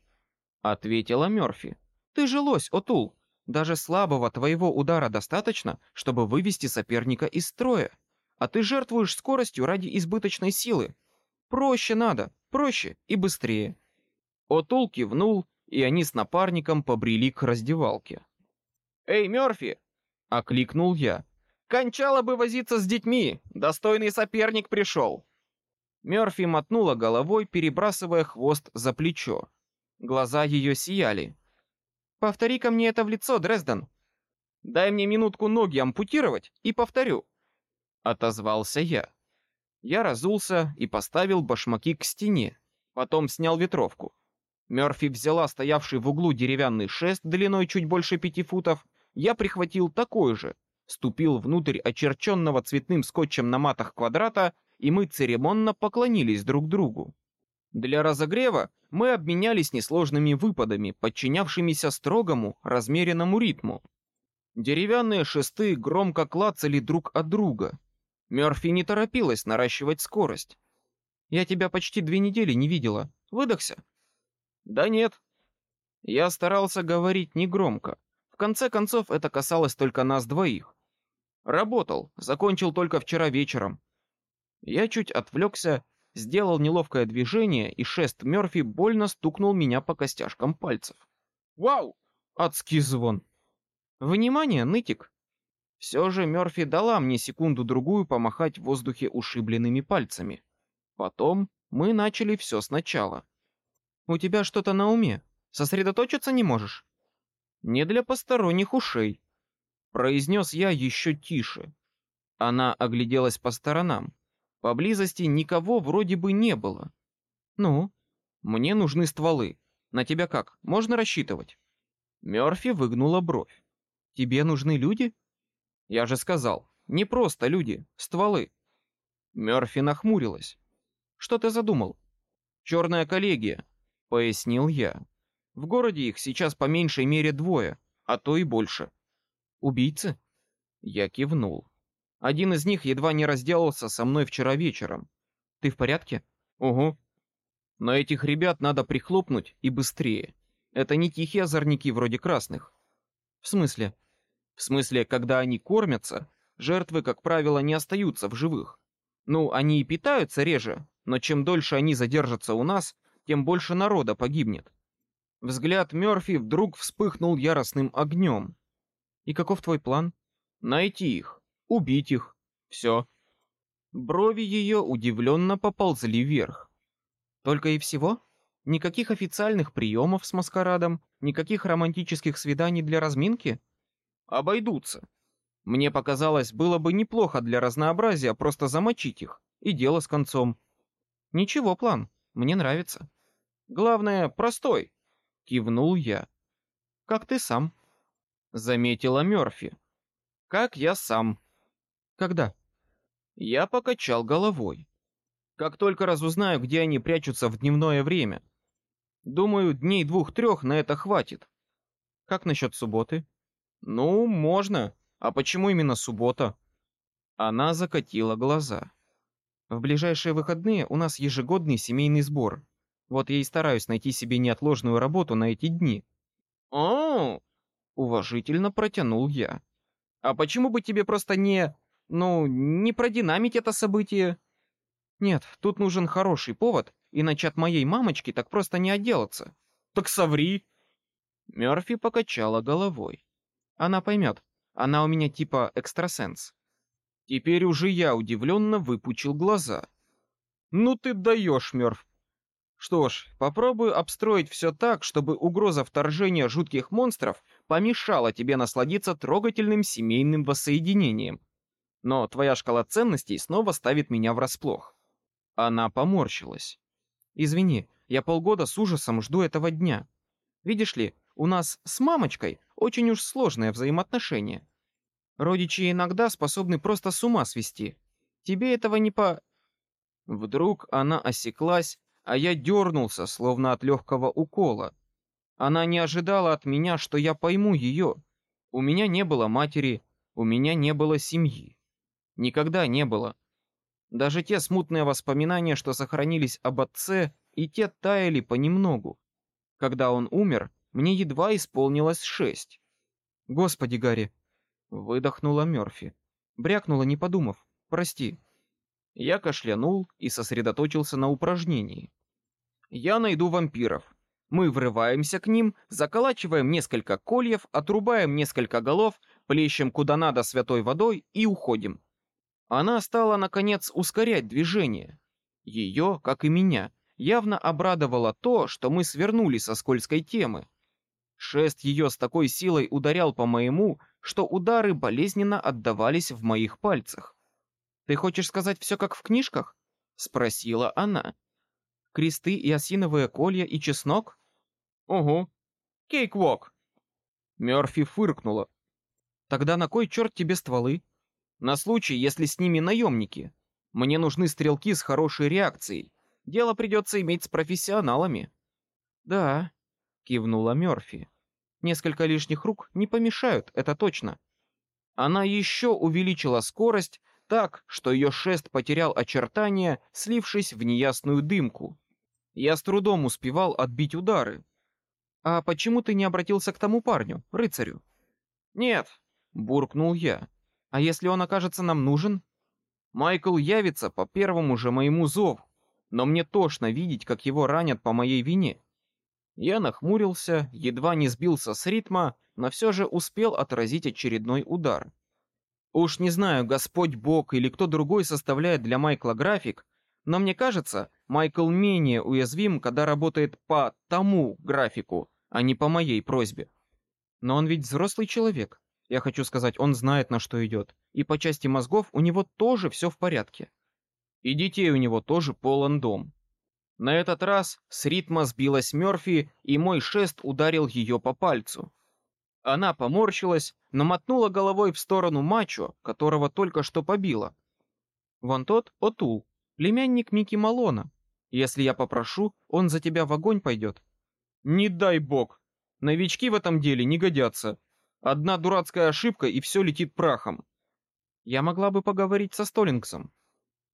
ответила Мёрфи. Ты же лось, Отул. Даже слабого твоего удара достаточно, чтобы вывести соперника из строя. А ты жертвуешь скоростью ради избыточной силы. Проще надо, проще и быстрее. Отул кивнул и они с напарником побрели к раздевалке. «Эй, Мёрфи!» — окликнул я. «Кончало бы возиться с детьми! Достойный соперник пришел!» Мёрфи мотнула головой, перебрасывая хвост за плечо. Глаза ее сияли. «Повтори-ка мне это в лицо, Дрезден!» «Дай мне минутку ноги ампутировать и повторю!» Отозвался я. Я разулся и поставил башмаки к стене, потом снял ветровку. Мёрфи взяла стоявший в углу деревянный шест длиной чуть больше пяти футов. Я прихватил такой же, ступил внутрь очерченного цветным скотчем на матах квадрата, и мы церемонно поклонились друг другу. Для разогрева мы обменялись несложными выпадами, подчинявшимися строгому, размеренному ритму. Деревянные шесты громко клацали друг от друга. Мёрфи не торопилась наращивать скорость. Я тебя почти две недели не видела. Выдохся? Да нет. Я старался говорить негромко. В конце концов, это касалось только нас двоих. Работал, закончил только вчера вечером. Я чуть отвлекся, сделал неловкое движение, и шест Мёрфи больно стукнул меня по костяшкам пальцев. Вау! Адский звон. Внимание, нытик. Все же Мёрфи дала мне секунду-другую помахать в воздухе ушибленными пальцами. Потом мы начали все сначала. У тебя что-то на уме? Сосредоточиться не можешь? Не для посторонних ушей, произнес я еще тише. Она огляделась по сторонам. Поблизости никого вроде бы не было. Ну, мне нужны стволы. На тебя как? Можно рассчитывать? Мёрфи выгнула бровь. Тебе нужны люди? Я же сказал, не просто люди, стволы. Мёрфи нахмурилась. Что ты задумал? Черная коллегия, пояснил я. В городе их сейчас по меньшей мере двое, а то и больше. Убийцы? Я кивнул. Один из них едва не разделался со мной вчера вечером. Ты в порядке? Угу. Но этих ребят надо прихлопнуть и быстрее. Это не тихие озорники вроде красных. В смысле? В смысле, когда они кормятся, жертвы, как правило, не остаются в живых. Ну, они и питаются реже, но чем дольше они задержатся у нас, тем больше народа погибнет. Взгляд Мёрфи вдруг вспыхнул яростным огнем. И каков твой план? Найти их, убить их, все. Брови ее удивленно поползли вверх. Только и всего? Никаких официальных приемов с маскарадом, никаких романтических свиданий для разминки? Обойдутся. Мне показалось, было бы неплохо для разнообразия просто замочить их, и дело с концом. Ничего, план, мне нравится. Главное, простой. Кивнул я. Как ты сам? Заметила Мёрфи. Как я сам. Когда? Я покачал головой. Как только разузнаю, где они прячутся в дневное время. Думаю, дней двух-трех на это хватит. Как насчет субботы? Ну, можно. А почему именно суббота? Она закатила глаза. В ближайшие выходные у нас ежегодный семейный сбор. Вот я и стараюсь найти себе неотложную работу на эти дни. О, уважительно протянул я. А почему бы тебе просто не ну, не продинамить это событие. Нет, тут нужен хороший повод, иначе от моей мамочки так просто не отделаться. Так соври. Мёрфи покачала головой. Она поймет. Она у меня типа экстрасенс. Теперь уже я удивленно выпучил глаза. Ну ты даешь, Мёрф. Что ж, попробую обстроить все так, чтобы угроза вторжения жутких монстров помешала тебе насладиться трогательным семейным воссоединением но твоя шкала ценностей снова ставит меня врасплох. Она поморщилась. Извини, я полгода с ужасом жду этого дня. Видишь ли, у нас с мамочкой очень уж сложное взаимоотношение. Родичи иногда способны просто с ума свести. Тебе этого не по... Вдруг она осеклась, а я дернулся, словно от легкого укола. Она не ожидала от меня, что я пойму ее. У меня не было матери, у меня не было семьи. Никогда не было. Даже те смутные воспоминания, что сохранились об отце, и те таяли понемногу. Когда он умер, мне едва исполнилось шесть. Господи, Гарри, выдохнула Мёрфи, брякнула, не подумав. Прости. Я кашлянул и сосредоточился на упражнении. Я найду вампиров. Мы врываемся к ним, заколачиваем несколько кольев, отрубаем несколько голов, плещем куда надо святой водой и уходим. Она стала, наконец, ускорять движение. Ее, как и меня, явно обрадовало то, что мы свернули со скользкой темы. Шест ее с такой силой ударял по моему, что удары болезненно отдавались в моих пальцах. «Ты хочешь сказать все как в книжках?» — спросила она. «Кресты и осиновые колья и чеснок?» «Угу. Кейквок!» Мёрфи фыркнула. «Тогда на кой черт тебе стволы? На случай, если с ними наемники. Мне нужны стрелки с хорошей реакцией. Дело придется иметь с профессионалами. Да, кивнула Мёрфи. Несколько лишних рук не помешают, это точно. Она еще увеличила скорость так, что ее шест потерял очертания, слившись в неясную дымку. Я с трудом успевал отбить удары. А почему ты не обратился к тому парню, рыцарю? Нет, буркнул я. А если он окажется нам нужен? Майкл явится по первому же моему зову, но мне тошно видеть, как его ранят по моей вине. Я нахмурился, едва не сбился с ритма, но все же успел отразить очередной удар. Уж не знаю, Господь Бог или кто другой составляет для Майкла график, но мне кажется, Майкл менее уязвим, когда работает по тому графику, а не по моей просьбе. Но он ведь взрослый человек. Я хочу сказать, он знает, на что идет, и по части мозгов у него тоже все в порядке. И детей у него тоже полон дом. На этот раз с ритма сбилась Мёрфи, и мой шест ударил ее по пальцу. Она поморщилась, но мотнула головой в сторону мачо, которого только что побила. Вон тот Отул, племянник Мики Малона. Если я попрошу, он за тебя в огонь пойдет. Не дай бог. Новички в этом деле не годятся. Одна дурацкая ошибка и все летит прахом. Я могла бы поговорить со Столингсом.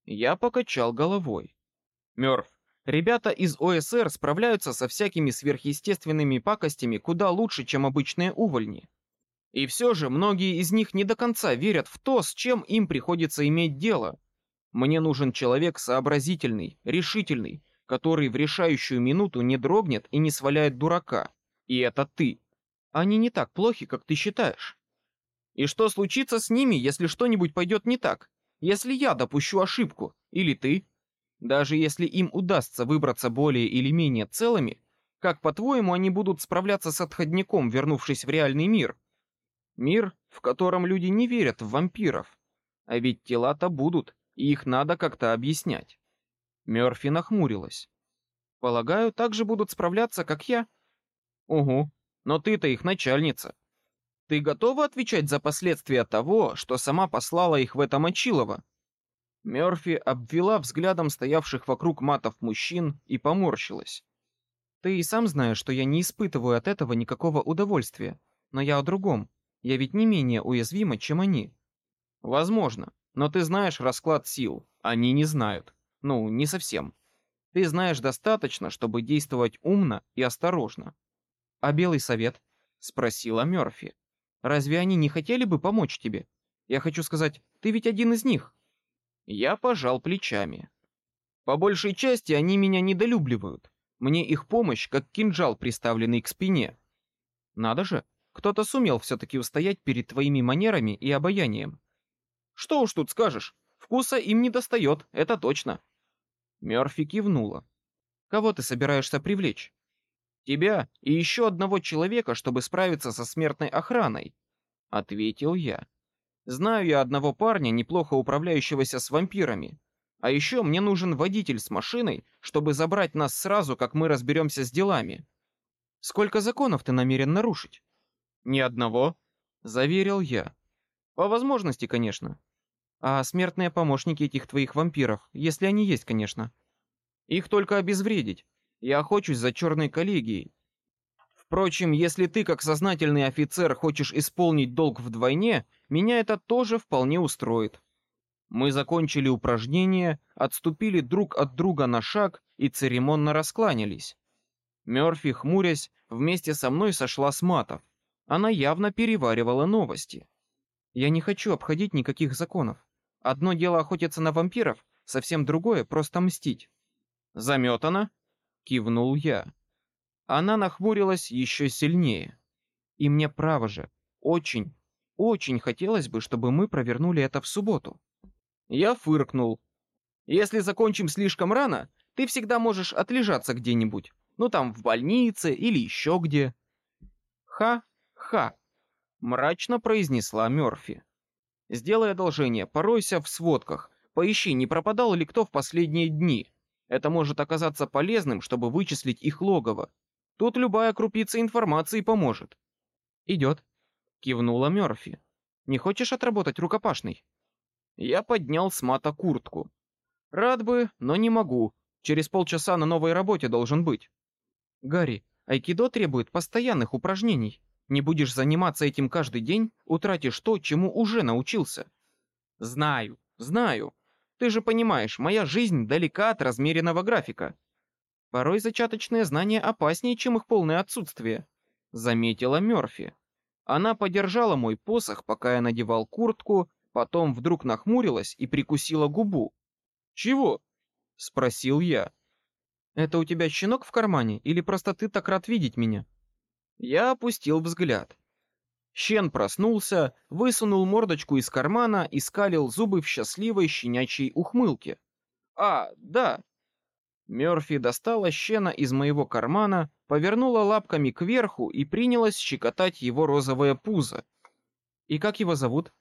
Я покачал головой. Мёрф, ребята из ОСР справляются со всякими сверхъестественными пакостями куда лучше, чем обычные увольни. И все же многие из них не до конца верят в то, с чем им приходится иметь дело. Мне нужен человек сообразительный, решительный, который в решающую минуту не дрогнет и не сваляет дурака. И это ты. Они не так плохи, как ты считаешь. И что случится с ними, если что-нибудь пойдет не так? Если я допущу ошибку, или ты? Даже если им удастся выбраться более или менее целыми, как по-твоему они будут справляться с отходником, вернувшись в реальный мир? Мир, в котором люди не верят в вампиров. А ведь тела-то будут, и их надо как-то объяснять. Мёрфи нахмурилась. Полагаю, так же будут справляться, как я. Угу. Но ты-то их начальница. Ты готова отвечать за последствия того, что сама послала их в это мочилово? Мёрфи обвела взглядом стоявших вокруг матов мужчин и поморщилась. Ты и сам знаешь, что я не испытываю от этого никакого удовольствия, но я о другом. Я ведь не менее уязвима, чем они. Возможно, но ты знаешь расклад сил, они не знают. Ну, не совсем. Ты знаешь достаточно, чтобы действовать умно и осторожно. А Белый Совет? Спросила Мёрфи. Разве они не хотели бы помочь тебе? Я хочу сказать, ты ведь один из них. Я пожал плечами. По большей части они меня недолюбливают. Мне их помощь как кинжал, приставленный к спине. Надо же, кто-то сумел все-таки устоять перед твоими манерами и обаянием. Что уж тут скажешь, вкуса им не достает, это точно. Мёрфи кивнула. Кого ты собираешься привлечь? Тебя и еще одного человека, чтобы справиться со смертной охраной, ответил я. Знаю я одного парня, неплохо управляющегося с вампирами. А еще мне нужен водитель с машиной, чтобы забрать нас сразу, как мы разберемся с делами. Сколько законов ты намерен нарушить? Ни одного, заверил я. По возможности, конечно. А смертные помощники этих твоих вампиров, если они есть, конечно. Их только обезвредить. Я охочусь за черной коллегией. Впрочем, если ты, как сознательный офицер, хочешь исполнить долг вдвойне, меня это тоже вполне устроит. Мы закончили упражнение, отступили друг от друга на шаг и церемонно раскланялись. Мёрфи, хмурясь, вместе со мной сошла с матов. Она явно переваривала новости. Я не хочу обходить никаких законов. Одно дело охотиться на вампиров, совсем другое просто мстить. Заметана? Кивнул я. Она нахмурилась еще сильнее. И мне право же, очень, очень хотелось бы, чтобы мы провернули это в субботу. Я фыркнул. Если закончим слишком рано, ты всегда можешь отлежаться где-нибудь, ну там в больнице или еще где. Ха-ха, мрачно произнесла Мёрфи. Сделай одолжение, поройся в сводках, поищи, не пропадал ли кто в последние дни. Это может оказаться полезным, чтобы вычислить их логово. Тут любая крупица информации поможет. Идет. Кивнула Мёрфи. Не хочешь отработать рукопашный? Я поднял с мата куртку. Рад бы, но не могу. Через полчаса на новой работе должен быть. Гарри, айкидо требует постоянных упражнений. Не будешь заниматься этим каждый день, утратишь то, чему уже научился. Знаю, знаю. Ты же понимаешь, моя жизнь далека от размеренного графика. Порой зачаточные знания опаснее, чем их полное отсутствие, заметила Мёрфи. Она подержала мой посох, пока я надевал куртку, потом вдруг нахмурилась и прикусила губу. Чего? спросил я. Это у тебя щенок в кармане или просто ты так рад видеть меня? Я опустил взгляд. Щен проснулся, высунул мордочку из кармана и скалил зубы в счастливой щенячьей ухмылке. А, да. Мёрфи достала щена из моего кармана, повернула лапками кверху и принялась щекотать его розовое пузо. И как его зовут?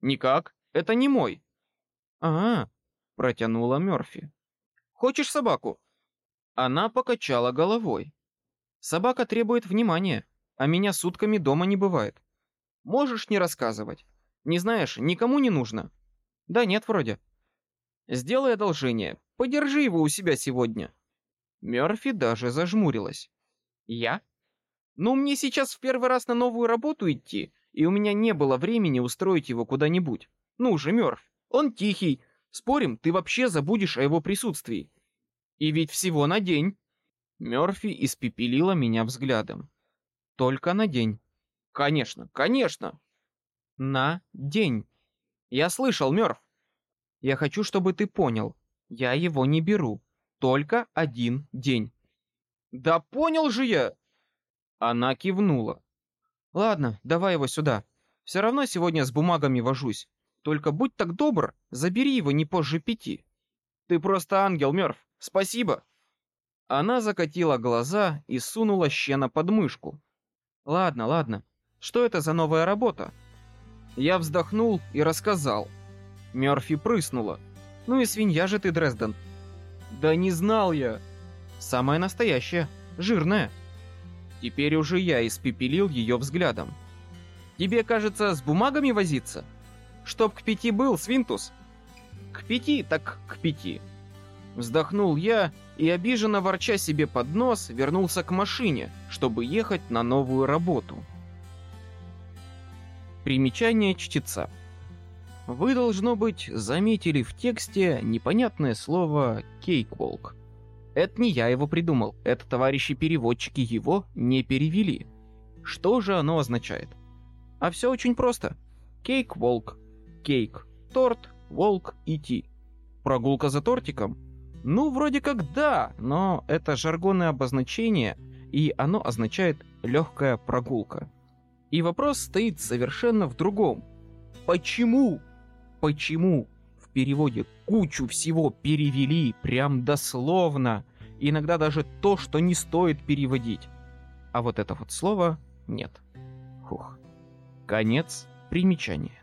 Никак, это не мой. А, -а Протянула Мёрфи. Хочешь собаку? Она покачала головой. Собака требует внимания, а меня сутками дома не бывает. Можешь не рассказывать. Не знаешь, никому не нужно. Да нет, вроде. Сделай одолжение, подержи его у себя сегодня. Мёрфи даже зажмурилась. Я? Ну, мне сейчас в первый раз на новую работу идти, и у меня не было времени устроить его куда-нибудь. Ну же, Мёрф, он тихий. Спорим, ты вообще забудешь о его присутствии. И ведь всего на день. Мёрфи испепелила меня взглядом. Только на день. Конечно, конечно. На день. Я слышал, Мёрф. Я хочу, чтобы ты понял. Я его не беру. Только один день. Да понял же я. Она кивнула. Ладно, давай его сюда. Все равно сегодня с бумагами вожусь. Только будь так добр, забери его не позже пяти. Ты просто ангел, Мёрф. Спасибо. Она закатила глаза и сунула щена под мышку. Ладно, ладно. Что это за новая работа? Я вздохнул и рассказал. Мёрфи прыснула. Ну и свинья же ты, Дрезден. Да не знал я. Самая настоящая, жирная. Теперь уже я испепелил ее взглядом. Тебе кажется, с бумагами возиться? Чтоб к пяти был, Свинтус? К пяти, так к пяти. Вздохнул я и, обиженно ворча себе под нос, вернулся к машине, чтобы ехать на новую работу. Примечание чтеца. Вы, должно быть, заметили в тексте непонятное слово «кейкволк». Это не я его придумал, это товарищи-переводчики его не перевели. Что же оно означает? А все очень просто. Кейк-волк. Кейк. Торт. Волк. Идти. Прогулка за тортиком? Ну, вроде как да, но это жаргонное обозначение, и оно означает легкая прогулка. И вопрос стоит совершенно в другом. Почему? Почему в переводе кучу всего перевели прям дословно, иногда даже то, что не стоит переводить? А вот это вот слово нет. Хух. Конец примечания.